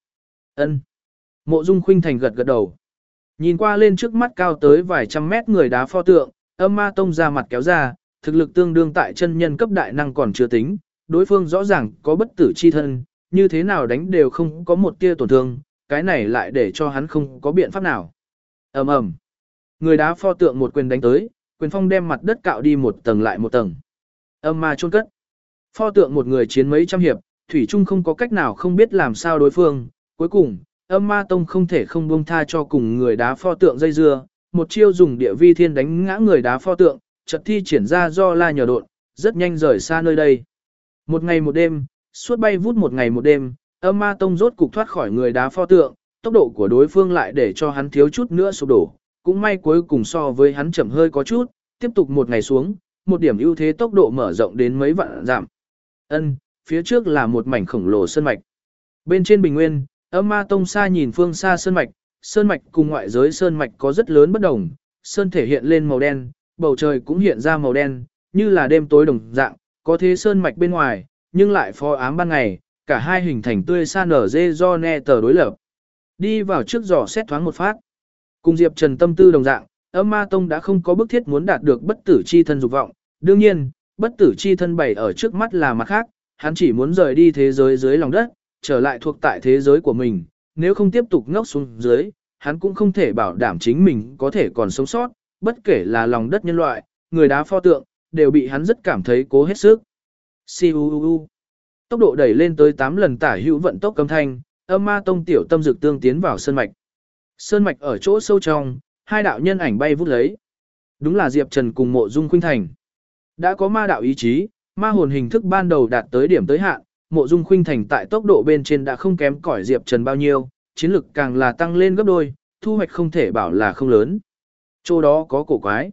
Ân. Mộ Dung Khuynh Thành gật gật đầu. Nhìn qua lên trước mắt cao tới vài trăm mét người đá pho tượng, âm ma tông ra mặt kéo ra, thực lực tương đương tại chân nhân cấp đại năng còn chưa tính, đối phương rõ ràng có bất tử chi thân, như thế nào đánh đều không có một tia tổn thương, cái này lại để cho hắn không có biện pháp nào. ầm ầm, Người đá pho tượng một quyền đánh tới, quyền phong đem mặt đất cạo đi một tầng lại một tầng. Âm ma chôn cất. Pho tượng một người chiến mấy trăm hiệp, Thủy Trung không có cách nào không biết làm sao đối phương. Cuối cùng, âm ma tông không thể không buông tha cho cùng người đá pho tượng dây dưa, một chiêu dùng địa vi thiên đánh ngã người đá pho tượng, trận thi triển ra do la nhờ đột, rất nhanh rời xa nơi đây. Một ngày một đêm, suốt bay vút một ngày một đêm, âm ma tông rốt cục thoát khỏi người đá pho tượng, tốc độ của đối phương lại để cho hắn thiếu chút nữa sụp đổ, cũng may cuối cùng so với hắn chậm hơi có chút, tiếp tục một ngày xuống, một điểm ưu thế tốc độ mở rộng đến mấy vạn giảm. Ân, phía trước là một mảnh khổng lồ sơn mạch. Bên trên bình nguyên, âm ma tông xa nhìn phương xa sơn mạch, sơn mạch cùng ngoại giới sơn mạch có rất lớn bất đồng, sơn thể hiện lên màu đen, bầu trời cũng hiện ra màu đen, như là đêm tối đồng dạng, có thế sơn mạch bên ngoài, nhưng lại phó ám ban ngày, cả hai hình thành tươi xa nở dê do ne tờ đối lập. Đi vào trước giỏ xét thoáng một phát. Cùng Diệp Trần tâm tư đồng dạng, âm ma tông đã không có bức thiết muốn đạt được bất tử chi thân dục vọng. Đương nhiên, bất tử chi thân bày ở trước mắt là mặt khác, hắn chỉ muốn rời đi thế giới dưới lòng đất, trở lại thuộc tại thế giới của mình. Nếu không tiếp tục ngốc xuống dưới, hắn cũng không thể bảo đảm chính mình có thể còn sống sót, bất kể là lòng đất nhân loại, người đá pho tượng, đều bị hắn rất cảm thấy cố hết sức. Siu Tốc độ đẩy lên tới 8 lần tả hữu vận tốc cấm thanh, âm ma tông tiểu tâm dược tương tiến vào sơn mạch. Sơn mạch ở chỗ sâu trong, hai đạo nhân ảnh bay vút lấy. Đúng là Diệp Trần cùng mộ dung khuynh thành. Đã có ma đạo ý chí, ma hồn hình thức ban đầu đạt tới điểm tới hạn, mộ dung khuynh thành tại tốc độ bên trên đã không kém cỏi Diệp Trần bao nhiêu, chiến lực càng là tăng lên gấp đôi, thu hoạch không thể bảo là không lớn. Chỗ đó có cổ quái.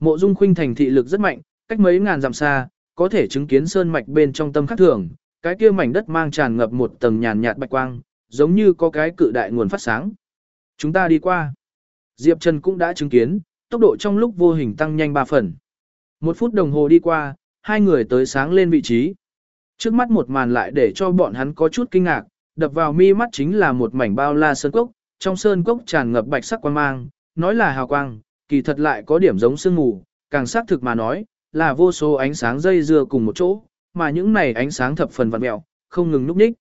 Mộ dung khuynh thành thị lực rất mạnh, cách mấy ngàn dặm xa, có thể chứng kiến sơn mạch bên trong tâm khắc thường, cái kia mảnh đất mang tràn ngập một tầng nhàn nhạt bạch quang, giống như có cái cự đại nguồn phát sáng. Chúng ta đi qua. Diệp Trần cũng đã chứng kiến, tốc độ trong lúc vô hình tăng nhanh 3 phần. Một phút đồng hồ đi qua, hai người tới sáng lên vị trí. Trước mắt một màn lại để cho bọn hắn có chút kinh ngạc, đập vào mi mắt chính là một mảnh bao la sơn cốc, trong sơn cốc tràn ngập bạch sắc quang mang, nói là hào quang, kỳ thật lại có điểm giống sương mù, càng xác thực mà nói, là vô số ánh sáng dây dưa cùng một chỗ, mà những này ánh sáng thập phần vặn mẹo, không ngừng núp ních.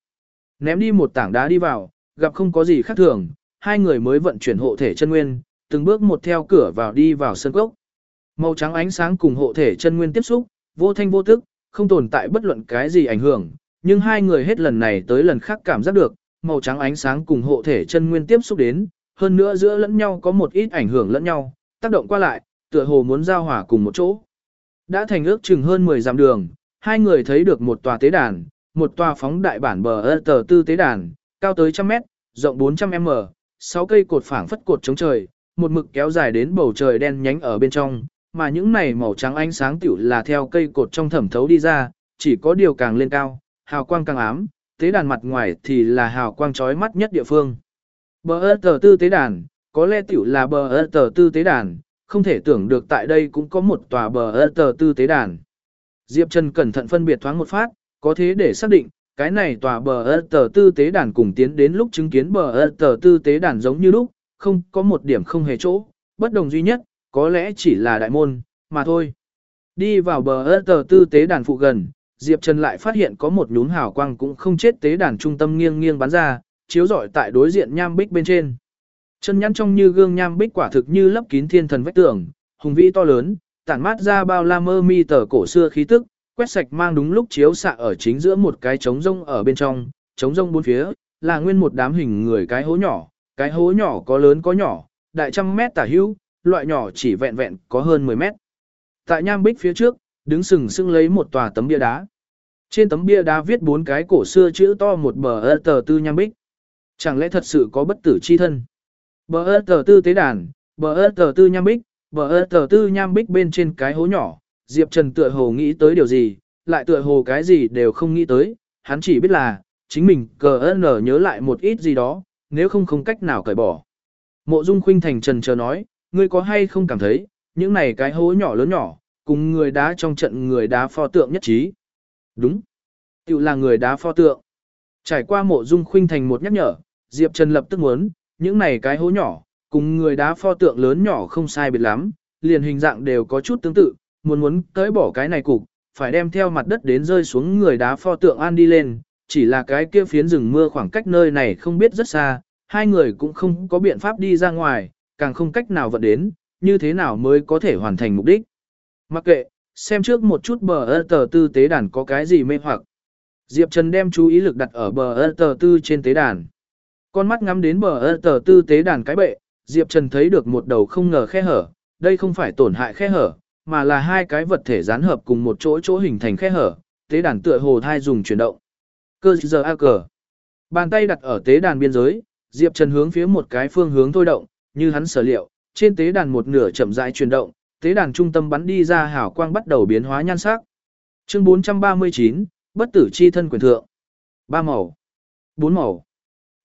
Ném đi một tảng đá đi vào, gặp không có gì khác thường, hai người mới vận chuyển hộ thể chân nguyên, từng bước một theo cửa vào đi vào sân cốc. Màu trắng ánh sáng cùng hộ thể chân nguyên tiếp xúc, vô thanh vô tức, không tồn tại bất luận cái gì ảnh hưởng, nhưng hai người hết lần này tới lần khác cảm giác được, màu trắng ánh sáng cùng hộ thể chân nguyên tiếp xúc đến, hơn nữa giữa lẫn nhau có một ít ảnh hưởng lẫn nhau, tác động qua lại, tựa hồ muốn giao hòa cùng một chỗ. Đã thành ước chừng hơn 10 dặm đường, hai người thấy được một tòa tế đàn, một tòa phóng đại bản bờ tờ tư tế đàn, cao tới trăm mét, rộng 400 m, 6 cây cột phảng phất cột chống trời, một mực kéo dài đến bầu trời đen nhánh ở bên trong, mà những này màu trắng ánh sáng tiểu là theo cây cột trong thẩm thấu đi ra, chỉ có điều càng lên cao, hào quang càng ám, tế đàn mặt ngoài thì là hào quang chói mắt nhất địa phương. Bờ ơ tờ tư tế đàn, có lẽ tiểu là bờ ơ tờ tư tế đàn, không thể tưởng được tại đây cũng có một tòa bờ ơ tờ tư tế đàn. Diệp Trần cẩn thận phân biệt thoáng một phát, có thế để xác định, cái này tòa bờ ơ tờ tư tế đàn cùng tiến đến lúc chứng kiến bờ ơ tờ tư tế đàn giống như lúc, không có một điểm không hề chỗ, bất đồng duy nhất, có lẽ chỉ là đại môn, mà thôi. Đi vào bờ ớt tờ tư tế đàn phụ gần, Diệp Trần lại phát hiện có một nhún hào quang cũng không chết tế đàn trung tâm nghiêng nghiêng bắn ra, chiếu rọi tại đối diện nham bích bên trên. Chân nhắn trong như gương nham bích quả thực như lấp kín thiên thần vách tường, hùng vĩ to lớn, tản mát ra bao la mơ mi tờ cổ xưa khí tức, quét sạch mang đúng lúc chiếu xạ ở chính giữa một cái trống rông ở bên trong, trống rông bốn phía, là nguyên một đám hình người cái hố nhỏ, cái hố nhỏ có lớn có nhỏ, đại trăm mét tả hữu, loại nhỏ chỉ vẹn vẹn có hơn 10 mét. Tại nham bích phía trước, đứng sừng sững lấy một tòa tấm bia đá. Trên tấm bia đá viết bốn cái cổ xưa chữ to một bờ ơ tờ tư nham bích. Chẳng lẽ thật sự có bất tử chi thân? Bờ ơ tờ tư tế đàn, bờ ơ tờ tư nham bích, bờ ơ tờ tư nham bích bên trên cái hố nhỏ. Diệp Trần tựa hồ nghĩ tới điều gì, lại tựa hồ cái gì đều không nghĩ tới. Hắn chỉ biết là, chính mình cờ ơn nhớ lại một ít gì đó, nếu không không cách nào cởi bỏ. Mộ Dung Khuynh Thành trần chờ nói, ngươi có hay không cảm thấy, những này cái hố nhỏ lớn nhỏ, cùng người đá trong trận người đá pho tượng nhất trí. Đúng. Tiểu là người đá pho tượng. Trải qua mộ dung khuynh thành một nhắc nhở, Diệp Trần lập tức muốn, những này cái hố nhỏ, cùng người đá pho tượng lớn nhỏ không sai biệt lắm, liền hình dạng đều có chút tương tự, muốn muốn tới bỏ cái này cục, phải đem theo mặt đất đến rơi xuống người đá pho tượng an đi lên, chỉ là cái kia phiến rừng mưa khoảng cách nơi này không biết rất xa, hai người cũng không có biện pháp đi ra ngoài, càng không cách nào vận đến, như thế nào mới có thể hoàn thành mục đích. Mặc kệ, xem trước một chút bờ ơ tờ tư tế đàn có cái gì mê hoặc. Diệp Trần đem chú ý lực đặt ở bờ ơ tờ tư trên tế đàn. Con mắt ngắm đến bờ ơ tờ tư tế đàn cái bệ, Diệp Trần thấy được một đầu không ngờ khe hở, đây không phải tổn hại khe hở, mà là hai cái vật thể dán hợp cùng một chỗ chỗ hình thành khe hở, tế đàn tựa hồ thai dùng chuyển động. Cơ giờ a cờ. Bàn tay đặt ở tế đàn biên giới, Diệp Trần hướng phía một cái phương hướng thôi động, như hắn sở liệu, trên tế đàn một nửa chậm rãi chuyển động, tế đàn trung tâm bắn đi ra hào quang bắt đầu biến hóa nhan sắc. Chương 439, bất tử chi thân quyền thượng. Ba màu, bốn màu.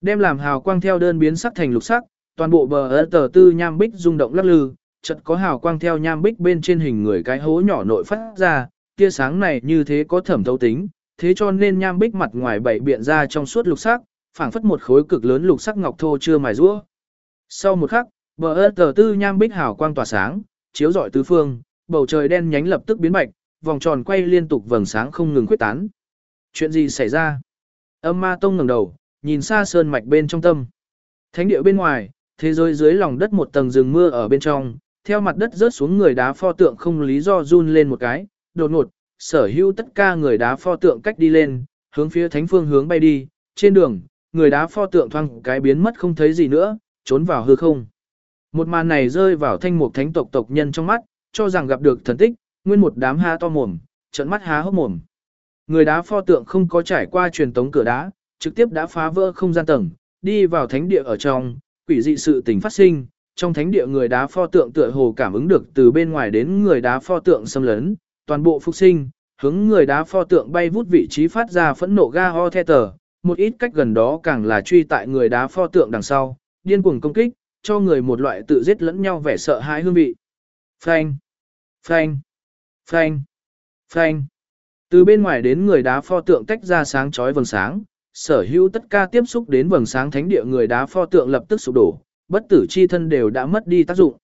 Đem làm hào quang theo đơn biến sắc thành lục sắc, toàn bộ bờ ở tờ tư nham bích rung động lắc lư, chợt có hào quang theo nham bích bên trên hình người cái hố nhỏ nội phát ra, tia sáng này như thế có thẩm thấu tính, thế cho nên nham bích mặt ngoài bảy biện ra trong suốt lục sắc, phảng phất một khối cực lớn lục sắc ngọc thô chưa mài rũa. Sau một khắc, bờ ớt tờ tư nham bích hào quang tỏa sáng, chiếu rọi tứ phương, bầu trời đen nhánh lập tức biến bạch, vòng tròn quay liên tục vầng sáng không ngừng quyết tán. Chuyện gì xảy ra? Âm ma tông ngẩng đầu, nhìn xa sơn mạch bên trong tâm. Thánh địa bên ngoài, thế giới dưới lòng đất một tầng rừng mưa ở bên trong, theo mặt đất rớt xuống người đá pho tượng không lý do run lên một cái, đột ngột, sở hữu tất cả người đá pho tượng cách đi lên, hướng phía thánh phương hướng bay đi, trên đường, người đá pho tượng thoang cái biến mất không thấy gì nữa, trốn vào hư không. Một màn này rơi vào thanh mục thánh tộc tộc nhân trong mắt, cho rằng gặp được thần tích, nguyên một đám ha to mồm, trận mắt há hốc mồm. Người đá pho tượng không có trải qua truyền tống cửa đá, trực tiếp đã phá vỡ không gian tầng, đi vào thánh địa ở trong, quỷ dị sự tình phát sinh, trong thánh địa người đá pho tượng tựa hồ cảm ứng được từ bên ngoài đến người đá pho tượng xâm lấn, toàn bộ phục sinh, hướng người đá pho tượng bay vút vị trí phát ra phẫn nộ ga ho the tờ, một ít cách gần đó càng là truy tại người đá pho tượng đằng sau, điên cuồng công kích, cho người một loại tự giết lẫn nhau vẻ sợ hãi hương vị. Phanh, phanh, phanh, phanh. Từ bên ngoài đến người đá pho tượng tách ra sáng chói vầng sáng, sở hữu tất cả tiếp xúc đến vầng sáng thánh địa người đá pho tượng lập tức sụp đổ, bất tử chi thân đều đã mất đi tác dụng.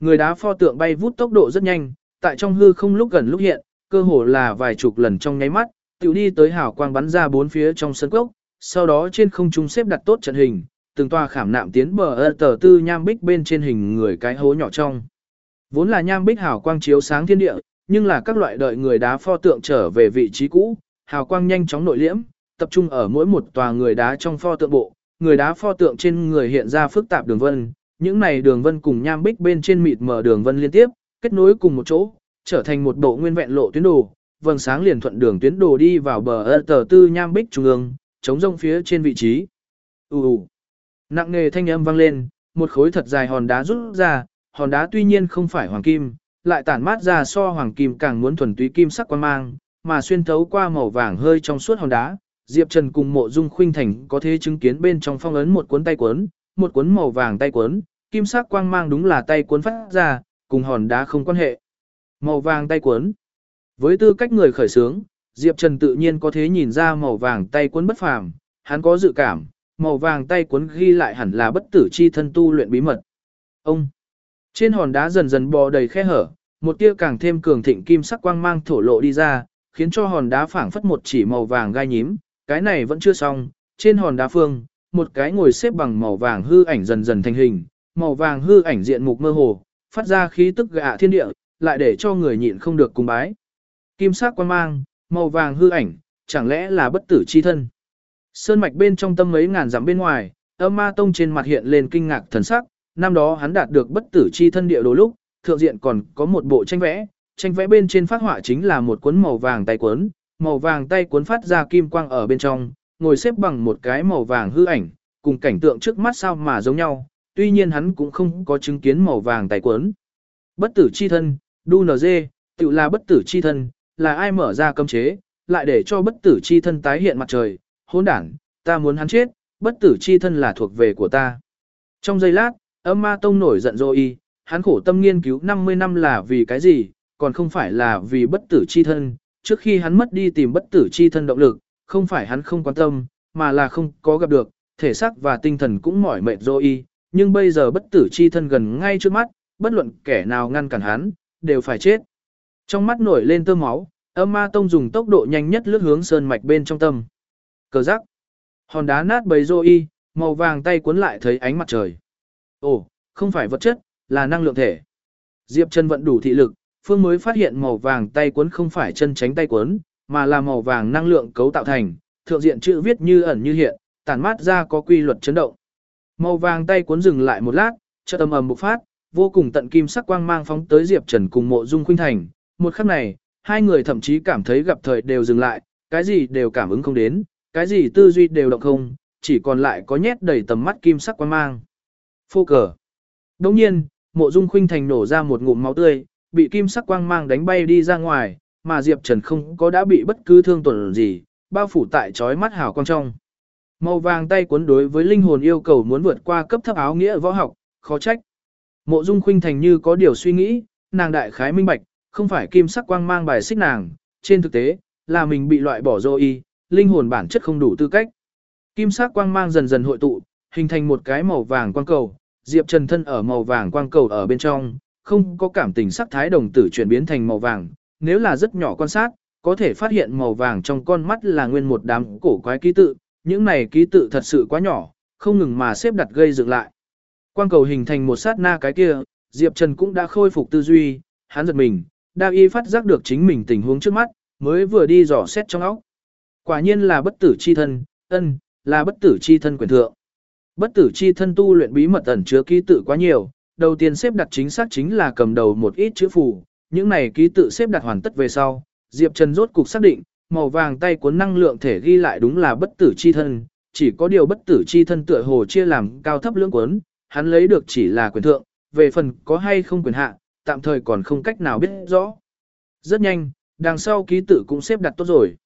Người đá pho tượng bay vút tốc độ rất nhanh, tại trong hư không lúc gần lúc hiện, cơ hồ là vài chục lần trong nháy mắt, tiểu đi tới hào quang bắn ra bốn phía trong sân cốc, sau đó trên không trung xếp đặt tốt trận hình, từng toa khảm nạm tiến bờ ơ tờ tư nham bích bên trên hình người cái hố nhỏ trong. Vốn là nham bích hào quang chiếu sáng thiên địa, nhưng là các loại đợi người đá pho tượng trở về vị trí cũ, hào quang nhanh chóng nội liễm, tập trung ở mỗi một tòa người đá trong pho tượng bộ, người đá pho tượng trên người hiện ra phức tạp đường vân, những này đường vân cùng nham bích bên trên mịt mở đường vân liên tiếp, kết nối cùng một chỗ, trở thành một bộ nguyên vẹn lộ tuyến đồ, vầng sáng liền thuận đường tuyến đồ đi vào bờ ơ tờ tư nham bích trung ương, chống rông phía trên vị trí. Ù ù. Nặng nề thanh âm vang lên, một khối thật dài hòn đá rút ra, hòn đá tuy nhiên không phải hoàng kim, lại tản mát ra so hoàng kim càng muốn thuần túy kim sắc quan mang, mà xuyên thấu qua màu vàng hơi trong suốt hòn đá. Diệp Trần cùng mộ dung khuynh thành có thể chứng kiến bên trong phong ấn một cuốn tay cuốn, một cuốn màu vàng tay cuốn, kim sắc quang mang đúng là tay cuốn phát ra, cùng hòn đá không quan hệ. Màu vàng tay cuốn. Với tư cách người khởi sướng, Diệp Trần tự nhiên có thể nhìn ra màu vàng tay cuốn bất phàm, hắn có dự cảm, màu vàng tay cuốn ghi lại hẳn là bất tử chi thân tu luyện bí mật. Ông trên hòn đá dần dần bò đầy khe hở, một tia càng thêm cường thịnh kim sắc quang mang thổ lộ đi ra, khiến cho hòn đá phảng phất một chỉ màu vàng gai nhím, cái này vẫn chưa xong, trên hòn đá phương, một cái ngồi xếp bằng màu vàng hư ảnh dần dần thành hình, màu vàng hư ảnh diện mục mơ hồ, phát ra khí tức gạ thiên địa, lại để cho người nhịn không được cung bái. Kim sắc quang mang, màu vàng hư ảnh, chẳng lẽ là bất tử chi thân. Sơn mạch bên trong tâm mấy ngàn dặm bên ngoài, âm ma tông trên mặt hiện lên kinh ngạc thần sắc, năm đó hắn đạt được bất tử chi thân địa đồ lúc, thượng diện còn có một bộ tranh vẽ, tranh vẽ bên trên phát họa chính là một cuốn màu vàng tay cuốn, màu vàng tay cuốn phát ra kim quang ở bên trong, ngồi xếp bằng một cái màu vàng hư ảnh, cùng cảnh tượng trước mắt sao mà giống nhau, tuy nhiên hắn cũng không có chứng kiến màu vàng tay cuốn. Bất tử chi thân, Du nz, tự là bất tử chi thân, là ai mở ra cấm chế, lại để cho bất tử chi thân tái hiện mặt trời, hỗn đản, ta muốn hắn chết, bất tử chi thân là thuộc về của ta. Trong giây lát, âm ma tông nổi giận rồi hắn khổ tâm nghiên cứu 50 năm là vì cái gì, còn không phải là vì bất tử chi thân, trước khi hắn mất đi tìm bất tử chi thân động lực, không phải hắn không quan tâm, mà là không có gặp được, thể xác và tinh thần cũng mỏi mệt rồi nhưng bây giờ bất tử chi thân gần ngay trước mắt, bất luận kẻ nào ngăn cản hắn, đều phải chết. Trong mắt nổi lên tơ máu, âm ma tông dùng tốc độ nhanh nhất lướt hướng sơn mạch bên trong tâm. Cờ rắc. Hòn đá nát bầy rô y, màu vàng tay cuốn lại thấy ánh mặt trời. Ồ, không phải vật chất, là năng lượng thể. Diệp Trần vận đủ thị lực, Phương mới phát hiện màu vàng tay cuốn không phải chân tránh tay cuốn, mà là màu vàng năng lượng cấu tạo thành, thượng diện chữ viết như ẩn như hiện, tản mát ra có quy luật chấn động. Màu vàng tay cuốn dừng lại một lát, chợt âm ầm bộc phát, vô cùng tận kim sắc quang mang phóng tới Diệp Trần cùng Mộ Dung Khuynh Thành, một khắc này, hai người thậm chí cảm thấy gặp thời đều dừng lại, cái gì đều cảm ứng không đến, cái gì tư duy đều động không, chỉ còn lại có nhét đầy tầm mắt kim sắc quang mang. Phô cờ. Đồng nhiên, Mộ Dung Khuynh Thành nổ ra một ngụm máu tươi, bị kim sắc quang mang đánh bay đi ra ngoài, mà Diệp Trần không có đã bị bất cứ thương tổn gì, bao phủ tại trói mắt hào quang trong. Màu vàng tay cuốn đối với linh hồn yêu cầu muốn vượt qua cấp thấp áo nghĩa võ học, khó trách. Mộ Dung Khuynh Thành như có điều suy nghĩ, nàng đại khái minh bạch, không phải kim sắc quang mang bài xích nàng, trên thực tế, là mình bị loại bỏ rồi y, linh hồn bản chất không đủ tư cách. Kim sắc quang mang dần dần hội tụ, hình thành một cái màu vàng quang cầu, Diệp Trần thân ở màu vàng quang cầu ở bên trong, không có cảm tình sắc thái đồng tử chuyển biến thành màu vàng, nếu là rất nhỏ quan sát, có thể phát hiện màu vàng trong con mắt là nguyên một đám cổ quái ký tự, những này ký tự thật sự quá nhỏ, không ngừng mà xếp đặt gây dựng lại. Quang cầu hình thành một sát na cái kia, Diệp Trần cũng đã khôi phục tư duy, hắn giật mình, đa y phát giác được chính mình tình huống trước mắt, mới vừa đi dò xét trong óc. Quả nhiên là bất tử chi thân, ân, là bất tử chi thân quyền thượng. Bất tử chi thân tu luyện bí mật ẩn chứa ký tự quá nhiều, đầu tiên xếp đặt chính xác chính là cầm đầu một ít chữ phù, những này ký tự xếp đặt hoàn tất về sau, Diệp Trần rốt cục xác định, màu vàng tay cuốn năng lượng thể ghi lại đúng là bất tử chi thân, chỉ có điều bất tử chi thân tựa hồ chia làm cao thấp lưỡng cuốn, hắn lấy được chỉ là quyền thượng, về phần có hay không quyền hạ, tạm thời còn không cách nào biết rõ. Rất nhanh, đằng sau ký tự cũng xếp đặt tốt rồi.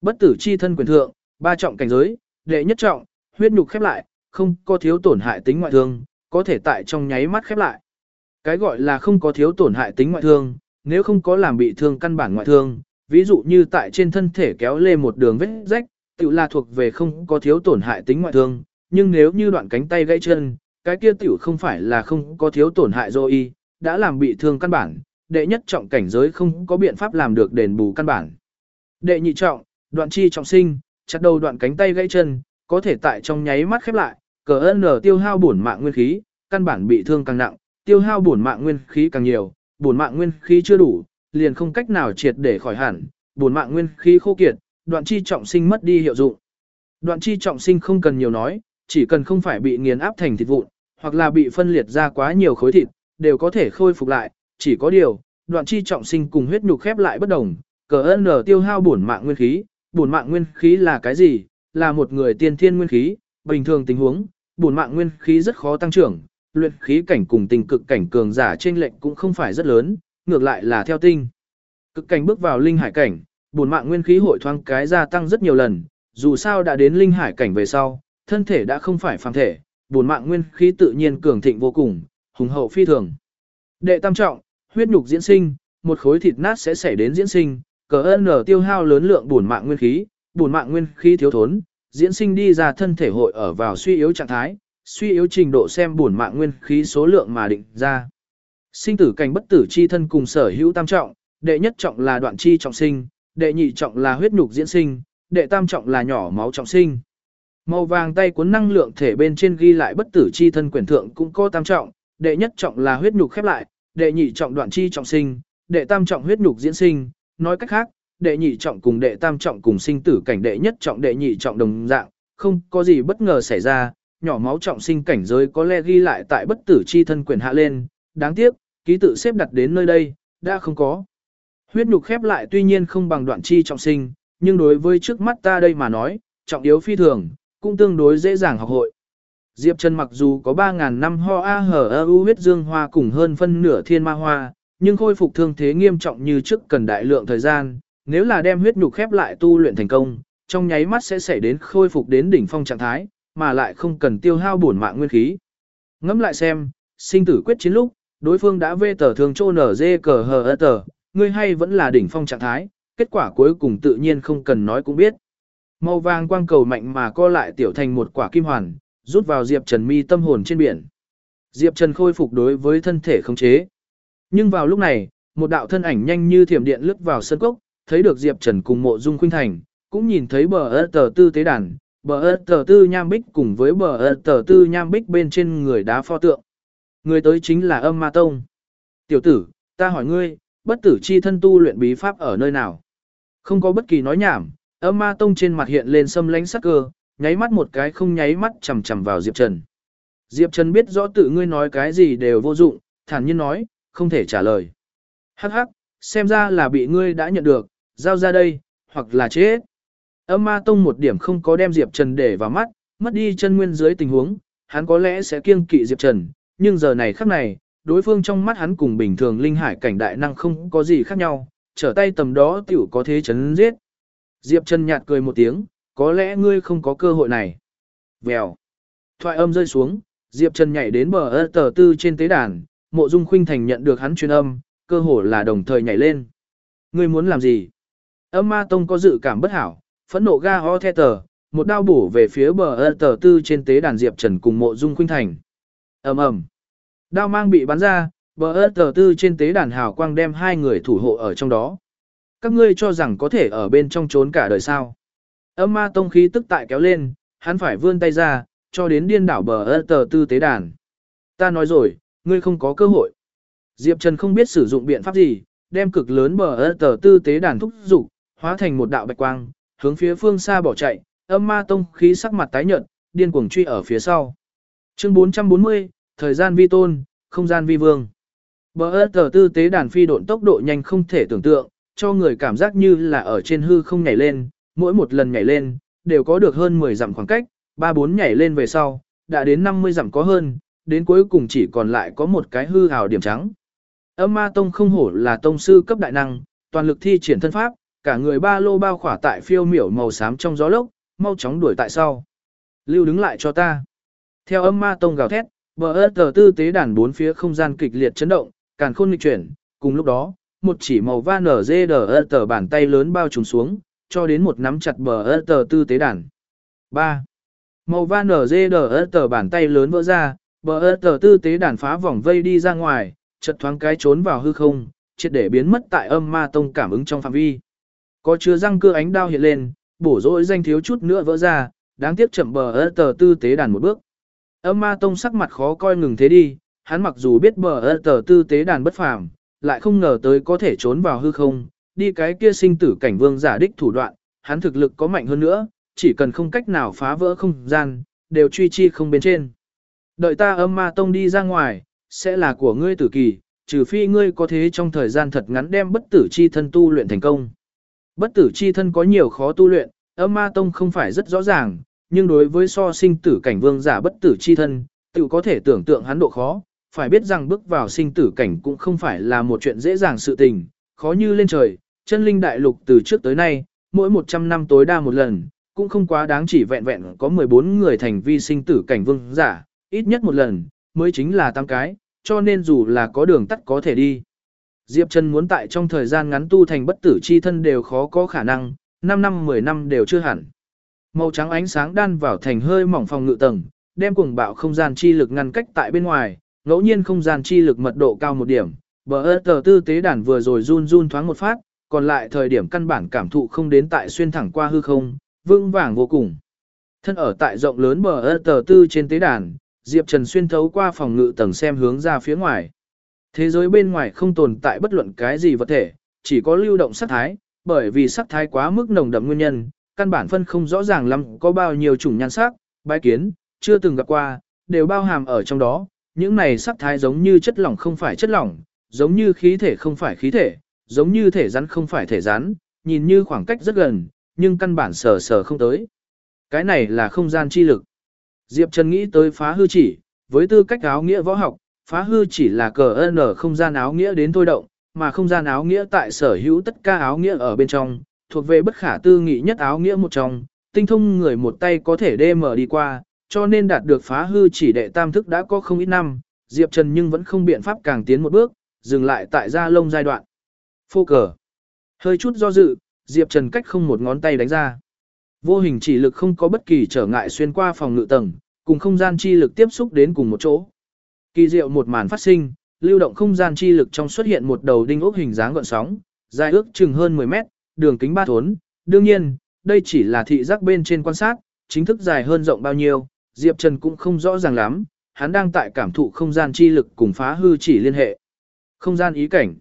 Bất tử chi thân quyền thượng, ba trọng cảnh giới, đệ nhất trọng, huyết nhục khép lại, không có thiếu tổn hại tính ngoại thương, có thể tại trong nháy mắt khép lại. Cái gọi là không có thiếu tổn hại tính ngoại thương, nếu không có làm bị thương căn bản ngoại thương, ví dụ như tại trên thân thể kéo lê một đường vết rách, tiểu là thuộc về không có thiếu tổn hại tính ngoại thương, nhưng nếu như đoạn cánh tay gãy chân, cái kia tiểu không phải là không có thiếu tổn hại do y, đã làm bị thương căn bản, đệ nhất trọng cảnh giới không có biện pháp làm được đền bù căn bản. Đệ nhị trọng, đoạn chi trọng sinh, chặt đầu đoạn cánh tay gãy chân, có thể tại trong nháy mắt khép lại, cờ ơn nở tiêu hao bổn mạng nguyên khí, căn bản bị thương càng nặng, tiêu hao bổn mạng nguyên khí càng nhiều, bổn mạng nguyên khí chưa đủ, liền không cách nào triệt để khỏi hẳn, bổn mạng nguyên khí khô kiệt, đoạn chi trọng sinh mất đi hiệu dụng. Đoạn chi trọng sinh không cần nhiều nói, chỉ cần không phải bị nghiền áp thành thịt vụn, hoặc là bị phân liệt ra quá nhiều khối thịt, đều có thể khôi phục lại, chỉ có điều, đoạn chi trọng sinh cùng huyết nhục khép lại bất đồng, cờ ơn nở tiêu hao bổn mạng nguyên khí, bổn mạng nguyên khí là cái gì? Là một người tiên thiên nguyên khí, bình thường tình huống, bổn mạng nguyên khí rất khó tăng trưởng, luyện khí cảnh cùng tình cực cảnh cường giả trên lệnh cũng không phải rất lớn, ngược lại là theo tinh. Cực cảnh bước vào linh hải cảnh, bổn mạng nguyên khí hội thoáng cái gia tăng rất nhiều lần, dù sao đã đến linh hải cảnh về sau, thân thể đã không phải phàm thể, bổn mạng nguyên khí tự nhiên cường thịnh vô cùng, hùng hậu phi thường. Đệ tam trọng, huyết nhục diễn sinh, một khối thịt nát sẽ xảy đến diễn sinh, cờ ơn nở tiêu hao lớn lượng bổn mạng nguyên khí, bổn mạng nguyên khí thiếu thốn, diễn sinh đi ra thân thể hội ở vào suy yếu trạng thái, suy yếu trình độ xem bổn mạng nguyên khí số lượng mà định ra. Sinh tử cảnh bất tử chi thân cùng sở hữu tam trọng, đệ nhất trọng là đoạn chi trọng sinh, đệ nhị trọng là huyết nhục diễn sinh, đệ tam trọng là nhỏ máu trọng sinh. Màu vàng tay cuốn năng lượng thể bên trên ghi lại bất tử chi thân quyển thượng cũng có tam trọng, đệ nhất trọng là huyết nhục khép lại, đệ nhị trọng đoạn chi trọng sinh, đệ tam trọng huyết nhục diễn sinh, nói cách khác, đệ nhị trọng cùng đệ tam trọng cùng sinh tử cảnh đệ nhất trọng đệ nhị trọng đồng dạng, không có gì bất ngờ xảy ra, nhỏ máu trọng sinh cảnh giới có lẽ ghi lại tại bất tử chi thân quyển hạ lên, đáng tiếc, ký tự xếp đặt đến nơi đây, đã không có. Huyết nhục khép lại tuy nhiên không bằng đoạn chi trọng sinh, nhưng đối với trước mắt ta đây mà nói, trọng yếu phi thường, cũng tương đối dễ dàng học hội. Diệp Trần mặc dù có 3.000 năm ho a hở u huyết dương hoa cùng hơn phân nửa thiên ma hoa, nhưng khôi phục thương thế nghiêm trọng như trước cần đại lượng thời gian, nếu là đem huyết nhục khép lại tu luyện thành công, trong nháy mắt sẽ xảy đến khôi phục đến đỉnh phong trạng thái, mà lại không cần tiêu hao bổn mạng nguyên khí. Ngẫm lại xem, sinh tử quyết chiến lúc, đối phương đã vê tờ thường trô nở dê cờ hờ tờ, ngươi hay vẫn là đỉnh phong trạng thái, kết quả cuối cùng tự nhiên không cần nói cũng biết. Màu vàng quang cầu mạnh mà co lại tiểu thành một quả kim hoàn, rút vào Diệp Trần mi tâm hồn trên biển. Diệp Trần khôi phục đối với thân thể khống chế. Nhưng vào lúc này, một đạo thân ảnh nhanh như thiểm điện lướt vào sân cốc, thấy được Diệp Trần cùng mộ dung khuynh thành, cũng nhìn thấy bờ ơ tờ tư tế đàn, bờ ơ tờ tư nham bích cùng với bờ ơ tờ tư nham bích bên trên người đá pho tượng. Người tới chính là âm ma tông. Tiểu tử, ta hỏi ngươi, bất tử chi thân tu luyện bí pháp ở nơi nào? Không có bất kỳ nói nhảm, âm ma tông trên mặt hiện lên sâm lánh sắc cơ, nháy mắt một cái không nháy mắt chầm chầm vào Diệp Trần. Diệp Trần biết rõ tự ngươi nói cái gì đều vô dụng, thản nhiên nói, không thể trả lời. Hắc hắc, xem ra là bị ngươi đã nhận được, giao ra đây, hoặc là chết. Âm ma tông một điểm không có đem Diệp Trần để vào mắt, mất đi chân nguyên dưới tình huống, hắn có lẽ sẽ kiêng kỵ Diệp Trần, nhưng giờ này khắc này, đối phương trong mắt hắn cùng bình thường linh hải cảnh đại năng không có gì khác nhau, trở tay tầm đó tiểu có thế chấn giết. Diệp Trần nhạt cười một tiếng, có lẽ ngươi không có cơ hội này. Vèo. Thoại âm rơi xuống, Diệp Trần nhảy đến bờ ơ tờ tư trên tế đàn, mộ dung khuynh thành nhận được hắn truyền âm, cơ hồ là đồng thời nhảy lên. Ngươi muốn làm gì? Âm ma tông có dự cảm bất hảo, phẫn nộ ga ho the tờ, một đao bổ về phía bờ ơ tờ tư trên tế đàn Diệp Trần cùng mộ dung khuynh thành. ầm ầm Đao mang bị bắn ra, bờ ơ tờ tư trên tế đàn hào quang đem hai người thủ hộ ở trong đó. Các ngươi cho rằng có thể ở bên trong trốn cả đời sao. Âm ma tông khí tức tại kéo lên, hắn phải vươn tay ra, cho đến điên đảo bờ ơ tờ tư tế đàn. Ta nói rồi, ngươi không có cơ hội. Diệp Trần không biết sử dụng biện pháp gì, đem cực lớn bờ ơ tờ tư tế đàn thúc dục hóa thành một đạo bạch quang, hướng phía phương xa bỏ chạy, âm ma tông khí sắc mặt tái nhợt, điên cuồng truy ở phía sau. Chương 440, thời gian vi tôn, không gian vi vương. Bờ ơ tờ tư tế đàn phi độn tốc độ nhanh không thể tưởng tượng, cho người cảm giác như là ở trên hư không nhảy lên, mỗi một lần nhảy lên, đều có được hơn 10 dặm khoảng cách, ba bốn nhảy lên về sau, đã đến 50 dặm có hơn, đến cuối cùng chỉ còn lại có một cái hư hào điểm trắng. Âm ma tông không hổ là tông sư cấp đại năng, toàn lực thi triển thân pháp, cả người ba lô bao khỏa tại phiêu miểu màu xám trong gió lốc, mau chóng đuổi tại sau. Lưu đứng lại cho ta. Theo âm ma tông gào thét, bờ ơ tờ tư tế đàn bốn phía không gian kịch liệt chấn động, càn khôn nghịch chuyển, cùng lúc đó, một chỉ màu va nở dê đờ tờ bàn tay lớn bao trùm xuống, cho đến một nắm chặt bờ ơ tờ tư tế đàn. 3. Màu va nở dê đờ tờ bàn tay lớn vỡ ra, bờ ơ tờ tư tế đàn phá vòng vây đi ra ngoài, chật thoáng cái trốn vào hư không, triệt để biến mất tại âm ma tông cảm ứng trong phạm vi. Có chứa răng cưa ánh đao hiện lên, bổ rỗi danh thiếu chút nữa vỡ ra, đáng tiếc chậm bờ ơ tờ tư tế đàn một bước. Âm ma tông sắc mặt khó coi ngừng thế đi, hắn mặc dù biết bờ ơ tờ tư tế đàn bất phàm, lại không ngờ tới có thể trốn vào hư không, đi cái kia sinh tử cảnh vương giả đích thủ đoạn, hắn thực lực có mạnh hơn nữa, chỉ cần không cách nào phá vỡ không gian, đều truy chi không bên trên. Đợi ta âm ma tông đi ra ngoài, sẽ là của ngươi tử kỳ, trừ phi ngươi có thế trong thời gian thật ngắn đem bất tử chi thân tu luyện thành công. Bất tử chi thân có nhiều khó tu luyện, âm ma tông không phải rất rõ ràng, nhưng đối với so sinh tử cảnh vương giả bất tử chi thân, tự có thể tưởng tượng hắn độ khó, phải biết rằng bước vào sinh tử cảnh cũng không phải là một chuyện dễ dàng sự tình, khó như lên trời, chân linh đại lục từ trước tới nay, mỗi 100 năm tối đa một lần, cũng không quá đáng chỉ vẹn vẹn có 14 người thành vi sinh tử cảnh vương giả, ít nhất một lần, mới chính là tăng cái, cho nên dù là có đường tắt có thể đi. Diệp Trần muốn tại trong thời gian ngắn tu thành bất tử chi thân đều khó có khả năng, 5 năm 10 năm đều chưa hẳn. Màu trắng ánh sáng đan vào thành hơi mỏng phòng ngự tầng, đem cuồng bạo không gian chi lực ngăn cách tại bên ngoài, ngẫu nhiên không gian chi lực mật độ cao một điểm. Bờ ơ tờ tư tế đàn vừa rồi run run thoáng một phát, còn lại thời điểm căn bản cảm thụ không đến tại xuyên thẳng qua hư không, vững vàng vô cùng. Thân ở tại rộng lớn bờ ơ tờ tư trên tế đàn, Diệp Trần xuyên thấu qua phòng ngự tầng xem hướng ra phía ngoài. Thế giới bên ngoài không tồn tại bất luận cái gì vật thể, chỉ có lưu động sắc thái, bởi vì sắc thái quá mức nồng đậm nguyên nhân, căn bản phân không rõ ràng lắm có bao nhiêu chủng nhan sắc, bái kiến, chưa từng gặp qua, đều bao hàm ở trong đó. Những này sắc thái giống như chất lỏng không phải chất lỏng, giống như khí thể không phải khí thể, giống như thể rắn không phải thể rắn, nhìn như khoảng cách rất gần, nhưng căn bản sờ sờ không tới. Cái này là không gian chi lực. Diệp Trần nghĩ tới phá hư chỉ, với tư cách áo nghĩa võ học, phá hư chỉ là cờ n không gian áo nghĩa đến thôi động, mà không gian áo nghĩa tại sở hữu tất cả áo nghĩa ở bên trong, thuộc về bất khả tư nghị nhất áo nghĩa một trong, tinh thông người một tay có thể đê mở đi qua, cho nên đạt được phá hư chỉ đệ tam thức đã có không ít năm, Diệp Trần nhưng vẫn không biện pháp càng tiến một bước, dừng lại tại gia lông giai đoạn. Phô cờ. Hơi chút do dự, Diệp Trần cách không một ngón tay đánh ra. Vô hình chỉ lực không có bất kỳ trở ngại xuyên qua phòng ngự tầng, cùng không gian chi lực tiếp xúc đến cùng một chỗ. Kỳ diệu một màn phát sinh, lưu động không gian chi lực trong xuất hiện một đầu đinh ốc hình dáng gợn sóng, dài ước chừng hơn 10 mét, đường kính ba thốn. Đương nhiên, đây chỉ là thị giác bên trên quan sát, chính thức dài hơn rộng bao nhiêu, Diệp Trần cũng không rõ ràng lắm, hắn đang tại cảm thụ không gian chi lực cùng phá hư chỉ liên hệ. Không gian ý cảnh.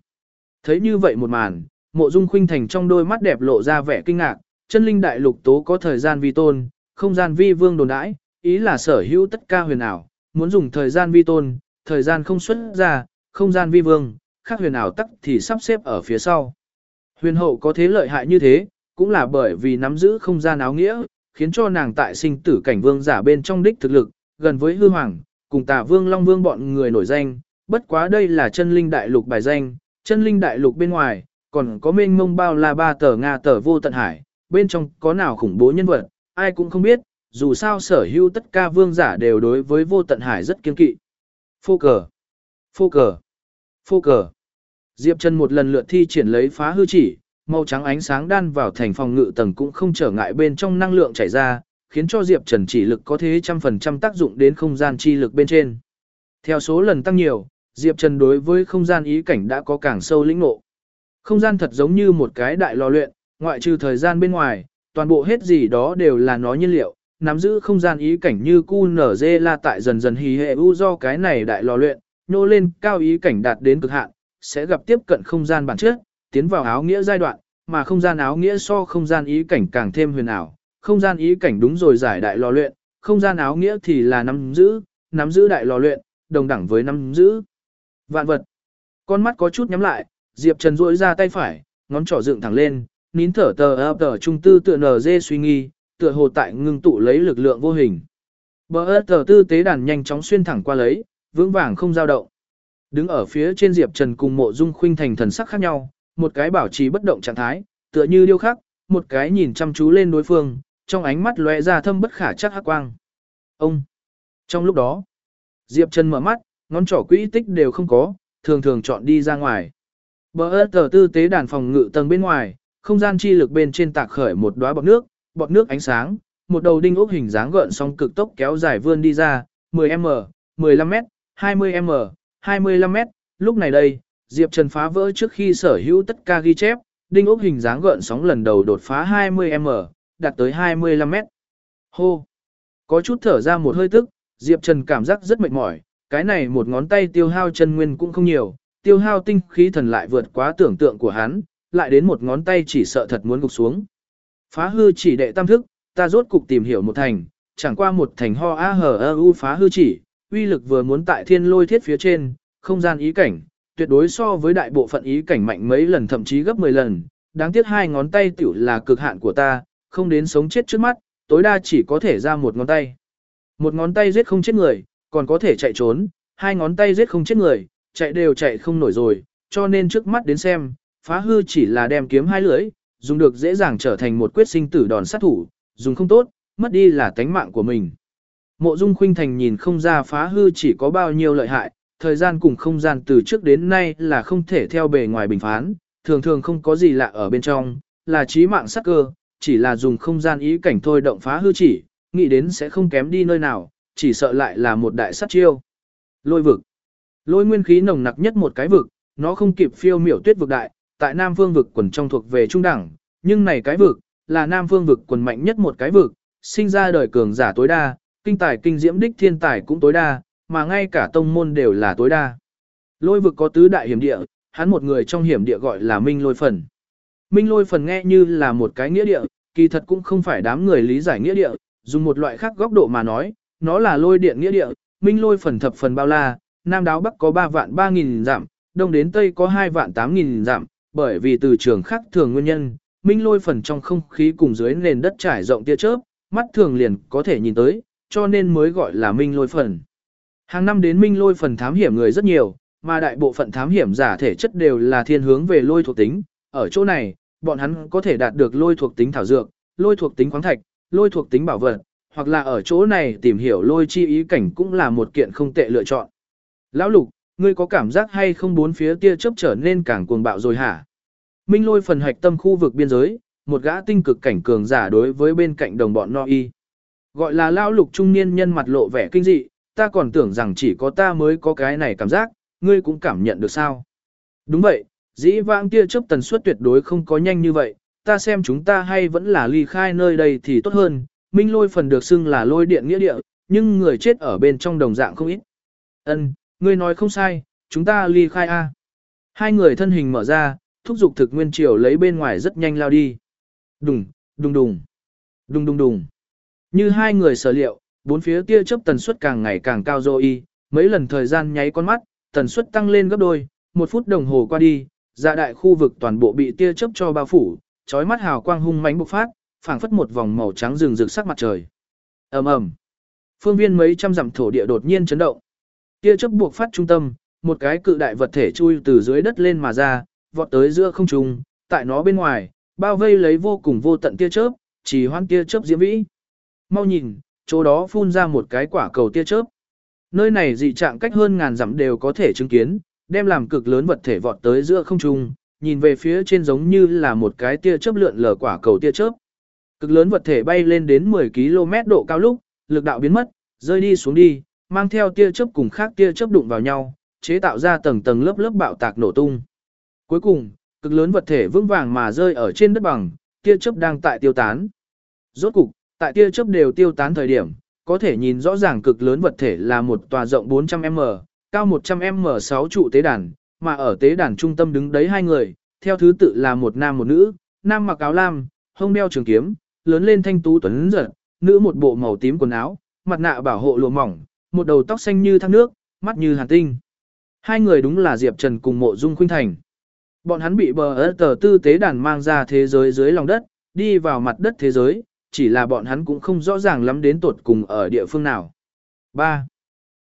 Thấy như vậy một màn, mộ dung khuynh thành trong đôi mắt đẹp lộ ra vẻ kinh ngạc, chân linh đại lục tố có thời gian vi tôn, không gian vi vương đồn đãi, ý là sở hữu tất ca huyền ảo, muốn dùng thời gian vi tôn, thời gian không xuất ra, không gian vi vương, khác huyền ảo tắc thì sắp xếp ở phía sau. Huyền hậu có thế lợi hại như thế, cũng là bởi vì nắm giữ không gian áo nghĩa, khiến cho nàng tại sinh tử cảnh vương giả bên trong đích thực lực, gần với hư hoàng, cùng tà vương long vương bọn người nổi danh, bất quá đây là chân linh đại lục bài danh, chân linh đại lục bên ngoài, còn có mênh mông bao là ba tờ Nga tờ vô tận hải, bên trong có nào khủng bố nhân vật, ai cũng không biết, dù sao sở hữu tất cả vương giả đều đối với vô tận hải rất kiên kỵ. Phô cờ, phô cờ, phô cờ. Diệp Trần một lần lượt thi triển lấy phá hư chỉ, màu trắng ánh sáng đan vào thành phòng ngự tầng cũng không trở ngại bên trong năng lượng chảy ra, khiến cho Diệp Trần chỉ lực có thế trăm phần trăm tác dụng đến không gian chi lực bên trên. Theo số lần tăng nhiều, Diệp Trần đối với không gian ý cảnh đã có càng sâu lĩnh ngộ. Không gian thật giống như một cái đại lò luyện, ngoại trừ thời gian bên ngoài, toàn bộ hết gì đó đều là nó nhiên liệu, nắm giữ không gian ý cảnh như cu nở dê la tại dần dần hì hệ u do cái này đại lò luyện, nô lên cao ý cảnh đạt đến cực hạn, sẽ gặp tiếp cận không gian bản chất, tiến vào áo nghĩa giai đoạn, mà không gian áo nghĩa so không gian ý cảnh càng thêm huyền ảo, không gian ý cảnh đúng rồi giải đại lò luyện, không gian áo nghĩa thì là nắm giữ, nắm giữ đại lò luyện, đồng đẳng với nắm giữ. Vạn vật. Con mắt có chút nhắm lại, Diệp Trần duỗi ra tay phải, ngón trỏ dựng thẳng lên, nín thở tờ ấp tờ trung tư tựa nở dê suy nghi, tựa hồ tại ngưng tụ lấy lực lượng vô hình. Bờ ớt tờ tư tế đàn nhanh chóng xuyên thẳng qua lấy, vững vàng không dao động. Đứng ở phía trên Diệp Trần cùng mộ dung khuynh thành thần sắc khác nhau, một cái bảo trì bất động trạng thái, tựa như điêu khắc, một cái nhìn chăm chú lên đối phương, trong ánh mắt lóe ra thâm bất khả chắc hắc quang. Ông! Trong lúc đó, Diệp Trần mở mắt, ngón trỏ quỹ tích đều không có, thường thường chọn đi ra ngoài. Bờ ớt tờ tư tế đàn phòng ngự tầng bên ngoài, không gian chi lực bên trên tạc khởi một đóa bọt nước, bọt nước ánh sáng, một đầu đinh ốc hình dáng gợn sóng cực tốc kéo dài vươn đi ra, 10m, 15m, 20m, 25m, lúc này đây, Diệp Trần phá vỡ trước khi sở hữu tất cả ghi chép, đinh ốc hình dáng gợn sóng lần đầu đột phá 20m, đạt tới 25m. Hô! Có chút thở ra một hơi tức, Diệp Trần cảm giác rất mệt mỏi, cái này một ngón tay tiêu hao chân nguyên cũng không nhiều, tiêu hao tinh khí thần lại vượt quá tưởng tượng của hắn, lại đến một ngón tay chỉ sợ thật muốn gục xuống. Phá hư chỉ đệ tam thức, ta rốt cục tìm hiểu một thành, chẳng qua một thành ho a hờ ơ u phá hư chỉ, uy lực vừa muốn tại thiên lôi thiết phía trên, không gian ý cảnh, tuyệt đối so với đại bộ phận ý cảnh mạnh mấy lần thậm chí gấp 10 lần, đáng tiếc hai ngón tay tiểu là cực hạn của ta, không đến sống chết trước mắt, tối đa chỉ có thể ra một ngón tay. Một ngón tay giết không chết người, còn có thể chạy trốn, hai ngón tay giết không chết người, chạy đều chạy không nổi rồi, cho nên trước mắt đến xem, phá hư chỉ là đem kiếm hai lưỡi, dùng được dễ dàng trở thành một quyết sinh tử đòn sát thủ, dùng không tốt, mất đi là tánh mạng của mình. Mộ Dung Khuynh Thành nhìn không ra phá hư chỉ có bao nhiêu lợi hại, thời gian cùng không gian từ trước đến nay là không thể theo bề ngoài bình phán, thường thường không có gì lạ ở bên trong, là trí mạng sắc cơ, chỉ là dùng không gian ý cảnh thôi động phá hư chỉ, nghĩ đến sẽ không kém đi nơi nào, chỉ sợ lại là một đại sát chiêu. Lôi vực. Lôi nguyên khí nồng nặc nhất một cái vực, nó không kịp phiêu miểu tuyết vực đại, tại Nam Phương vực quần trong thuộc về trung đẳng, nhưng này cái vực là Nam Phương vực quần mạnh nhất một cái vực, sinh ra đời cường giả tối đa, kinh tài kinh diễm đích thiên tài cũng tối đa, mà ngay cả tông môn đều là tối đa. Lôi vực có tứ đại hiểm địa, hắn một người trong hiểm địa gọi là Minh Lôi Phần. Minh Lôi Phần nghe như là một cái nghĩa địa, kỳ thật cũng không phải đám người lý giải nghĩa địa, dùng một loại khác góc độ mà nói, nó là lôi điện nghĩa địa, Minh Lôi Phần thập phần bao la, Nam đáo Bắc có 3 vạn 3 nghìn giảm, Đông đến Tây có 2 vạn 8 nghìn giảm bởi vì từ trường khác thường nguyên nhân, Minh Lôi Phần trong không khí cùng dưới nền đất trải rộng tia chớp, mắt thường liền có thể nhìn tới, cho nên mới gọi là Minh Lôi Phần. Hàng năm đến Minh Lôi Phần thám hiểm người rất nhiều, mà đại bộ phận thám hiểm giả thể chất đều là thiên hướng về lôi thuộc tính. Ở chỗ này, bọn hắn có thể đạt được lôi thuộc tính thảo dược, lôi thuộc tính khoáng thạch, lôi thuộc tính bảo vật, hoặc là ở chỗ này tìm hiểu lôi chi ý cảnh cũng là một kiện không tệ lựa chọn. Lão Lục, ngươi có cảm giác hay không bốn phía tia chớp trở nên càng cuồng bạo rồi hả? Minh lôi phần hạch tâm khu vực biên giới, một gã tinh cực cảnh cường giả đối với bên cạnh đồng bọn no y. Gọi là Lão Lục trung niên nhân mặt lộ vẻ kinh dị, ta còn tưởng rằng chỉ có ta mới có cái này cảm giác, ngươi cũng cảm nhận được sao? Đúng vậy, dĩ vãng tia chớp tần suất tuyệt đối không có nhanh như vậy, ta xem chúng ta hay vẫn là ly khai nơi đây thì tốt hơn, minh lôi phần được xưng là lôi điện nghĩa địa, nhưng người chết ở bên trong đồng dạng không ít. Ân, ngươi nói không sai, chúng ta ly khai a. Hai người thân hình mở ra, thúc giục thực nguyên triều lấy bên ngoài rất nhanh lao đi. Đùng, đùng đùng, đùng đùng đùng. Như hai người sở liệu, bốn phía tia chớp tần suất càng ngày càng cao rồi mấy lần thời gian nháy con mắt, tần suất tăng lên gấp đôi, một phút đồng hồ qua đi, dạ đại khu vực toàn bộ bị tia chớp cho bao phủ, chói mắt hào quang hung mãnh bộc phát, phảng phất một vòng màu trắng rừng rực sắc mặt trời. Ầm ầm. Phương viên mấy trăm dặm thổ địa đột nhiên chấn động. Tia chớp buộc phát trung tâm, một cái cự đại vật thể chui từ dưới đất lên mà ra, vọt tới giữa không trung, tại nó bên ngoài, bao vây lấy vô cùng vô tận tia chớp, chỉ hoan tia chớp diễm vĩ. Mau nhìn, chỗ đó phun ra một cái quả cầu tia chớp. Nơi này dị trạng cách hơn ngàn dặm đều có thể chứng kiến, đem làm cực lớn vật thể vọt tới giữa không trung, nhìn về phía trên giống như là một cái tia chớp lượn lờ quả cầu tia chớp. Cực lớn vật thể bay lên đến 10 km độ cao lúc, lực đạo biến mất, rơi đi xuống đi, mang theo tia chớp cùng khác tia chớp đụng vào nhau, chế tạo ra tầng tầng lớp lớp bạo tạc nổ tung. Cuối cùng, cực lớn vật thể vững vàng mà rơi ở trên đất bằng, tia chớp đang tại tiêu tán. Rốt cục, tại tia chớp đều tiêu tán thời điểm, có thể nhìn rõ ràng cực lớn vật thể là một tòa rộng 400m, cao 100m 6 trụ tế đàn, mà ở tế đàn trung tâm đứng đấy hai người, theo thứ tự là một nam một nữ, nam mặc áo lam, hông đeo trường kiếm, lớn lên thanh tú tuấn giật, nữ một bộ màu tím quần áo, mặt nạ bảo hộ lụa mỏng, một đầu tóc xanh như thác nước, mắt như hàn tinh. Hai người đúng là Diệp Trần cùng Mộ Dung Khuynh Thành. Bọn hắn bị bờ ớt tờ tư tế đàn mang ra thế giới dưới lòng đất, đi vào mặt đất thế giới, chỉ là bọn hắn cũng không rõ ràng lắm đến tột cùng ở địa phương nào. 3.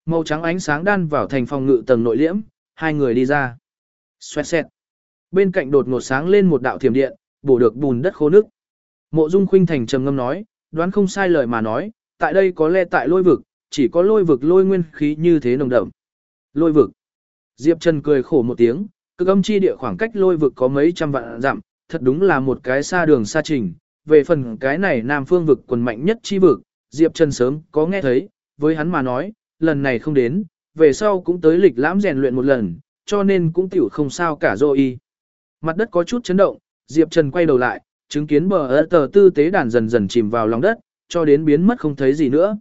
Màu trắng ánh sáng đan vào thành phòng ngự tầng nội liễm, hai người đi ra. Xoẹt xẹt. Bên cạnh đột ngột sáng lên một đạo thiểm điện, bổ được bùn đất khô nước. Mộ Dung Khuynh Thành trầm ngâm nói, đoán không sai lời mà nói, tại đây có lẽ tại lôi vực, chỉ có lôi vực lôi nguyên khí như thế nồng đậm. Lôi vực. Diệp Trần cười khổ một tiếng, cực âm chi địa khoảng cách lôi vực có mấy trăm vạn dặm, thật đúng là một cái xa đường xa trình. Về phần cái này Nam Phương vực quần mạnh nhất chi vực, Diệp Trần sớm có nghe thấy, với hắn mà nói, lần này không đến, về sau cũng tới lịch lãm rèn luyện một lần, cho nên cũng tiểu không sao cả rồi. Mặt đất có chút chấn động, Diệp Trần quay đầu lại, chứng kiến bờ ớt tờ tư tế đàn dần dần chìm vào lòng đất, cho đến biến mất không thấy gì nữa.